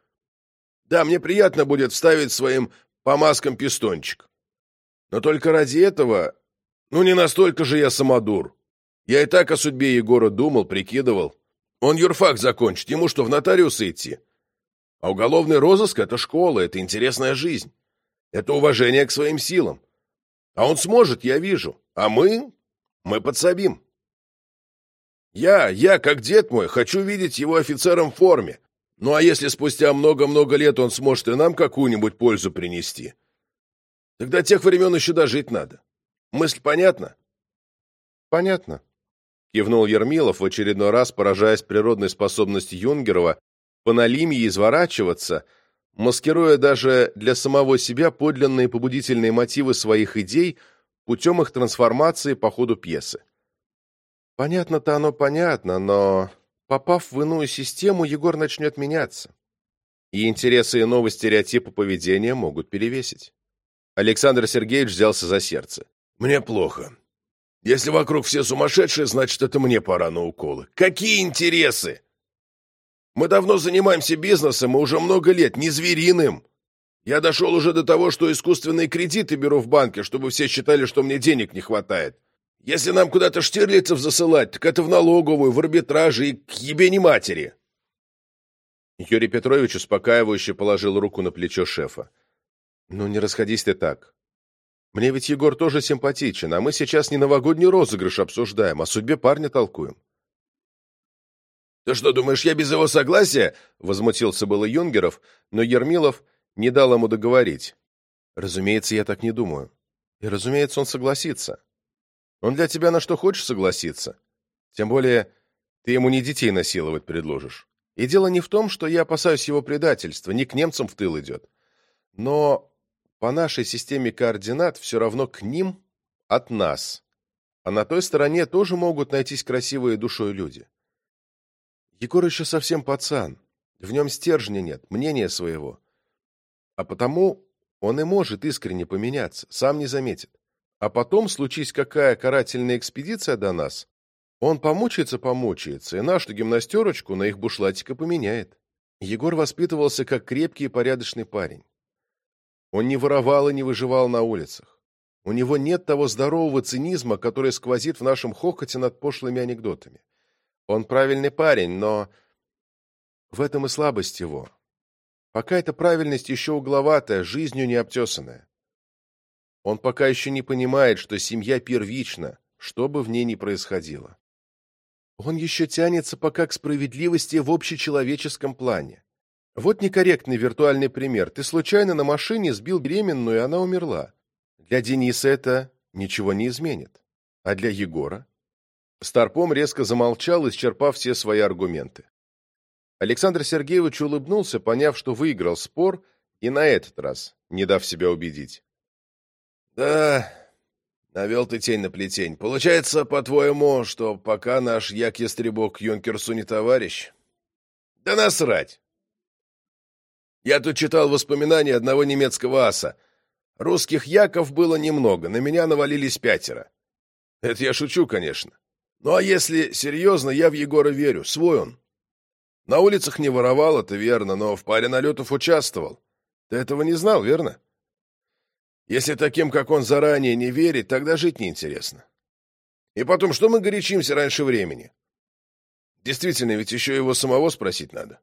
Да, мне приятно будет вставить своим помазкам пистончик. Но только ради этого... Ну, не настолько же я самодур. Я и так о судьбе Егора думал, прикидывал. Он юрфак закончит, ему что, в нотариусы идти? А уголовный розыск — это школа, это интересная жизнь. Это уважение к своим силам. А он сможет, я вижу. А мы? Мы подсобим. Я, я, как дед мой, хочу видеть его офицером в форме. Ну а если спустя много-много лет он сможет и нам какую-нибудь пользу принести? Тогда тех времен еще дожить надо. Мысль понятна? Понятно. Кивнул Ермилов, в очередной раз поражаясь природной способности Юнгерова по налимье изворачиваться, маскируя даже для самого себя подлинные побудительные мотивы своих идей путем их трансформации по ходу пьесы. Понятно-то оно понятно, но, попав в иную систему, Егор начнет меняться. И интересы и новые стереотипы поведения могут перевесить. Александр Сергеевич взялся за сердце. «Мне плохо. Если вокруг все сумасшедшие, значит, это мне пора на уколы. Какие интересы? Мы давно занимаемся бизнесом, и уже много лет, не звериным. Я дошел уже до того, что искусственные кредиты беру в банке, чтобы все считали, что мне денег не хватает. Если нам куда-то штирлицев засылать, так это в налоговую, в арбитраже и к ебени матери. Юрий Петрович успокаивающе положил руку на плечо шефа. «Ну, не расходись ты так. Мне ведь Егор тоже симпатичен, а мы сейчас не новогодний розыгрыш обсуждаем, а судьбе парня толкуем». «Ты что, думаешь, я без его согласия?» — возмутился было Юнгеров, но Ермилов не дал ему договорить. «Разумеется, я так не думаю. И, разумеется, он согласится. Он для тебя на что хочешь согласиться. Тем более, ты ему не детей насиловать предложишь. И дело не в том, что я опасаюсь его предательства, не к немцам в тыл идет. Но по нашей системе координат все равно к ним от нас. А на той стороне тоже могут найтись красивые душой люди. Егор еще совсем пацан. В нем стержня нет, мнения своего. А потому он и может искренне поменяться, сам не заметит. А потом, случись какая карательная экспедиция до нас, он помучается-помучается, и нашу гимнастерочку на их бушлатика поменяет. Егор воспитывался как крепкий и порядочный парень. Он не воровал и не выживал на улицах. У него нет того здорового цинизма, который сквозит в нашем хохоте над пошлыми анекдотами. Он правильный парень, но в этом и слабость его. Пока эта правильность еще угловатая, жизнью не обтесанная. Он пока еще не понимает, что семья первична, что бы в ней ни происходило. Он еще тянется пока к справедливости в общечеловеческом плане. Вот некорректный виртуальный пример. Ты случайно на машине сбил беременную, и она умерла. Для Дениса это ничего не изменит. А для Егора? Старпом резко замолчал, исчерпав все свои аргументы. Александр Сергеевич улыбнулся, поняв, что выиграл спор, и на этот раз, не дав себя убедить. «Да, навел ты тень на плетень. Получается, по-твоему, что пока наш як-ястребок Юнкерсу не товарищ? Да насрать! Я тут читал воспоминания одного немецкого аса. Русских яков было немного, на меня навалились пятеро. Это я шучу, конечно. Ну а если серьезно, я в Егора верю, свой он. На улицах не воровал, это верно, но в паре налетов участвовал. Ты этого не знал, верно? Если таким, как он, заранее не верить, тогда жить неинтересно. И потом, что мы горячимся раньше времени? Действительно, ведь еще его самого спросить надо.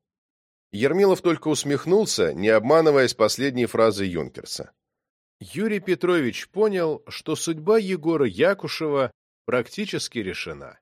Ермилов только усмехнулся, не обманываясь последней фразой Юнкерса. Юрий Петрович понял, что судьба Егора Якушева практически решена.